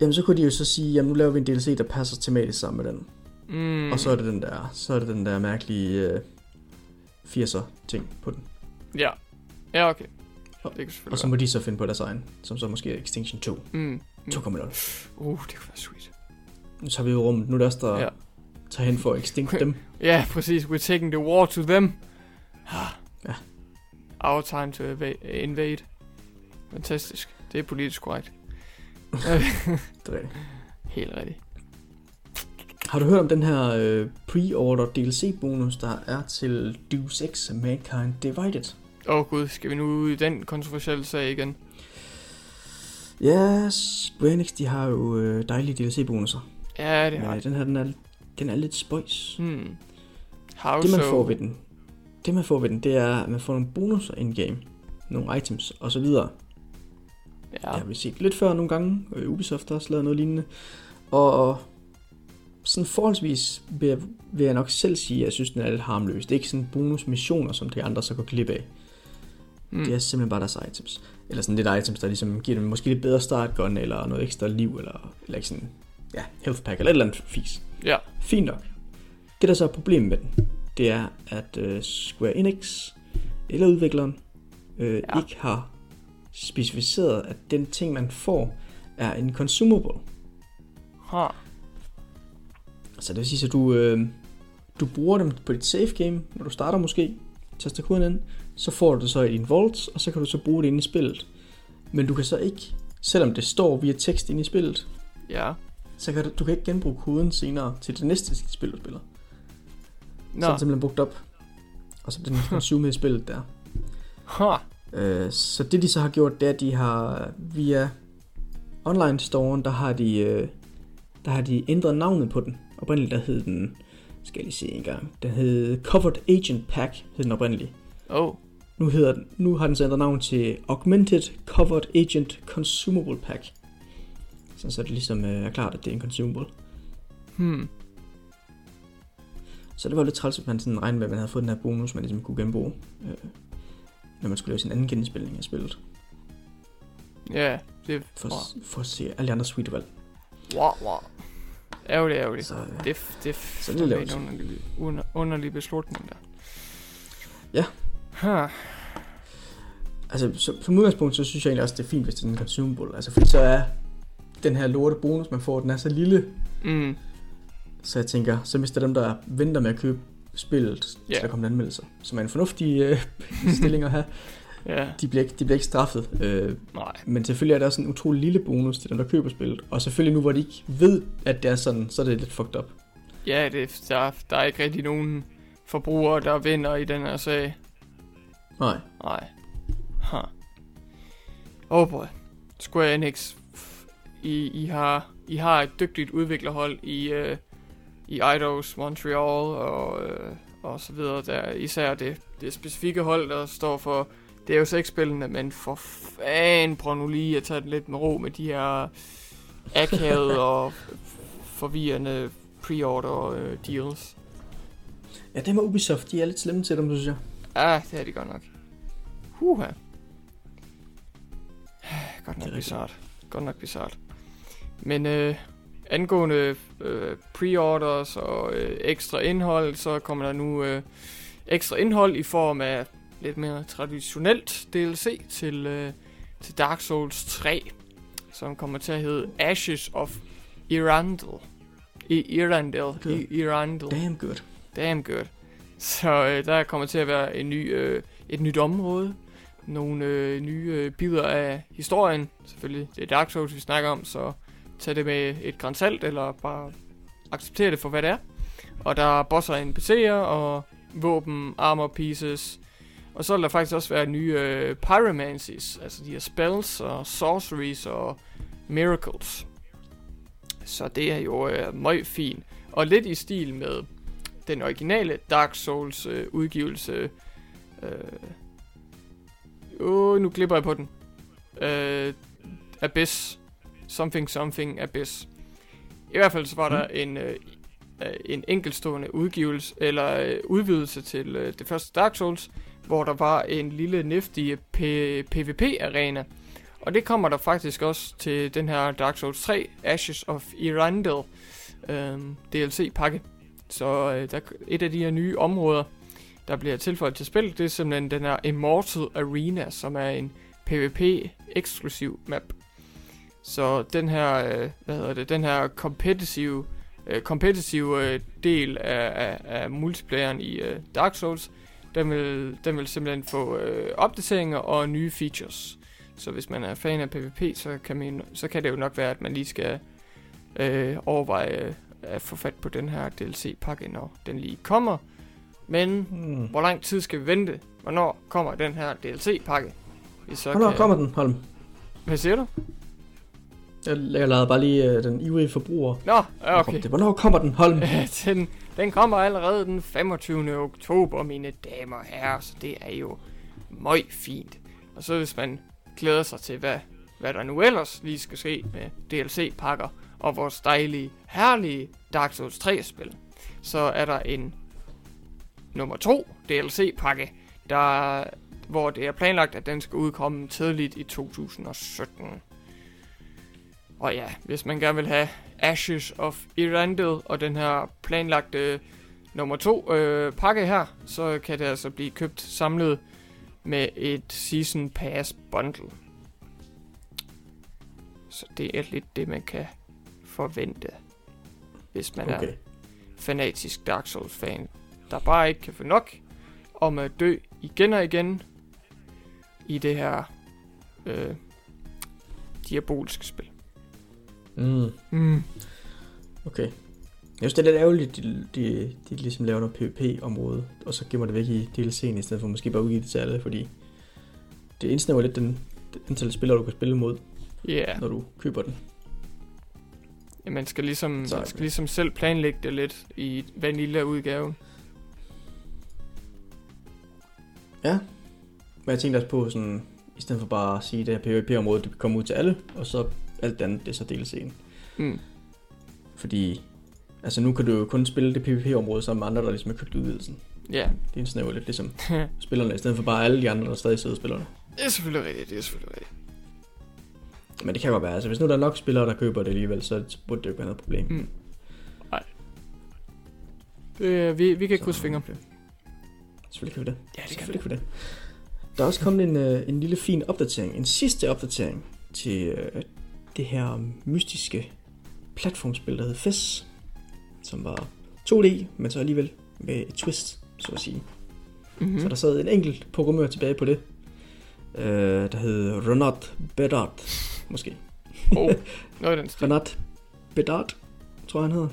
Jamen så kunne de jo så sige, jamen nu laver vi en DLC, der passer tematisk sammen med den.
Mm.
Og så er det den der, så er det den der mærkelige øh, 80'er ting på den.
Ja. Ja, okay.
Og-
Det kan
Og så må de så finde på deres egen, som så måske er Extinction 2.
være. Mm.
2.0.
Uh, det kunne være sweet.
Nu tager vi jo rummet. Nu er det os, der
Ja.
tager hen for at extinct dem.
Ja, præcis. We're taking the war to them.
Ja.
Our time to invade. Fantastisk. Det er politisk korrekt.
Det er rigtigt.
Helt rigtigt.
Har du hørt om den her øh, pre-order DLC-bonus, der er til Deus Ex Mankind Divided?
Åh oh, gud, skal vi nu ud i den kontroversielle sag igen?
Ja, Square Enix, de har jo øh, dejlige DLC-bonusser.
Ja, det har
øh, den her, den er, den er lidt spøjs.
Hmm. How
Det man
so?
får ved den, det man får ved den, det er, at man får nogle bonusser in-game. Nogle items og så videre. Ja.
Ja.
Det har vi set lidt før nogle gange. Øh, Ubisoft har også lavet noget lignende. Og sådan forholdsvis vil jeg, vil jeg nok selv sige, at jeg synes, den er lidt harmløs. Det er ikke sådan bonusmissioner, som de andre så går glip af.
Mm.
Det er simpelthen bare deres items. Eller sådan lidt items, der ligesom giver dem måske lidt bedre startgun, eller noget ekstra liv, eller, eller ikke sådan, ja, health pack, eller et eller andet fis.
Ja.
Fint nok. Det, der så er problemet med den, det er, at uh, Square Enix, eller udvikleren, øh,
Ja.
ikke har specificeret, at den ting, man får, er en consumable.
Ha.
Så det vil sige, at du, øh, du bruger dem på dit save game, når du starter måske, taster koden ind, så får du det så i din vault, og så kan du så bruge det inde i spillet. Men du kan så ikke, selvom det står via tekst inde i spillet,
Ja.
så kan du, du kan ikke genbruge koden senere til det næste spil, du spiller.
Nå.
Så er den simpelthen brugt op, og så bliver den consumet i spillet der.
Ha.
Øh, så det de så har gjort, det er, at de har via online storen, der har de, øh, der har de ændret navnet på den. Oprindeligt der hed den, skal jeg lige se en gang, den hed Covered Agent Pack, hed den oprindeligt.
Oh.
Nu, hedder den, nu har den så ændret navn til Augmented Covered Agent Consumable Pack. Sådan så det ligesom øh, er klart, at det er en consumable.
Hmm.
Så det var lidt træls, at man sådan regnede med, at man havde fået den her bonus, man ligesom kunne genbruge, øh, når man skulle lave sin anden genspilning af spillet.
Ja, det
For,
wow.
for at se alle de andre suitevalg.
wow, wow. Ærgerligt, ærgerligt.
Så, øh,
Det, er- det,
Så det er
en underlig, under, underlig beslutning der.
Ja.
Ha.
altså, så, som udgangspunkt, så synes jeg egentlig også, det er fint, hvis det er en consumable. Altså, fordi så er den her lorte bonus, man får, den er så lille,
Mm.
så jeg tænker, så mister dem, der venter med at købe spillet, til
Ja.
der kommer en anmeldelse. Som er en fornuftig øh, stilling at have.
Ja,
De bliver ikke, de bliver ikke straffet. Øh,
nej.
men selvfølgelig er der også en utrolig lille bonus til dem, der køber spillet. Og selvfølgelig nu, hvor de ikke ved, at det er sådan, så er det lidt fucked up.
Ja, det, der, der er ikke rigtig nogen forbrugere, der vinder i den her sag.
Nej.
Nej. Ha. Oh boy. Square Enix. I, I, har, I har et dygtigt udviklerhold i, uh, i Eidos Montreal og, uh, og så videre. Der især det, det specifikke hold, der står for Deus Ex-spillene, men for fan, prøv nu lige at tage det lidt med ro med de her akavede og forvirrende pre-order uh, deals.
Ja, det med Ubisoft, de er lidt slemme til dem, synes jeg.
Ja, det er de godt nok. Huha. Godt nok bizart. Godt nok bizart. Men øh, angående øh, pre-orders og øh, ekstra indhold, så kommer der nu øh, ekstra indhold i form af lidt mere traditionelt DLC til, øh, til Dark Souls 3, som kommer til at hedde Ashes of Erandel. I Irandel.
Okay.
I Irandel.
Damn good.
Damn good. Så øh, der kommer til at være en ny, øh, et nyt område. Nogle øh, nye øh, bidder af historien. Selvfølgelig, det er Dark Souls, vi snakker om, så tag det med et gran salt, eller bare acceptere det for, hvad det er. Og der er bosser og NPC'er, og våben, armor pieces. Og så vil der faktisk også være nye øh, pyromancies, altså de her spells og sorceries og miracles. Så det er jo øh, meget fint. Og lidt i stil med den originale Dark Souls øh, udgivelse. Øh, åh, nu glipper jeg på den. Øh, Abyss. Something Something Abyss. I hvert fald så var
Mm.
der en, øh, øh, en enkeltstående udgivelse, eller øh, udvidelse til øh, det første Dark Souls, hvor der var en lille nifty PvP-arena. Og det kommer der faktisk også til den her Dark Souls 3, Ashes of Irandel øh, DLC-pakke. Så øh, der, et af de her nye områder, der bliver tilføjet til spillet, det er simpelthen den her Immortal Arena, som er en PvP-eksklusiv map. Så den her, øh, hvad hedder det, den her competitive, øh, competitive øh, del af, af, af multiplayeren i øh, Dark Souls, den vil, den vil simpelthen få øh, opdateringer og nye features. Så hvis man er fan af PvP, så kan, man, så kan det jo nok være, at man lige skal øh, overveje øh, at få fat på den her DLC-pakke, når den lige kommer. Men
Hmm.
hvor lang tid skal vi vente? Hvornår kommer den her DLC-pakke?
Hvornår
kan...
kommer den, Holm?
Hvad siger du?
Jeg, lavede bare lige øh, den ivrige forbruger.
Nå, okay.
Det. Hvornår kommer den, Holm?
den, den kommer allerede den 25. oktober, mine damer og herrer, så det er jo meget fint. Og så hvis man glæder sig til, hvad, hvad der nu ellers lige skal ske med DLC-pakker og vores dejlige, herlige Dark Souls 3-spil, så er der en nummer 2 DLC-pakke, der, hvor det er planlagt, at den skal udkomme tidligt i 2017. Og ja, hvis man gerne vil have Ashes of Irandel og den her planlagte nummer 2 øh, pakke her, så kan det altså blive købt samlet med et Season Pass bundle. Så det er lidt det, man kan forvente, hvis man okay. er fanatisk Dark Souls-fan, der bare ikke kan få nok om at dø igen og igen i det her øh, diaboliske spil.
Mm.
Mm.
Okay. Jeg synes, det er lidt ærgerligt, de, de, de ligesom laver noget PvP-område, og så gemmer det væk i DLC'en, i stedet for måske bare udgive det til alle, fordi det indsnæver lidt den, det antal spillere, du kan spille mod,
yeah.
når du køber den.
ja, man skal ligesom,
Så-
man skal ligesom selv planlægge det lidt i vanilla-udgaven.
Ja. Men jeg tænkte også på sådan, i stedet for bare at sige, at det her PvP-område, det kommer ud til alle, og så alt andet, det er så DLC'en.
Mm.
Fordi, altså nu kan du jo kun spille det PvP-område sammen med andre, der ligesom har købt udvidelsen.
Ja,
Det indsnæver lidt ligesom spillerne, i stedet for bare alle de andre, der stadig sidder og spiller det.
er selvfølgelig rigtigt, det er selvfølgelig rigtigt.
Men det kan godt være, altså hvis nu der er nok spillere, der køber det alligevel, så burde det jo ikke være noget problem.
Mm. Det, vi, vi kan krydse fingre.
Selvfølgelig kan vi det.
Ja, det kan vi.
Selvfølgelig kan vi det. Der er også kommet en, øh, en lille fin opdatering, en sidste opdatering til øh, det her mystiske platformspil, der hed Fes, som var 2D, men så alligevel med et twist, så at sige.
Mm-hmm.
Mm. Så der sad en enkelt programmør tilbage på det, øh, der hed Renat Bedard, måske.
oh, noget den stil.
Renat Bedard, tror jeg han hedder,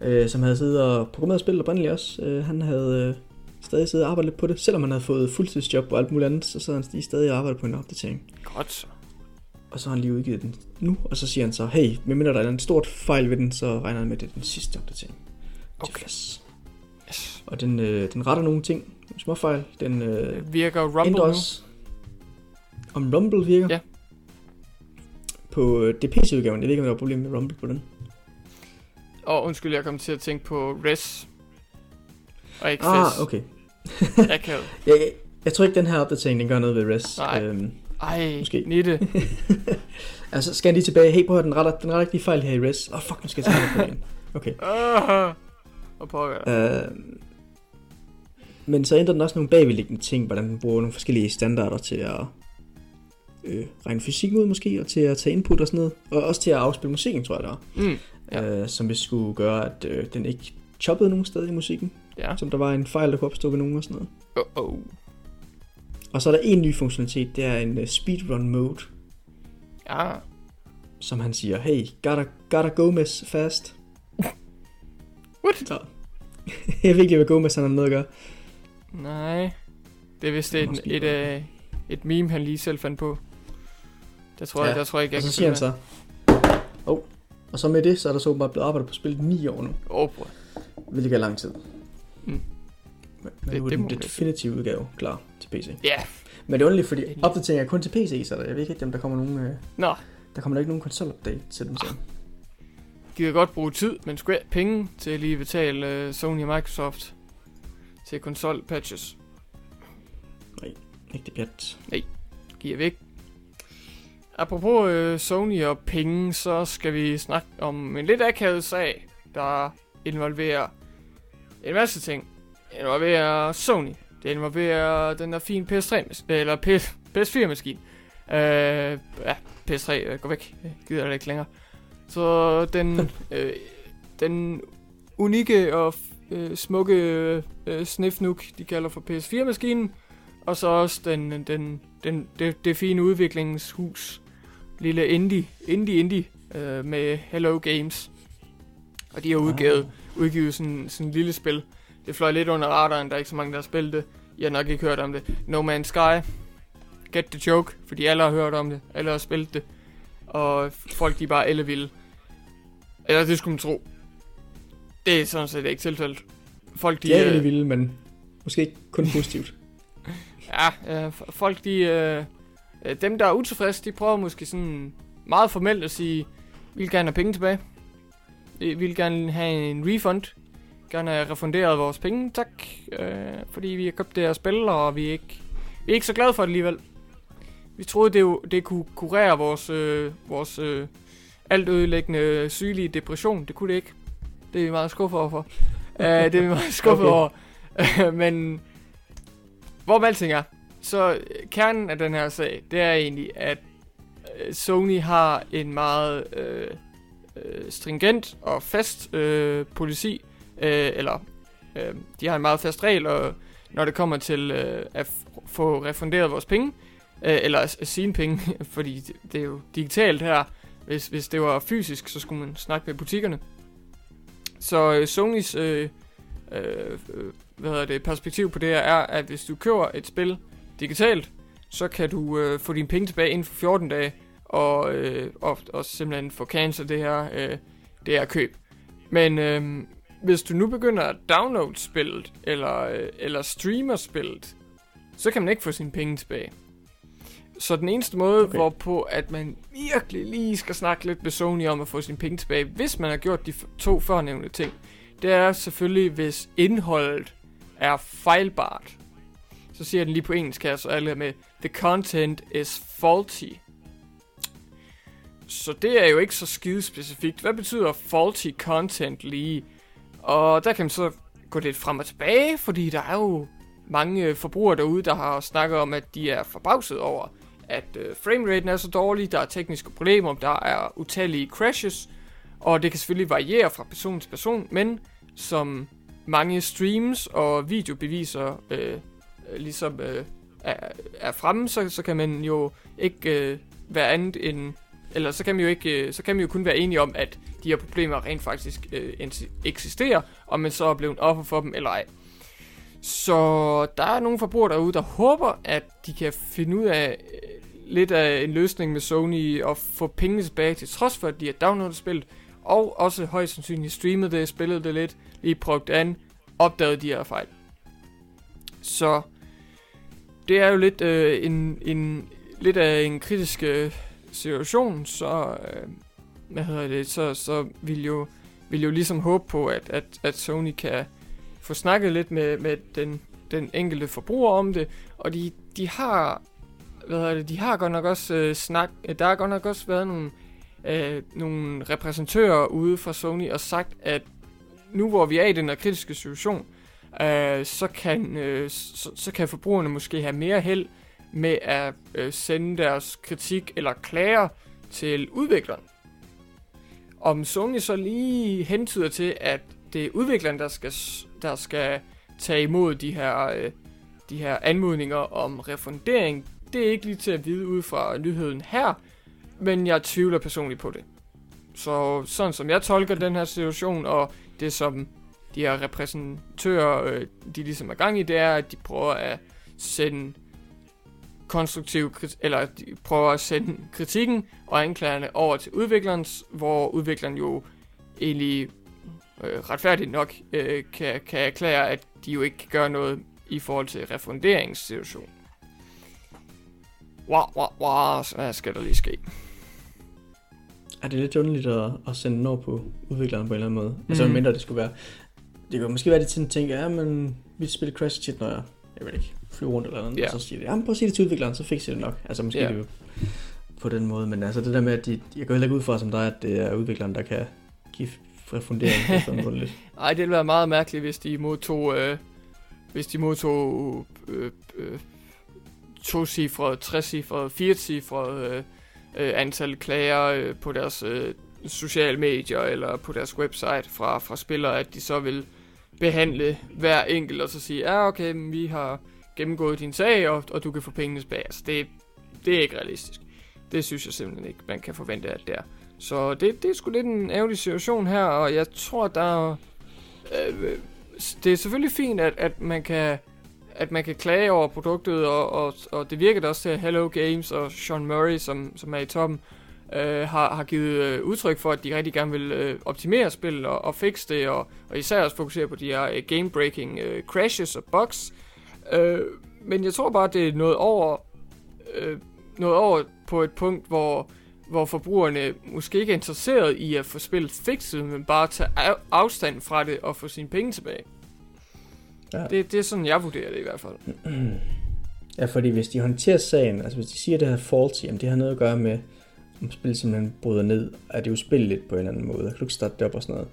øh, som havde siddet og programmeret spillet oprindeligt også. Øh, han havde øh, stadig siddet og arbejdet lidt på det, selvom han havde fået fuldtidsjob og alt muligt andet, så sad han lige stadig og arbejdede på en opdatering.
Godt så.
Og så har han lige udgivet den nu, og så siger han så, hey, medmindre der er en stort fejl ved den, så regner han med, at det er den sidste opdatering.
Okay. Yes.
Og den, øh, den retter nogle ting, små fejl. Den øh,
virker Rumble nu.
også, om Rumble virker.
Ja.
På øh, det PC-udgaven, jeg ved ikke, om der var problem med Rumble på den.
Og undskyld, jeg kom til at tænke på Res. Og ikke
Ah,
Fes.
okay.
Jeg,
jeg, jeg tror ikke, den her opdatering, den gør noget ved Res.
Nej.
Øhm,
Ej,
Måske.
Nitte.
altså, skal jeg lige tilbage. Hey, prøv den retter, den retter ikke fejl her i Res. Åh, oh, fuck, nu skal jeg tage igen. Okay.
Og pokker.
Øh, men så ændrer den også nogle bagvedliggende ting, hvordan den bruger nogle forskellige standarder til at øh, regne fysik ud måske, og til at tage input og sådan noget. Og også til at afspille musikken, tror jeg der.
Mm. Ja.
øh, som vi skulle gøre, at øh, den ikke choppede nogen steder i musikken,
Ja.
som der var en fejl, der kunne opstå ved nogen og sådan noget.
Oh, oh.
Og så er der en ny funktionalitet, det er en uh, speedrun mode,
Ja.
som han siger, hey, gotta, gotta go miss fast.
What?
Så. jeg ved ikke, hvad Gomez han har noget at gøre.
Nej. Det er vist et,
Måske
et, et, et meme, han lige selv fandt på. Der tror, ja. jeg, der tror jeg ikke, jeg
og så siger han så, oh, og så med det, så er der så åbenbart blevet arbejdet på spillet 9 år nu.
Åh, bror.
hvilket er lang tid.
Mm.
Men, men
Det-
nu er
det
den definitive udgave klar til PC.
Ja.
Men det er underligt, fordi
Endelig.
opdateringen er kun til PC, så der, jeg ved ikke, om der kommer nogen, øh,
Nå,
der kommer der ikke nogen konsol-update til dem så.
gider godt bruge tid, men ikke penge til at lige betale uh, Sony og Microsoft til konsol patches.
Ikke det pjat.
Giver væk. Apropos øh, Sony og penge, så skal vi snakke om en lidt akavet sag, der involverer en masse ting. Involverer Sony. Det involverer den der fine PS3, mas- eller PS, PS4-maskine. Øh, ja, PS3, øh, gå væk. Jeg gider det ikke længere. Så den, øh, den unikke og øh, smukke øh, Snifnuk, de kalder for PS4-maskinen, og så også den, den, den, det, det fine udviklingshus, lille indie, indie, indie, øh, med Hello Games. Og de har udgivet, udgivet sådan, sådan et lille spil. Det fløj lidt under radaren, der er ikke så mange, der har spillet det. Jeg har nok ikke hørt om det. No Man's Sky. Get the joke, fordi alle har hørt om det. Alle har spillet det. Og folk, de er bare alle vilde. Eller det skulle man tro. Det er sådan set ikke tilfældet. Folk, de,
De er
øh,
vilde, men måske ikke kun positivt.
Ja, øh, folk de... Øh, øh, dem, der er utilfredse, de prøver måske sådan meget formelt at sige, vi vil gerne have penge tilbage. Vi vil gerne have en refund. Gerne have refunderet vores penge, tak. Øh, fordi vi har købt det her spil, og vi er ikke, vi er ikke så glade for det alligevel. Vi troede, det, jo, det kunne kurere vores, øh, vores øh, alt ødelæggende sygelige depression. Det kunne det ikke. Det er vi meget skuffet over for. uh, det er vi meget skuffet
Okay.
over. Men hvor alting er, så øh, kernen af den her sag, det er egentlig, at øh, Sony har en meget øh, øh, stringent og fast øh, politi, øh, eller øh, de har en meget fast regel, og når det kommer til øh, at få refunderet vores penge, øh, eller sine penge, fordi det, det er jo digitalt her. Hvis, hvis det var fysisk, så skulle man snakke med butikkerne. Så øh, Sonys øh, øh, øh, hvad hedder det, perspektiv på det her er, at hvis du køber et spil digitalt, så kan du øh, få dine penge tilbage inden for 14 dage, og, øh, og, og simpelthen få cancel det her, øh, det her køb. Men øh, hvis du nu begynder at downloade spillet, eller, øh, eller streamer spillet, så kan man ikke få sine penge tilbage. Så den eneste måde, okay. Hvorpå at man virkelig lige skal snakke lidt med Sony om at få sine penge tilbage, hvis man har gjort de to førnævnte ting, det er selvfølgelig, hvis indholdet er fejlbart. Så siger den lige på engelsk her, så alle med, the content is faulty. Så det er jo ikke så skide specifikt. Hvad betyder faulty content lige? Og der kan man så gå lidt frem og tilbage, fordi der er jo mange øh, forbrugere derude, der har snakket om, at de er forbavset over, at øh, frameraten er så dårlig, der er tekniske problemer, der er utallige crashes, og det kan selvfølgelig variere fra person til person, men som mange streams og videobeviser øh, øh ligesom øh, er, er fremme, så, så kan man jo ikke øh, være andet end eller så kan man jo ikke øh, så kan man jo kun være enige om at de her problemer rent faktisk øh, eksisterer, om man så er blevet offer for dem eller ej. Så der er nogle forbrugere derude, der håber, at de kan finde ud af øh, lidt af en løsning med Sony og få pengene tilbage til trods for, at de har downloadet spillet, og også højst sandsynligt streamet det, spillet det lidt, lige prøvet det an, opdaget de her fejl. Så det er jo lidt øh, en, en lidt af en kritisk øh, situation, så øh, hvad hedder det, så, så vil jo vil jo ligesom håbe på, at, at, at Sony kan få snakket lidt med, med den, den enkelte forbruger om det, og de, de har hvad hedder det, de har godt nok også øh, snak, øh, der har godt nok også været nogle, øh, nogle repræsentører ude fra Sony og sagt, at nu hvor vi er i den her kritiske situation, øh, så, kan, øh, så, så kan forbrugerne måske have mere held med at øh, sende deres kritik eller klager til udvikleren om Sony så lige hentyder til, at det er udvikleren, der skal, der skal tage imod de her, øh, de her anmodninger om refundering, det er ikke lige til at vide ud fra nyheden her, men jeg tvivler personligt på det. Så sådan som jeg tolker den her situation, og det som de her repræsentører, øh, de ligesom er gang i, det er, at de prøver at sende konstruktiv eller de prøver at sende kritikken og anklagerne over til udvikleren, hvor udvikleren jo egentlig øh, retfærdigt nok øh, kan, kan erklære, at de jo ikke kan gøre noget i forhold til refunderingssituationen. Wow, wow, wow, så hvad skal der lige ske?
Er det lidt underligt at, at sende noget på udvikleren på en eller anden måde? Mm. Altså, mindre det skulle være... Det kan måske være, at de tænker, ja, men vi spiller Crash tit, når jeg, jeg ved ikke, flyver rundt eller noget, yeah. og så siger de, ja, prøv at sige det til udvikleren, så fikser det nok. Altså, måske yeah. det jo på den måde, men altså det der med, at de, jeg går heller ikke ud fra som dig, at det er udvikleren, der kan give refundering. det
Nej, det ville være meget mærkeligt, hvis de modtog, øh, hvis de modtog øh, øh, to-cifrede, tre-cifrede, fire-cifrede øh, øh, antal klager øh, på deres øh, sociale medier eller på deres website fra, fra spillere, at de så vil behandle hver enkelt og så sige, ja okay, men vi har gennemgået din sag, og, og du kan få pengene tilbage. Altså, det, det er ikke realistisk. Det synes jeg simpelthen ikke, man kan forvente, at det er. Så det, det er sgu lidt en ærgerlig situation her, og jeg tror, der er... Øh, det er selvfølgelig fint, at, at man kan at man kan klage over produktet, og, og, og det virker da også til, at Hello Games og Sean Murray, som, som er i toppen, øh, har, har givet øh, udtryk for, at de rigtig gerne vil øh, optimere spillet og, og fikse det, og, og især også fokusere på de her øh, game-breaking øh, crashes og bugs. Øh, men jeg tror bare, det er noget over, øh, noget over på et punkt, hvor, hvor forbrugerne måske ikke er interesseret i at få spillet fikset, men bare tage afstand fra det og få sine penge tilbage. Ja. Det, det er sådan, jeg vurderer det i hvert fald.
Ja, fordi hvis de håndterer sagen, altså hvis de siger, at det her faulty, jamen det har noget at gøre med, om spillet simpelthen bryder ned, er det jo spillet på en eller anden måde, kan du ikke starte det op og sådan noget.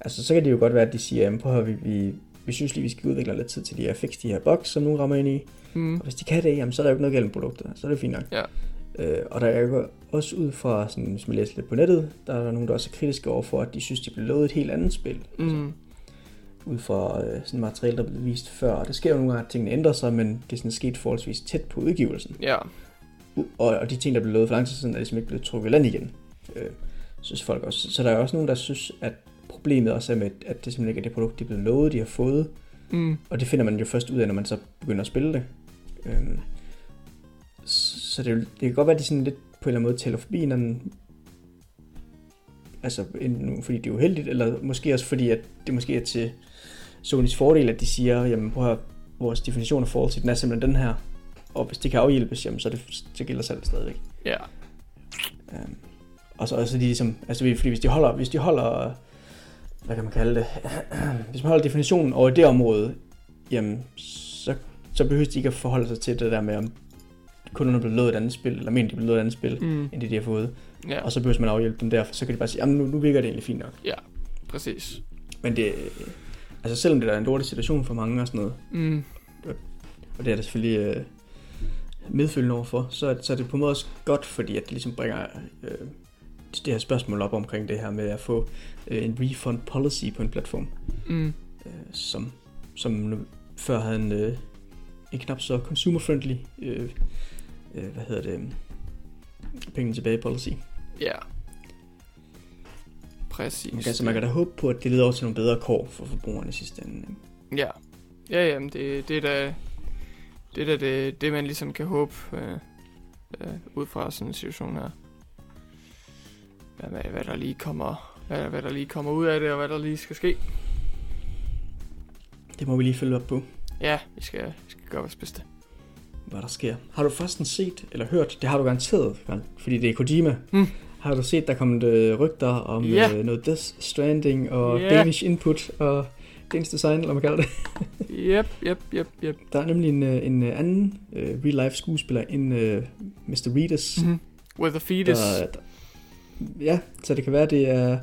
Altså så kan det jo godt være, at de siger, jamen prøv at vi, vi, vi synes lige, vi skal udvikle lidt tid til de her fix de her bugs, som nu rammer ind i. Mm. Og hvis de kan det, jamen så er der jo ikke noget galt med produktet, så er det fint nok. Ja. Øh, og der er jo også ud fra, sådan, hvis man læser lidt på nettet, der er nogen, der også er kritiske over for, at de synes, de blev lovet et helt andet spil. Mm. Altså, ud fra øh, sådan materiale, der blev vist før. Og det sker jo nogle gange, at tingene ændrer sig, men det er sådan sket forholdsvis tæt på udgivelsen. Ja. Og, og de ting, der blev lovet for lang tid siden, er ligesom ikke blevet trukket land igen. Øh, synes folk også. Så der er også nogen, der synes, at problemet også er med, at det simpelthen ikke er det produkt, de er blevet lovet, de har fået. Mm. Og det finder man jo først ud af, når man så begynder at spille det. Øh, så det, det kan godt være, at de sådan lidt på en eller anden måde tæller forbi hinanden. Altså, enten fordi det er uheldigt, eller måske også fordi, at det måske er til Sonys fordel, at de siger, jamen prøv at høre, vores definition af forhold til den er simpelthen den her, og hvis det kan afhjælpes, jamen så, det, så gælder salget stadigvæk. Ja. Um, og så, altså de ligesom, altså fordi hvis de holder, hvis de holder, hvad kan man kalde det, hvis man holder definitionen over det område, jamen så, så behøver de ikke at forholde sig til det der med, om kunderne blevet lovet et andet spil, eller mener de blevet lovet et andet spil, mm. end det de har fået. Ja. Og så behøver man afhjælpe dem derfor, så kan de bare sige, jamen nu, nu virker det egentlig fint nok.
Ja, præcis.
Men det, Altså selvom det er en dårlig situation for mange og sådan noget, mm. og det er det selvfølgelig øh, medfølgende overfor, så, så er det på en måde også godt, fordi at det ligesom bringer øh, det her spørgsmål op omkring det her med at få øh, en refund policy på en platform, mm. øh, som, som før havde en, øh, en knap så consumer-friendly øh, øh, hvad hedder det, penge tilbage policy. Ja. Yeah.
Præcis.
Kan, så man kan da håbe på, at det leder over til nogle bedre kår for forbrugerne i sidste ende.
Ja. Ja, jamen, det, det er da det, er da det, det, man ligesom kan håbe øh, øh, ud fra sådan en situation her. Hvad, hvad, hvad der lige kommer hvad, hvad der lige kommer ud af det, og hvad der lige skal ske.
Det må vi lige følge op på.
Ja, vi skal, vi skal gøre vores bedste.
Hvad der sker. Har du først set eller hørt, det har du garanteret, fordi det er Kojima, mm. Har du set, der kommet øh, rygter om yeah. øh, noget Death Stranding og yeah. Danish Input og Danish Design, eller man kalder det?
yep, yep, yep, yep.
Der er nemlig en, øh, en øh, anden uh, real-life skuespiller, en uh, Mr. Reedus. Mm-hmm.
With a fetus. Der,
der, ja, så det kan være, det er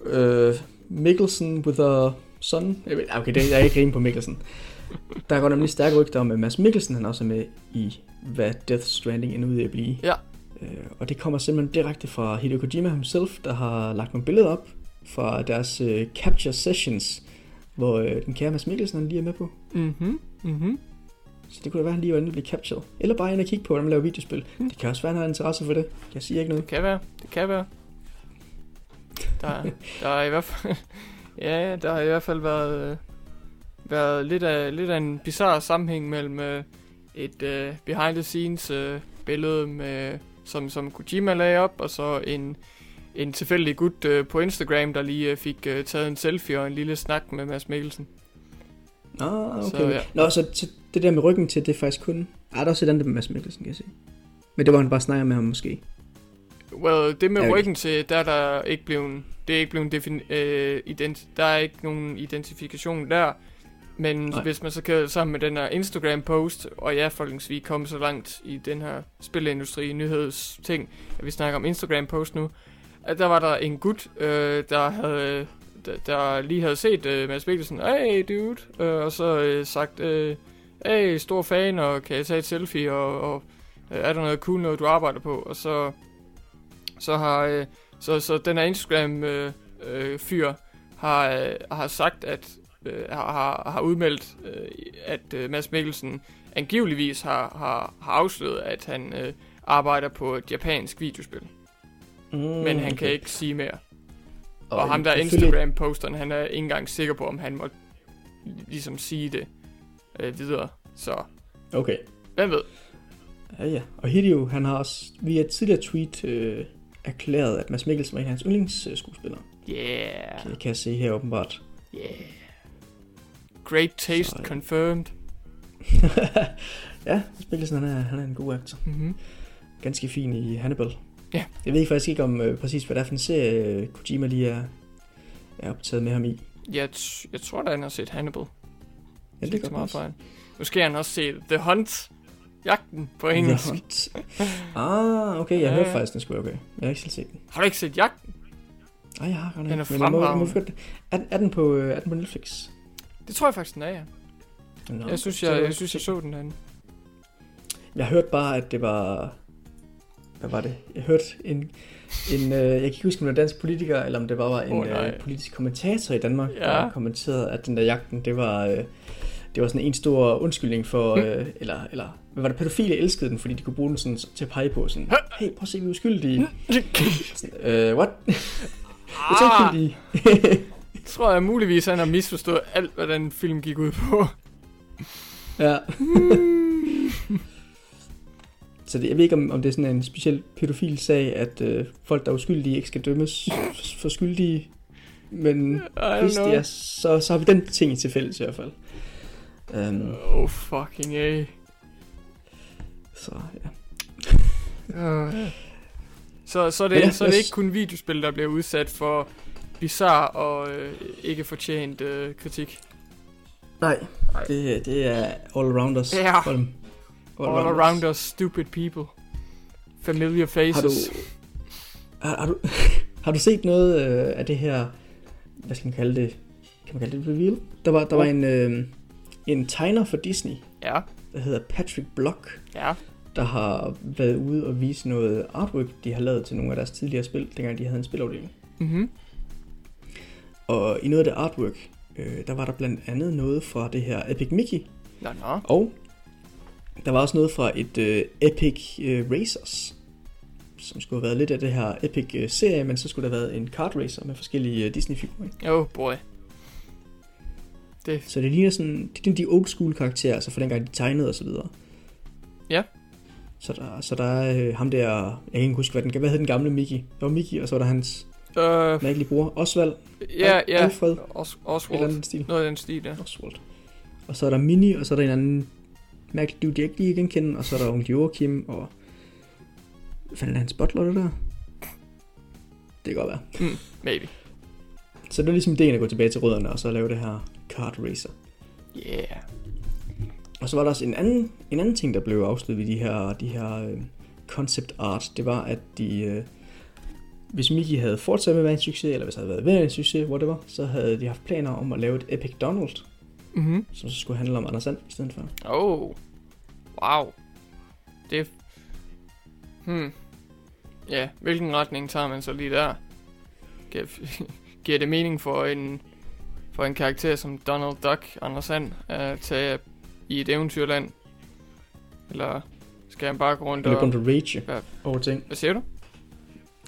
uh, Mikkelsen with a son. Okay, det, jeg er ikke rimelig på Mikkelsen. Der går nemlig stærke rygter om, at Mads Mikkelsen han også er med i, hvad Death Stranding ender ud af at blive. Ja. Øh, og det kommer simpelthen direkte fra Hideo Kojima himself, der har lagt nogle billeder op fra deres øh, capture sessions, hvor øh, den kære Mads Mikkelsen han lige er med på.
Mhm, mhm.
Så det kunne da være, at han lige var inde og blive captured. Eller bare ind og kigge på, hvordan man laver videospil.
Mm.
Det kan også være, at han har interesse for det. Jeg siger ikke noget.
Det kan være, det kan være. Der, der er i hvert fald... ja, der har i hvert fald været, øh, været lidt, af, lidt af en bizarre sammenhæng mellem øh, et øh, behind the scenes øh, billede, med, som, som Kojima lagde op, og så en, en tilfældig gut øh, på Instagram, der lige øh, fik øh, taget en selfie og en lille snak med Mads Mikkelsen.
Nå, okay.
Så,
Så,
ja.
Nå, så t- det der med ryggen til, det er faktisk kun... Ah, der er også et andet med Mads Mikkelsen, kan jeg se. Men det var han bare snakker med ham måske.
Well, det med
Ja,
ryggen til, der er der ikke blevet, det er ikke blevet defin- øh, ident- der er ikke nogen identifikation der. Men Nej.
Nej.
hvis man så kan sammen med den her Instagram-post, og ja, folkens, vi er kommet så langt i den her spilindustri nyhedsting, at vi snakker om Instagram-post nu, at der var der en gut, øh, der havde der, der lige havde set øh, Mads Mikkelsen, hey dude, øh, og så øh, sagt, øh, hey, stor fan, og kan jeg tage et selfie, og, og øh, er der noget cool noget, du arbejder på, og så så har øh, så, så den her Instagram øh, øh, fyr har, øh, har sagt at øh, har, har, udmeldt øh, at øh, Mads Mikkelsen angiveligvis har, har, har afsløret at han øh, arbejder på et japansk videospil,
Mm,
men han kan ikke sige mere. Og,
Og
ham der
selvfølgelig-
Instagram posteren, han er ikke engang sikker på om han må ligesom sige det øh, videre. Så
Okay.
hvem ved?
Ja, ja. Og Hideo, han har også via et tidligere tweet øh, erklæret, at Mads Mikkelsen var en af hans yndlingsskuespillere.
Yeah,
Det kan jeg se her åbenbart.
yeah. Great taste
Så, ja.
confirmed.
ja, Mikkelsen, han er, han er en god aktor.
Mm-hmm.
Ganske fin i Hannibal.
Ja.
Jeg ved faktisk ikke om øh, præcis, hvad det er for en serie, Kojima lige er, er optaget med ham i.
Jeg, t- jeg tror da, han har set Hannibal.
Ja,
det er
kan
meget
godt
fejl. Måske har han også set The Hunt. Jagten på engelsk.
The Hunt. Ah, okay, jeg
Ja,
hørte
ja.
faktisk, den skulle okay. Jeg har ikke selv set den.
Har du ikke set Jagten?
Nej, jeg har godt
Den er
ikke. Jeg må, jeg må
fremragende.
få- er, er, den på, øh, er den på Netflix?
Det tror jeg faktisk, den er, ja.
Nå,
Jeg synes,
så
jeg, jeg,
også-
synes, jeg så den derinde.
Jeg hørte bare, at det var... Hvad var det? Jeg hørte en... en øh, jeg kan ikke huske, om det var dansk politiker, eller om det bare var en oh,
nej.
øh, politisk kommentator i Danmark,
Ja.
der kommenterede, at den der jagten, det var... Øh, det var sådan en stor undskyldning for,
Hm.
øh, eller, eller, hvad var det, pædofile elskede den, fordi de kunne bruge den sådan til at pege på, sådan, hey, prøv at se, vi er uskyldige. Sådan, øh, what?
Ah, tror jeg muligvis, han har misforstået alt, hvad den film gik ud på.
ja. Så det, jeg ved ikke, om, om det er sådan en speciel pædofil sag, at øh, folk, der er uskyldige, ikke skal dømmes for skyldige. Men hvis
know.
det er, så, så har vi den ting til fælles i hvert fald. Um,
Oh, fucking A.
så ja.
Uh. Så, så, er det,
Ja,
så er det ikke kun videospil, der bliver udsat for bizarre og øh, ikke fortjent øh, kritik.
Nej,
Nej.
det, det er all around us.
Ja.
All,
All, all around us, stupid people. Familiar faces.
Har du, har, har, du, har du set noget øh, af det her, hvad skal man kalde det, kan man kalde det reveal? Der var, der var
Oh.
en, øh, en tegner for Disney,
Ja,
der hedder Patrick Block,
ja.
der har været ude og vise noget artwork, de har lavet til nogle af deres tidligere spil, dengang de havde en spilafdeling.
Mhm.
Og i noget af det artwork, øh, der var der blandt andet noget fra det her Epic Mickey,
Nå, nå.
og der var også noget fra et øh, Epic øh, Racers, som skulle have været lidt af det her Epic øh, serie, men så skulle der have været en kart racer med forskellige øh, Disney-figurer.
Oh boy. Det,
Så det ligner sådan, det ligner de old school karakterer, altså fra dengang de tegnede og så videre.
Ja.
Så der, så der er øh, ham der, jeg kan ikke huske, hvad, den, hvad hed den gamle Mickey? Der var Mickey, og så var der hans
øh,
mærkelige bror, Osvald,
ja, ja.
Alfred,
Os, Oswald.
eller andet stil.
Noget af den stil, ja.
Oswald. Og så er der Minnie, og så er der en anden mærkelig dude, jeg ikke lige kan kende, og så er der onkel Joachim, og hvad fanden er hans butler, det der? Det kan godt være.
Maybe.
Så det er ligesom ideen at gå tilbage til rødderne, og så lave det her kart racer.
Yeah.
Og så var der også en anden, en anden ting, der blev afsluttet i de her, de her øh, concept art. Det var, at de, øh, hvis Mickey havde fortsat med at være en succes, eller hvis det havde været ved en succes, whatever, så havde de haft planer om at lave et Epic Donald,
Mhm.
som så skulle handle om Anders Sand i stedet for.
Oh. Wow. Det... Hmm. Ja, hvilken retning tager man så lige der? Giver, det mening for en, for en karakter som Donald Duck, Anders Sand, at tage i et eventyrland? Eller skal han bare gå rundt
Han er
og...
kun at rage
Ja.
over ting.
Hvad siger du?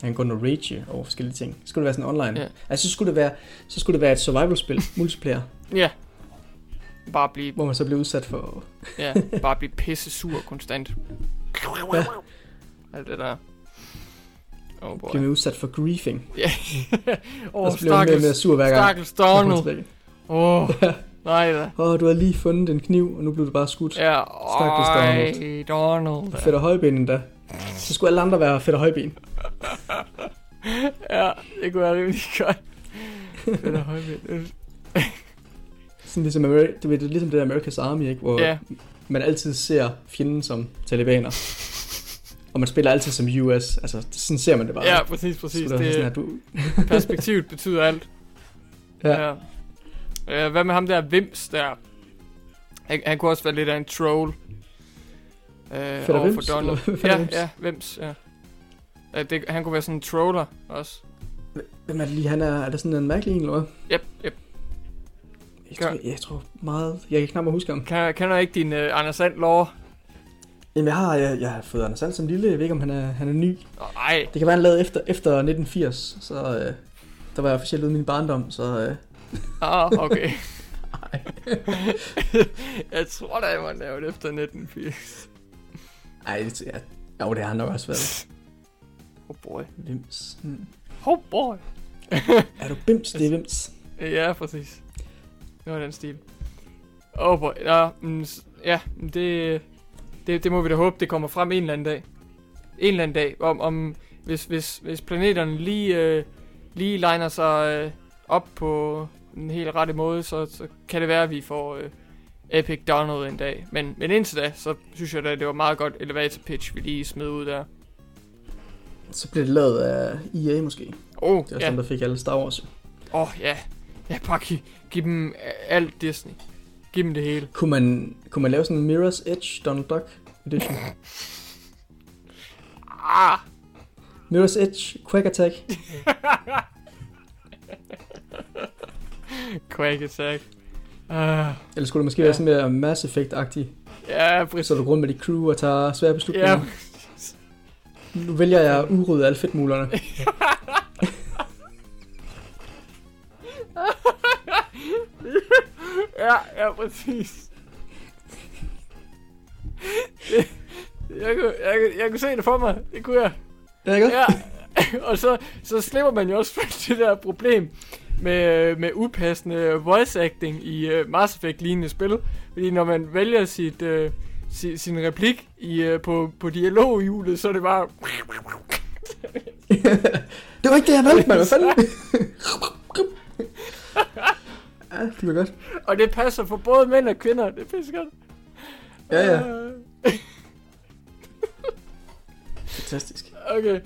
Han går at rage over forskellige ting. Så skulle det være sådan online.
Ja.
Altså, så skulle det være, så skulle det være et survival-spil, multiplayer,
Ja. Bare blive,
hvor man så bliver udsat for...
ja, bare blive pisse sur konstant.
Ja.
Alt det der. Oh boy.
Bliver man udsat for griefing.
Ja.
Og
Åh,
så bliver man mere og
stakkels,
sur hver gang.
stakkels Donald. Åh, oh, nej da.
Åh, oh, du har lige fundet en kniv, og nu blev du bare skudt. Ja. Stakkels
ej, Donald.
Fedt og højben endda. Så skulle alle andre være fedt og højben.
Ja, det kunne være rimelig godt. Fedt og højvind.
Sådan ligesom, Ameri- du ved, det er ligesom det der America's Army, ikke? Hvor
Ja,
man altid ser fjenden som talibaner. og man spiller altid som US. Altså, sådan ser man det bare.
ja, præcis, præcis.
Det, er sådan,
Det,
at du...
perspektivet betyder alt.
Ja.
ja. Øh, Hvad med ham der Vims der? Han, han kunne også være lidt af en troll. Øh, for
Vims,
Donald.
eller hvad er
Ja,
Vims?
ja, Vims, ja. ja det, han kunne være sådan en troller også.
Hvem er det lige? Han er, er det sådan en mærkelig en, eller hvad?
Yep, yep.
Jeg tror, jeg tror meget... Jeg kan knap huske ham.
Kan, kender ikke din uh, Anders Sand lore?
Jamen, jeg har, jeg, jeg har fået Anders Sand som lille. Jeg ved ikke, om han er, han er ny.
Nej,
Det kan være, han lavede efter, efter 1980. Så øh, der var jeg officielt ude i min barndom, så... Øh,
ah, okay. jeg tror da, jeg var lavet efter 1980.
ej, det, ja, jo, det har han nok også været.
Oh boy.
Vims. Hmm.
Oh boy.
Er du bims? Det er Vims.
Ja, præcis. Det var den stil. Oh boy. Mm, ja, men det, det, det må vi da håbe, det kommer frem en eller anden dag. En eller anden dag. Om, om hvis, hvis, hvis planeterne lige, øh, lige liner sig øh, op på den helt rette måde, så, så kan det være, at vi får øh, Epic Donald en dag. Men, men indtil da, så synes jeg da, det var meget godt elevator pitch, vi lige smed ud der.
Så bliver det lavet af EA måske.
Oh,
Det er
ja.
sådan, der fik alle Star Wars.
Åh, oh, ja. Ja, bare giv, giv dem øh, alt Disney. Giv dem det hele.
Kunne man, kunne man lave sådan en Mirror's Edge Donald Duck edition?
Ah!
Mirror's Edge Quack Attack.
Quake Attack. Uh,
Eller skulle det måske
Ja.
være sådan mere Mass Effect-agtig?
ja, præcis.
Så du rundt med dit crew og tager svære beslutninger.
Ja,
Nu vælger jeg at udrydde alle fedtmulerne.
ja, ja, præcis. Det- jeg, kunne, jeg, jeg kunne se det for mig. Det kunne jeg.
Ja, ikke?
Ja. Og så, så slipper man jo også for det der problem med, med upassende voice acting i uh, Mass Effect lignende spil. Fordi når man vælger sit, uh, sin, sin replik i, uh, på, på dialoghjulet, så er det bare...
det var ikke det, jeg valgte, mand. Hvad fanden? ja, det var godt.
Og det passer for både mænd og kvinder. Det er pisse godt.
Ja, ja. Fantastisk.
Okay.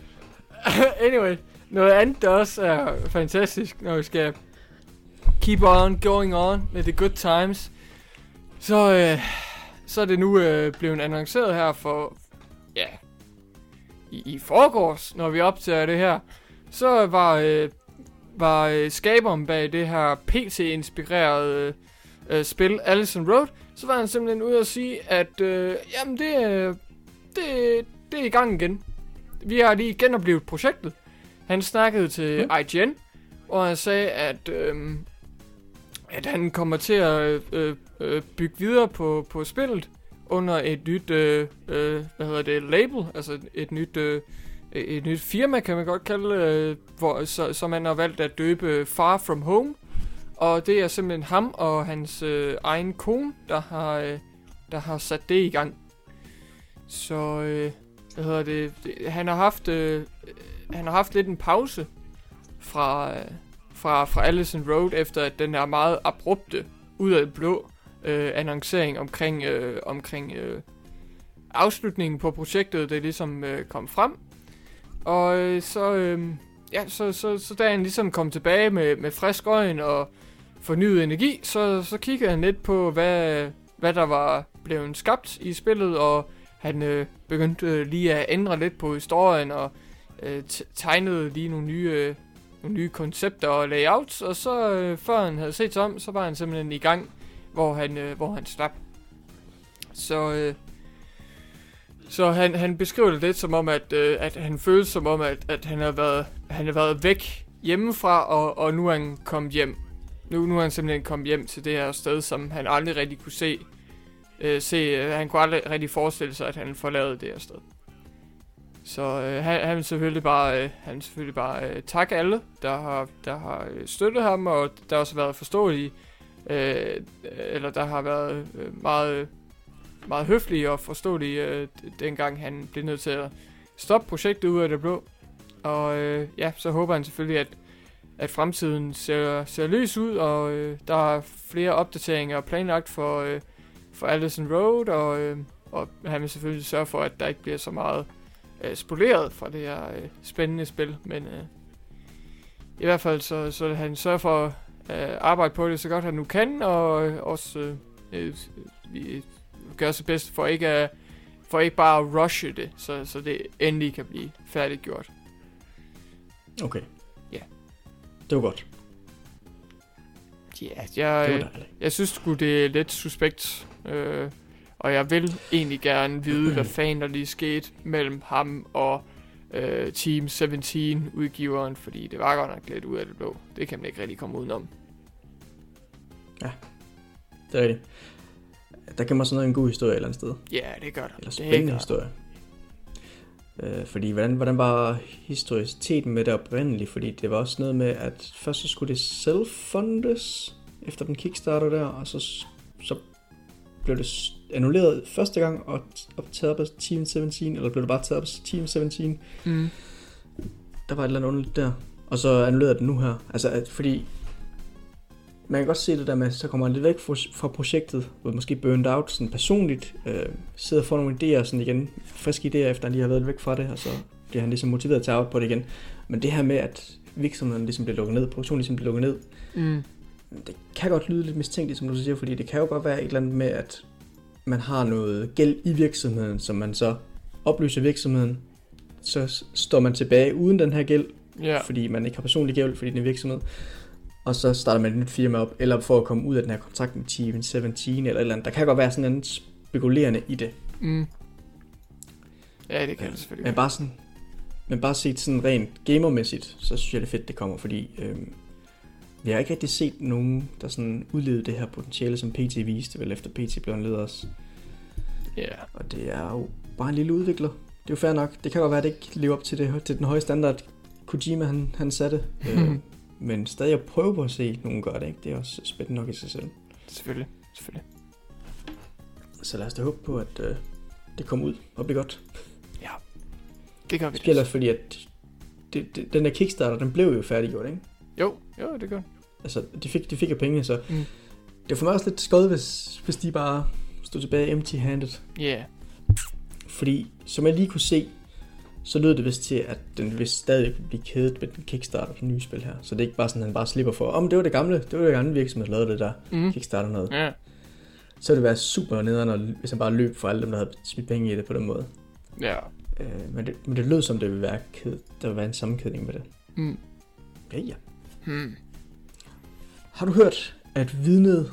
anyway, noget andet, der også er fantastisk, når vi skal keep on going on med the good times, så, øh, så er det nu øh, blevet annonceret her for, ja, i, i forgårs, når vi optager det her, så var, øh, var øh, skaberen bag det her PC-inspirerede øh, spil, Allison Road, så var han simpelthen ude at sige, at øh, jamen det, øh, det, det er i gang igen. Vi har lige genoplevet projektet. Han snakkede til
Mm.
IGN, og han sagde, at, øhm, at han kommer til at øh, øh, bygge videre på, på spillet under et nyt, øh, øh, hvad hedder det, label, altså et nyt, øh, Øh, et nyt firma, kan man godt kalde øh, hvor, så, som man har valgt at døbe Far From Home. Og det er simpelthen ham og hans øh, egen kone, der har, øh, der har sat det i gang. Så, øh, hvad hedder det, det han har haft, øh, øh han har haft lidt en pause fra, øh, fra, fra Allison Road, efter at den er meget abrupte, ud af det blå, øh, annoncering omkring, øh, omkring øh, afslutningen på projektet, det ligesom øh, kom frem. Og øh, så, øh, ja, så, så, så da han ligesom kom tilbage med, med frisk øjen og fornyet energi, så, så kiggede han lidt på, hvad, hvad der var blevet skabt i spillet, og han øh, begyndte øh, lige at ændre lidt på historien, og øh, tegnede lige nogle nye, øh, nogle nye koncepter og layouts, og så øh, før han havde set sig om, så var han simpelthen i gang, hvor han, øh, hvor han slap. Så, øh, så han, han beskriver det lidt som om, at, øh, at han føles som om, at, at han, har været, han har været væk hjemmefra, og, og nu er han kommet hjem. Nu, nu er han simpelthen kommet hjem til det her sted, som han aldrig rigtig kunne se. Øh, se øh, han kunne aldrig rigtig forestille sig, at han forlade det her sted. Så øh, han, han vil selvfølgelig bare, øh, han vil selvfølgelig bare øh, takke alle, der har, der har øh, støttet ham, og der har også været forståelige, øh, øh, eller der har været øh, meget, meget høflige og forståelige, øh, dengang han blev nødt til at stoppe projektet ud af det blå. Og øh, ja, så håber han selvfølgelig, at, at fremtiden ser, ser lys ud, og øh, der er flere opdateringer planlagt for, øh, for Allison Road, og, øh, og han vil selvfølgelig sørge for, at der ikke bliver så meget øh, spoleret fra det her øh, spændende spil, men øh, i hvert fald så, så han sørger for at øh, arbejde på det så godt han nu kan, og øh, også øh, øh, øh, gøre sig bedst for ikke at for ikke bare at rushe det, så, så det endelig kan blive færdiggjort.
Okay.
Ja.
Det var godt.
Ja, jeg,
Det var
jeg,
dejligt.
jeg synes sgu, det er lidt suspekt. Øh, og jeg vil egentlig gerne vide, hvad fanden der lige skete mellem ham og øh, Team 17 udgiveren, fordi det var godt nok lidt ud af det blå. Det kan man ikke rigtig komme udenom.
Det er rigtigt. Der kan man sådan noget en god historie et eller andet sted.
Ja, det gør det.
Eller
det
spændende
gør.
historie. Øh, fordi hvordan, hvordan var historiciteten med det oprindeligt? Fordi det var også noget med, at først så skulle det self-fundes efter den kickstarter der, og så, så blev det annulleret første gang og, og taget op af Team 17, eller blev det bare taget af Team 17?
Mm.
Der var et eller andet underligt der. Og så annullerede den nu her. Altså, at, fordi man kan godt se det der med, så kommer han lidt væk fra, fra projektet, hvor måske burned out sådan personligt, øh, sidder og får nogle idéer sådan igen, friske idéer, efter han lige har været væk fra det, og så bliver han ligesom motiveret til at på det igen. Men det her med, at virksomheden ligesom bliver lukket ned, produktionen ligesom bliver lukket ned,
Mm.
det kan godt lyde lidt mistænkeligt, som du siger, fordi det kan jo godt være et eller andet med, at man har noget gæld i virksomheden, som man så opløser virksomheden, så står man tilbage uden den her gæld,
Ja.
fordi man ikke har personlig gæld, fordi det er virksomhed. Og så starter man et nyt firma op, eller for at komme ud af den her kontrakt med Team 17, eller et eller andet. Der kan godt være sådan en spekulerende i det.
Mm. Ja, det kan det selvfølgelig.
Men bare sådan, men bare set sådan rent gamermæssigt, så synes jeg det er fedt, det kommer, fordi øhm, vi har ikke rigtig set nogen, der sådan udlevede det her potentiale, som PT viste, vel efter PT blev anledet også.
Ja.
Og det er jo bare en lille udvikler. Det er jo fair nok. Det kan godt være, at det ikke lever op til, det, til den høje standard, Kojima han, han satte. øh, men stadig at prøve på at se nogen gøre det, ikke? det er også spændende nok i sig selv.
Selvfølgelig. Selvfølgelig.
Så lad os da håbe på, at øh, det kommer ud og bliver godt.
Det gør vi.
Specielt også fordi, at det, det, den der Kickstarter, den blev jo færdiggjort, ikke?
Jo, jo, det gør.
Altså, de fik, de fik jo penge, så
Mm.
det er for mig også lidt skødt, hvis, hvis de bare stod tilbage empty-handed.
Ja. Yeah.
Fordi, som jeg lige kunne se, så lød det vist til, at den vist stadig vil blive kædet med den Kickstarter, den nye spil her. Så det er ikke bare sådan, at han bare slipper for, om det var det gamle, det var det gamle virksomhed, der lavede det der
Mm.
Kickstarter noget.
Ja.
Så ville det være super nederen, når- hvis han bare løb for alle dem, der havde smidt penge i det på den måde.
Ja.
Øh, men, det, men det lød som, det ville være kæd, der ville være en sammenkædning med det.
Mm.
Ja, ja.
Hmm.
Har du hørt, at vidnet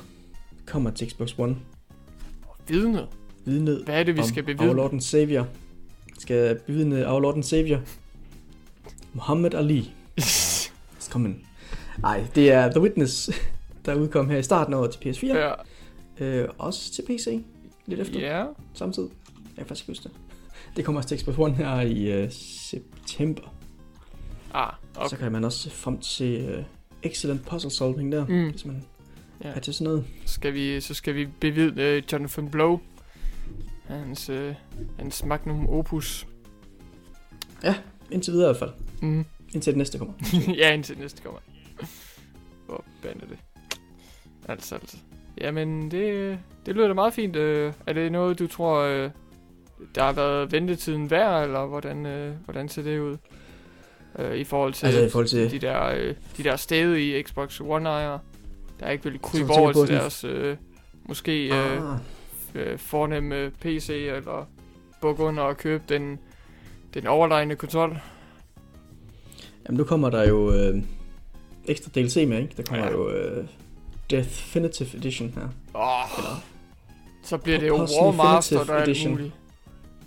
kommer til Xbox One?
Vidne.
Vidnet
Hvad er det, vi skal bevidne?
Lord and Savior. Skal bevidne Our Lord and Savior. Muhammad Ali is coming. Ej, det er The Witness, der udkom her i starten af året til PS4.
ja.
Øh, også til PC. Lidt efter.
Ja.
Samtidig. Jeg kan faktisk huske det. Det kommer også til Xbox One her i øh, september.
Ah,
Okay. Så kan man også se frem til øh, excellent puzzle solving der,
Mm.
hvis man
Ja.
er til sådan noget.
Skal vi, så skal vi bevidne uh, Jonathan Blow. Hans, uh, hans magnum opus.
Indtil videre i hvert fald.
Mm.
Indtil det næste kommer.
ja, indtil næste kommer. Hvor bander det. Altså, altså. Jamen, det, det lyder da meget fint. Øh, Er det noget, du tror, øh, der har været ventetiden værd, eller hvordan, øh, hvordan ser det ud? Øh, I forhold til,
Altså i forhold til...
de der, øh, de der stede i Xbox One-ejere, der ikke vil krybe over til deres, øh, måske øh,
Ah,
øh, fornemme PC, eller bukke under og købe den, den overlegne kontrol.
Jamen, nu kommer der jo øh, ekstra DLC med, ikke? Der kommer
Ja.
jo øh, Definitive Edition her.
Åh,
Eller,
så bliver det jo War Master, der er muligt.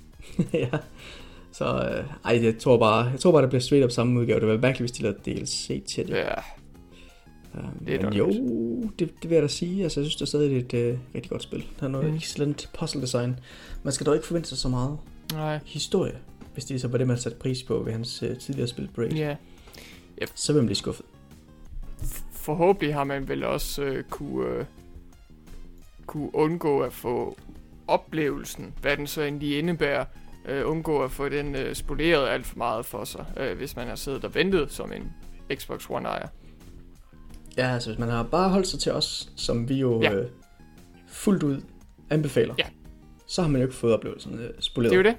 ja. Så, øh, ej, jeg tror bare, jeg tror bare, det bliver straight up samme udgave. Det var mærkeligt, hvis de lavede DLC til det.
Ja,
Um,
det er
men jo, det, det vil jeg da sige. Altså, jeg synes, det er stadig et øh, rigtig godt spil. Der er noget
Mm.
excellent puzzle design. Man skal dog ikke forvente sig så meget
nej.
historie, hvis det så var det, man satte pris på ved hans øh, tidligere spil Braid.
Ja.
Så vil man blive skuffet.
Forhåbentlig har man vel også øh, kunne, øh, kunne undgå at få oplevelsen, hvad den så egentlig indebærer, øh, undgå at få den øh, spoleret alt for meget for sig, øh, hvis man har siddet og ventet som en Xbox One ejer.
Ja, altså hvis man har bare holdt sig til os, som vi jo
Ja.
ja. øh, fuldt ud anbefaler,
Ja.
så har man jo ikke fået oplevelsen øh, spoleret.
Det er jo det.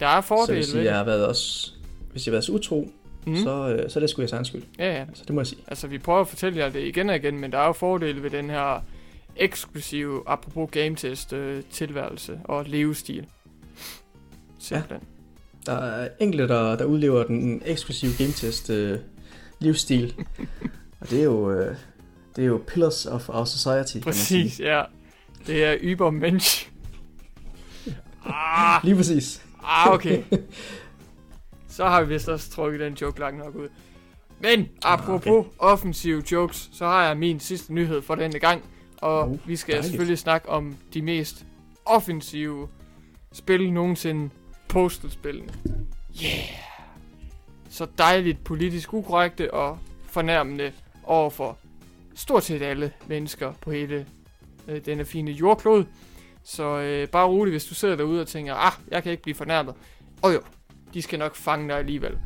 Der er
så
fordele
hvis
ved
jeg har været også, hvis jeg har været så utro,
Mm.
så, øh, så er det sgu jeres egen skyld.
Ja, ja.
Så det må jeg sige.
Altså, vi prøver at fortælle jer det igen og igen, men der er jo fordele ved den her eksklusive, apropos game test, øh, tilværelse og levestil. Simpelthen.
Der er enkelte, der, der udlever den eksklusive game test øh, livsstil. og det er jo, øh, det er jo pillars of our society,
Præcis, ja. Det er Übermensch. Ah,
Lige præcis.
ah, okay. Så har vi vist også trukket den joke langt nok ud. Men apropos okay. offensive jokes, så har jeg min sidste nyhed for denne gang. Og
Oh,
vi skal
dejligt.
selvfølgelig snakke om de mest offensive spil nogensinde. Postal-spillene. Yeah! Så dejligt politisk ukorrekte og fornærmende overfor stort set alle mennesker på hele øh, denne fine jordklode. Så øh, bare rolig, hvis du sidder derude og tænker, ah, jeg kan ikke blive fornærmet. Og jo, de skal nok fange dig alligevel.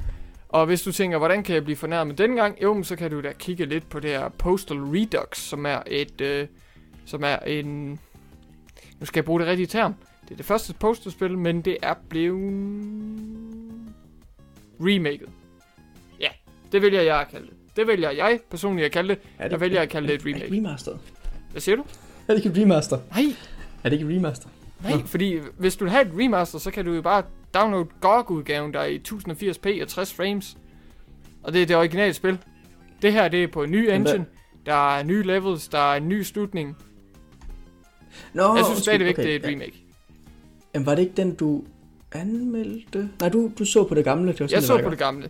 Og hvis du tænker, hvordan kan jeg blive fornærmet denne gang? Jo, men så kan du da kigge lidt på det her Postal Redux, som er et, øh, som er en, nu skal jeg bruge det rigtige term. Det er det første Postal-spil, men det er blevet remaket. Ja, det vil jeg jeg kalde det. Det vælger jeg personligt at kalde det.
Er
Jeg vælger at kalde det et
Er det
remake.
remaster?
Hvad siger du?
Er det ikke et remaster?
Nej,
Er det ikke et remaster?
Nej,
Nå.
fordi hvis du vil have et remaster, så kan du jo bare downloade GOG-udgaven, der er i 1080p og 60 frames. Og det er det originale spil. Det her, det er på en ny engine. Der er nye levels, der er en ny slutning.
Nå,
Jeg synes
undskyld,
stadigvæk,
okay,
det er et
ja.
remake.
Jamen, var det ikke den, du anmeldte? Nej, du, du så på det gamle. Det var sådan,
Jeg så
var,
på det gamle.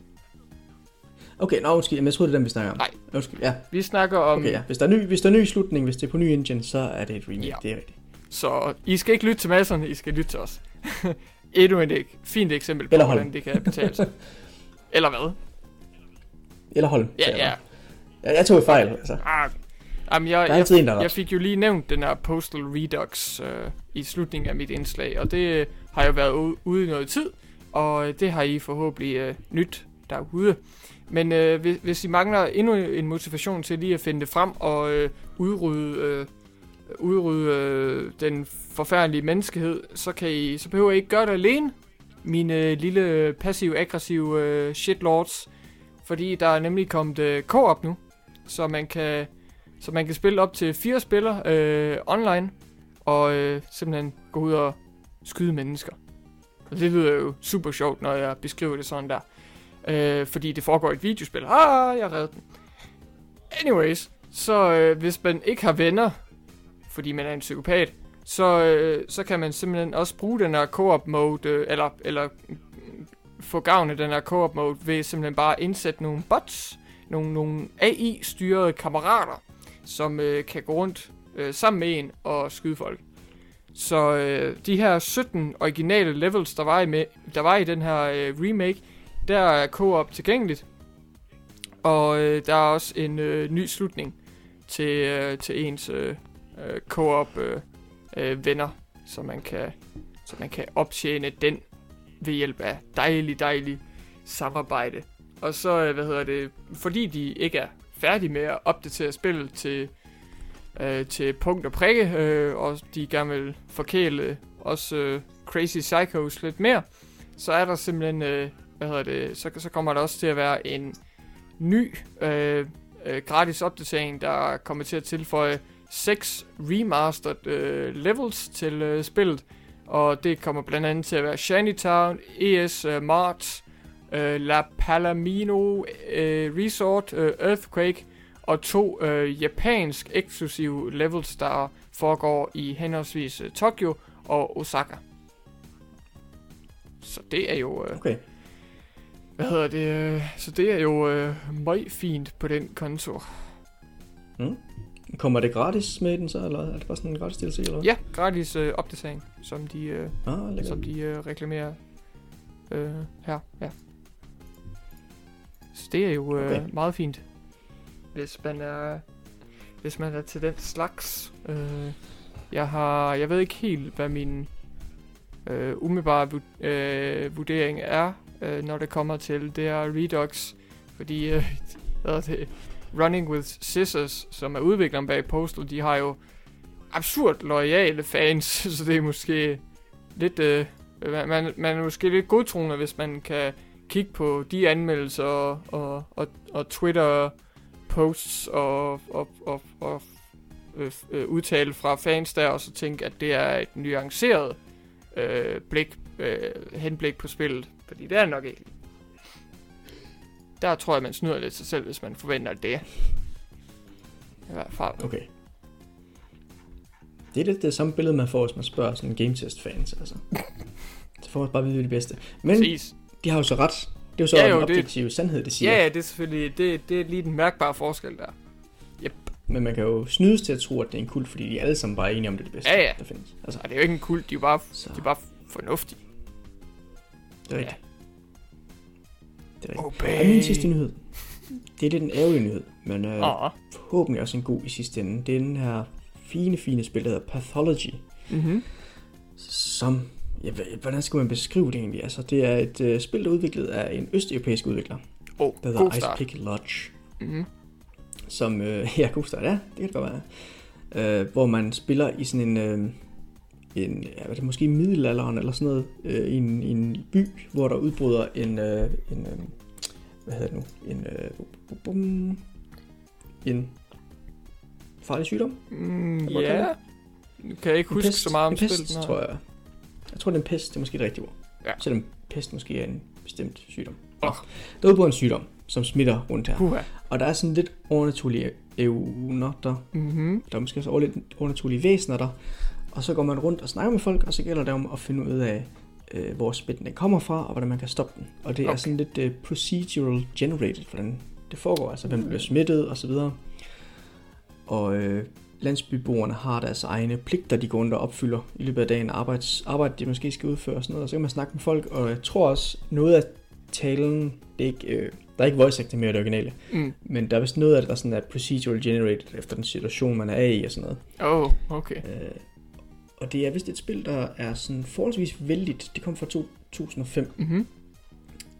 Okay, nå, undskyld. Jamen, jeg troede, det er den, vi snakker om.
Nej.
Undskyld, ja.
Vi snakker om...
Okay, ja. Hvis der, er ny, hvis der er ny slutning, hvis det er på ny engine, så er det et remake.
Ja.
Det er rigtigt.
Så I skal ikke lytte til masserne, I skal lytte til os. Endnu et fint eksempel på,
Eller Holm.
hvordan det kan betale sig. Eller hvad?
Eller Holm.
Ja, ja.
jeg. Jeg, tog fejl, altså.
Ah, jamen, jeg,
Der er
jeg,
en, der er
Jeg fik jo lige nævnt den her Postal Redux øh, i slutningen af mit indslag, og det øh, har jo været ude, ude i noget tid, og øh, det har I forhåbentlig øh, nyt derude. Men øh, hvis, hvis I mangler endnu en motivation til lige at finde det frem og øh, udrydde, øh, udrydde øh, den forfærdelige menneskehed, så, kan I, så behøver I ikke gøre det alene, mine øh, lille passiv-aggressive øh, shitlords, fordi der er nemlig kommet øh, co-op nu, så man kan så man kan spille op til fire spillere øh, online, og øh, simpelthen gå ud og skyde mennesker. Og det lyder jo super sjovt, når jeg beskriver det sådan der. Øh, fordi det foregår i et videospil. Ah, jeg redde den. Anyways, så øh, hvis man ikke har venner, fordi man er en psykopat, så, øh, så kan man simpelthen også bruge den her co-op mode, øh, eller, eller få gavn af den her co-op mode, ved simpelthen bare at indsætte nogle bots, nogle, nogle AI-styrede kammerater, som øh, kan gå rundt øh, sammen med en og skyde folk. Så øh, de her 17 originale levels, der var i, med, der var i den her øh, remake, der er co-op tilgængeligt. Og øh, der er også en øh, ny slutning til, øh, til ens øh, øh, co-op øh, øh, venner, så man kan så man kan optjene den ved hjælp af dejlig, dejlig samarbejde. Og så, øh, hvad hedder det, fordi de ikke er færdige med at opdatere spillet til, øh, til punkt og prikke, øh, og de gerne vil forkæle også øh, Crazy Psychos lidt mere, så er der simpelthen, øh, hvad hedder det, så, så kommer der også til at være en ny øh, øh, gratis opdatering, der kommer til at tilføje 6 remastered øh, levels til øh, spillet, og det kommer blandt andet til at være Shantytown, ES øh, Mart, øh, La Palomino øh, Resort øh, Earthquake og to øh, japansk eksklusive levels, der foregår i henholdsvis øh, Tokyo og Osaka. Så det er jo... Øh,
Okay
hvad hedder det? Så det er jo øh, meget fint på den konto.
Kommer det gratis med den så, eller er det bare sådan en gratis DLC, eller?
Ja, gratis øh, opdatering, som de, øh,
Ah, lækkert.
som de øh, reklamerer øh, her. Ja. Så det er jo øh,
Okay.
meget fint, hvis man er hvis man er til den slags. Øh, jeg har, jeg ved ikke helt, hvad min øh, umiddelbare vu- øh, vurdering er, øh, når det kommer til det er Redux, fordi øh, hvad er det, Running with Scissors, som er udvikleren bag Postal, de har jo absurd loyale fans, så det er måske lidt, øh, man, man er måske lidt godtroende, hvis man kan kigge på de anmeldelser og, og, og, og Twitter posts og, og, og, og øh, øh, udtale fra fans der, og så tænke, at det er et nuanceret øh, blik, øh, henblik på spillet, fordi det er det nok ikke. Der tror jeg, man snyder lidt sig selv, hvis man forventer det. I hvert fald.
Okay. Det er lidt det samme billede, man får, hvis man spørger sådan game test fans, altså. Så får man bare at vide det bedste. Men
Præcis.
de har jo så ret. Det er jo så
Ja, jo,
en
det-
objektiv sandhed, det siger.
Ja, ja, det er selvfølgelig, det, det er lige den mærkbare forskel der.
Men man kan jo snydes til at tro, at det er en kult, fordi de er alle sammen bare enige om, det er det bedste,
Ja, ja.
der findes. Altså,
Og det er jo ikke en kult, de er bare,
så
de er bare fornuftige.
Det er rigtigt. Det er rigtigt.
Okay.
Og min sidste nyhed, det er lidt en ærgerlig nyhed, men øh,
Åh.
forhåbentlig også en god i sidste ende. Det er den her fine, fine spil, der hedder Pathology,
Mhm.
som, ja, hva- hvordan skal man beskrive det egentlig? Altså, det er et øh, spil, der er udviklet af en østeuropæisk udvikler,
Åh,
der hedder Ice. Pick Lodge,
Mhm.
som, øh, ja, god start, ja, det kan det godt være, øh, hvor man spiller i sådan en, øh, en hvad er det måske middelalderen eller sådan noget, øh, en, en by, hvor der udbryder en, øh, en øh, hvad hedder det nu, en, øh, bum, bum, en farlig sygdom?
Mm, ja. Nu kan jeg ikke
En
huske
pest,
så meget om
en pest,
spillet. nej.
tror jeg. Jeg tror, det er en pest, det er måske det rigtige ord.
Ja.
Selvom pest måske er en bestemt sygdom. Oh. Der er udbrudt en sygdom, som smitter rundt her.
Puha.
Og der er sådan lidt overnaturlige evner der.
Mhm.
Der er måske også overnaturlige væsener der. Og så går man rundt og snakker med folk, og så gælder det om at finde ud af, øh, hvor smitten kommer fra, og hvordan man kan stoppe den. Og det okay. er sådan lidt øh, procedural generated, hvordan det foregår. Altså, hvem bliver smittet og så videre. Og øh, landsbyboerne har deres egne pligter, de går rundt og opfylder i løbet af dagen. Arbejds, arbejde, de måske skal udføre og sådan noget. Og så kan man snakke med folk, og jeg tror også, noget af talen, det er ikke, øh, der er ikke voice acting mere i det originale,
Mm.
men der er vist noget af det, der sådan er procedural generated efter den situation, man er i og sådan noget.
Oh, okay.
Øh, og det er vist et spil, der er sådan forholdsvis vældigt. Det kom fra 2005,
Mhm.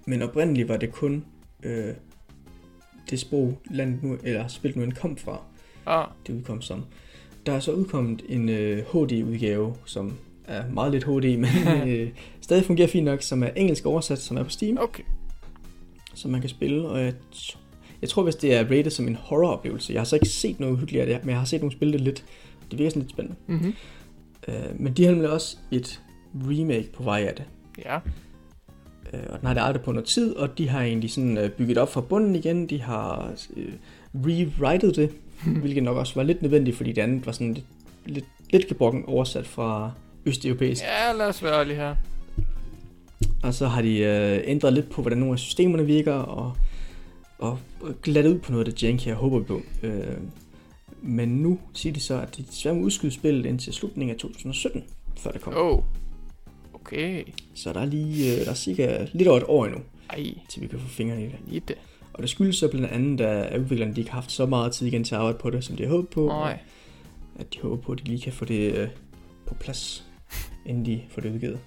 men oprindeligt var det kun øh, det sprog, landet nu, eller spillet nu kom fra,
Ah,
det udkom som. Der er så udkommet en øh, HD-udgave, som er meget lidt HD, men øh, stadig fungerer fint nok, som er engelsk oversat, som er på Steam,
okay.
som man kan spille. Og jeg, t- jeg tror, hvis det er rated som en horror-oplevelse. Jeg har så ikke set noget uhyggeligt af det, men jeg har set nogle spille det lidt. Det virker sådan lidt spændende.
Mhm.
Øh, men de har nemlig også et remake på vej af det.
Ja.
Øh, og den har det aldrig på noget tid, og de har egentlig sådan øh, bygget op fra bunden igen. De har øh, rewritet det, hvilket nok også var lidt nødvendigt, fordi det andet var sådan lidt, lidt, lidt gebrokken oversat fra østeuropæisk.
Ja, lad os være ærlige her.
Og så har de øh, ændret lidt på, hvordan nogle af systemerne virker, og, og gladt ud på noget af det janky, jeg håber på. Øh, men nu siger de så, at de desværre må udskyde spillet indtil slutningen af 2017, før det kommer.
Oh. Okay.
Så der er lige øh, der er cirka lidt over et år endnu,
Ej,
til vi kan få fingrene i det.
det.
Og det skyldes så blandt andet, at udviklerne de ikke har haft så meget tid igen til at arbejde på det, som de har håbet på.
Nej.
At de håber på, at de lige kan få det øh, på plads, inden de får det udgivet.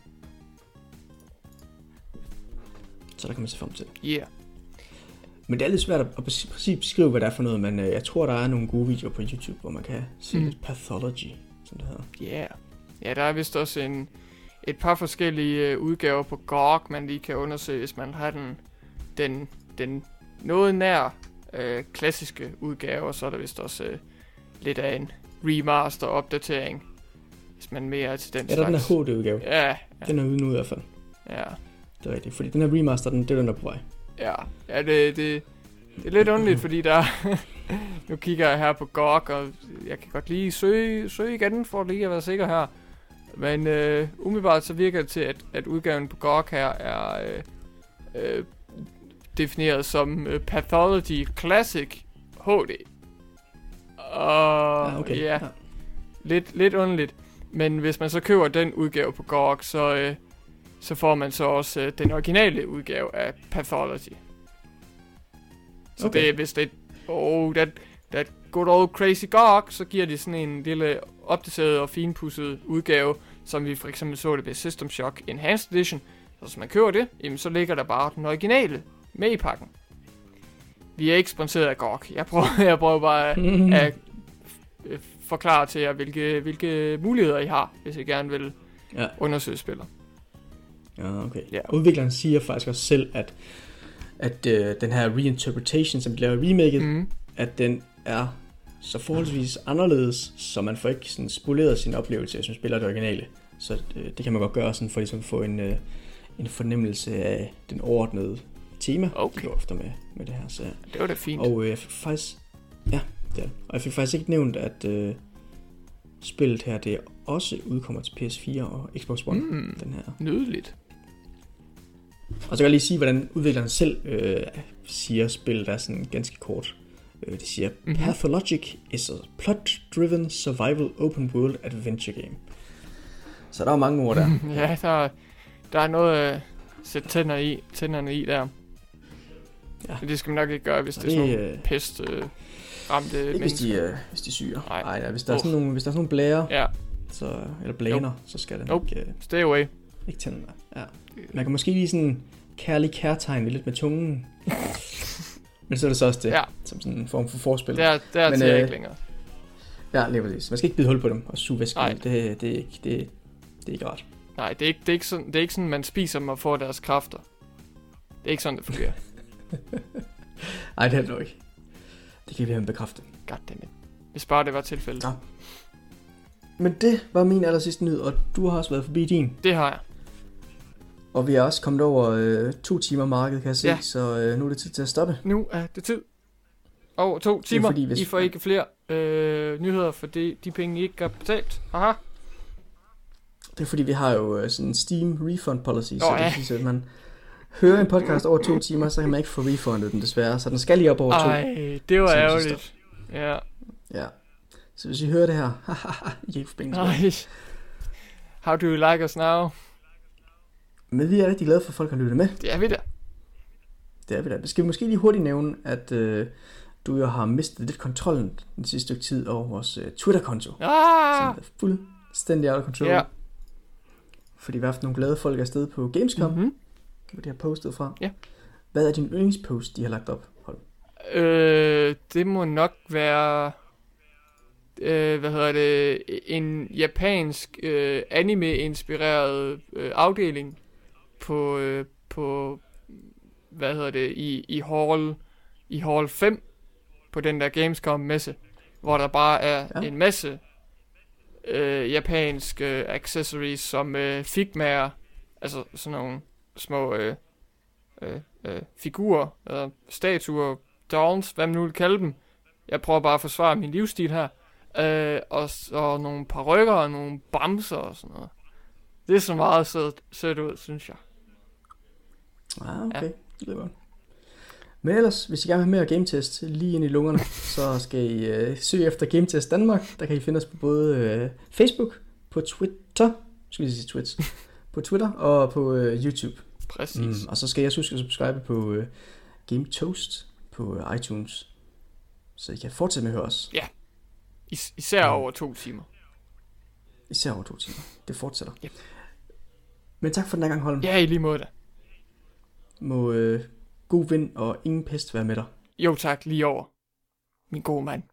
Så der kan man se frem til.
Yeah.
Men det er lidt svært at præcis beskrive, hvad det er for noget, men øh, jeg tror, der er nogle gode videoer på YouTube, hvor man kan se
Mm.
lidt pathology, som det hedder.
Yeah. Ja, der er vist også en, et par forskellige øh, udgaver på GOG, man lige kan undersøge, hvis man har den, den, den noget nær øh, klassiske udgave, og så er der vist også øh, lidt af en remaster opdatering, hvis man mere er til den
Ja, der er den
slags.
her HD-udgave.
Ja, ja,
Den er ude nu i hvert fald.
ja.
det er rigtigt. Fordi den her remaster, den, det er den, der er på vej.
Ja, ja det, det, det er lidt underligt, fordi der... nu kigger jeg her på GOG, og jeg kan godt lige søge, søge igen, for lige at være sikker her. Men øh, umiddelbart så virker det til, at, at udgaven på GOG her er øh, øh, defineret som øh, Pathology Classic HD. Og
Ja, okay.
ja, lidt, lidt underligt. Men hvis man så køber den udgave på GOG, så, øh, så får man så også øh, den originale udgave af Pathology. Så
Okay.
det er hvis det oh, that, that good old crazy GOG, så giver de sådan en lille opdateret og finpudset udgave, som vi for eksempel så det ved System Shock Enhanced Edition. Så hvis man køber det, jamen så ligger der bare den originale med i pakken. Vi er ikke sponsoreret af GOG. Jeg prøver, jeg prøver bare at,
Mm.
at øh, forklare til jer, hvilke, hvilke muligheder I har, hvis I gerne vil
Ja.
undersøge spiller.
Ja, okay.
Ja.
Udvikleren siger faktisk også selv, at, at øh, den her reinterpretation, som de laver i remaket, mm.
Mm.
at den er så forholdsvis anderledes, så man får ikke sådan spoleret sin oplevelse, man spiller det originale. Så øh, det kan man godt gøre sådan, for ligesom at få en, øh, en fornemmelse af den overordnede tema,
Okay.
de går efter med, med det her. Så,
Det var da fint.
og øh, jeg fik faktisk, ja, det er. Og jeg fik faktisk ikke nævnt, at øh, spillet her, det også udkommer til PS4 og Xbox One,
Mm.
den her.
Nydeligt.
Og så kan jeg lige sige, hvordan udvikleren selv øh, siger, spillet er sådan ganske kort. Øh, de siger,
Mhm.
Pathologic is a plot-driven survival open world adventure game. Så der er mange ord der.
ja, der, der er noget at sætte tænder i, tænderne i der.
Ja.
Men det skal man nok ikke gøre, hvis
Og
det er sådan
det,
nogle
øh,
pest øh, ramte
Ikke hvis
mennesker.
de, øh, hvis de er syge.
Nej.
Nej, ja, hvis der er
Uff.
sådan nogle, hvis der er sådan nogle blære,
Ja,
så, eller blæner, så skal den
Nope.
ikke, øh,
stay away.
ikke tænde. Ja. Man kan måske lige sådan kærlig kærtegn lidt med tungen. Men så er det så også det,
Ja.
som sådan en form for forspil.
Der, der
Men,
til jeg
øh,
ikke længere.
Ja, lige præcis. Man skal ikke bide hul på dem og suge væsken. Ud. Det, det, er ikke, det, det er ikke rart.
Nej, det er ikke, det er ikke sådan, det er ikke sådan, man spiser dem og får deres kræfter. Det er ikke sådan, det fungerer.
Nej, det er det nok ikke. Det kan vi have bekræfte.
Goddammit. Hvis bare det var tilfældet.
Ja. Men det var min aller sidste nyhed, og du har også været forbi din.
Det har jeg.
Og vi er også kommet over øh, to timer markedet, kan jeg se,
Ja.
så øh, nu er det tid til at stoppe.
Nu er det tid. Over to timer.
fordi, hvis-
I får ikke flere øh, nyheder, for det, de penge, I ikke har betalt. Haha.
Det er fordi, vi har jo øh, sådan en Steam refund policy, så
Nå,
det
ja.
vil sige, at man hører en podcast over to timer, så kan man ikke få refundet den desværre, så den skal lige op over to.
Ej, det var ærgerligt. Ja.
Ja. Så hvis I hører det her, I kan ikke få penge.
How do you like us now?
Men vi er rigtig glade for, at folk har lyttet med.
Det er vi da.
Det er vi da. Det skal vi måske lige hurtigt nævne, at øh, du jo har mistet lidt kontrollen den sidste stykke tid over vores øh, Twitter-konto.
Ah!
Som er fuldstændig out of control.
Ja.
Fordi vi har haft nogle glade folk afsted på Gamescom, mm-hmm. Hvor de har postet fra.
Ja.
Hvad er din yndlingspost, de har lagt op? Hold.
Øh, det må nok være... Øh, hvad hedder det? En japansk øh, anime-inspireret øh, afdeling på, øh, på hvad hedder det, i, i hall, i hall 5 på den der Gamescom-messe, hvor der bare er
Ja.
en masse øh, japanske øh, accessories som øh, figmaer, altså sådan nogle små øh, øh, øh, figurer, eller statuer, dolls, hvad man nu vil kalde dem. Jeg prøver bare at forsvare min livsstil her. Øh, og så nogle parrykker og nogle bamser og sådan noget. Det er så meget sødt, sødt ud, synes jeg.
Ah, okay. Ja. Det lyder godt. Men ellers, hvis I gerne vil have mere gametest lige ind i lungerne, så skal I øh, søge efter Gametest Danmark. Der kan I finde os på både øh, Facebook, på Twitter, skal vi sige Twitch, på Twitter og på øh, YouTube.
Præcis.
Mm, og så skal jeg huske at subscribe på øh, Game Toast på øh, iTunes, så I kan fortsætte med at høre os.
Is- især over to timer.
Især over to timer. Det fortsætter.
Yep.
Men tak for den her gang, Holm.
Ja, i lige måde da.
Må øh, god vind og ingen pest være med dig.
Jo tak, lige over. Min gode mand.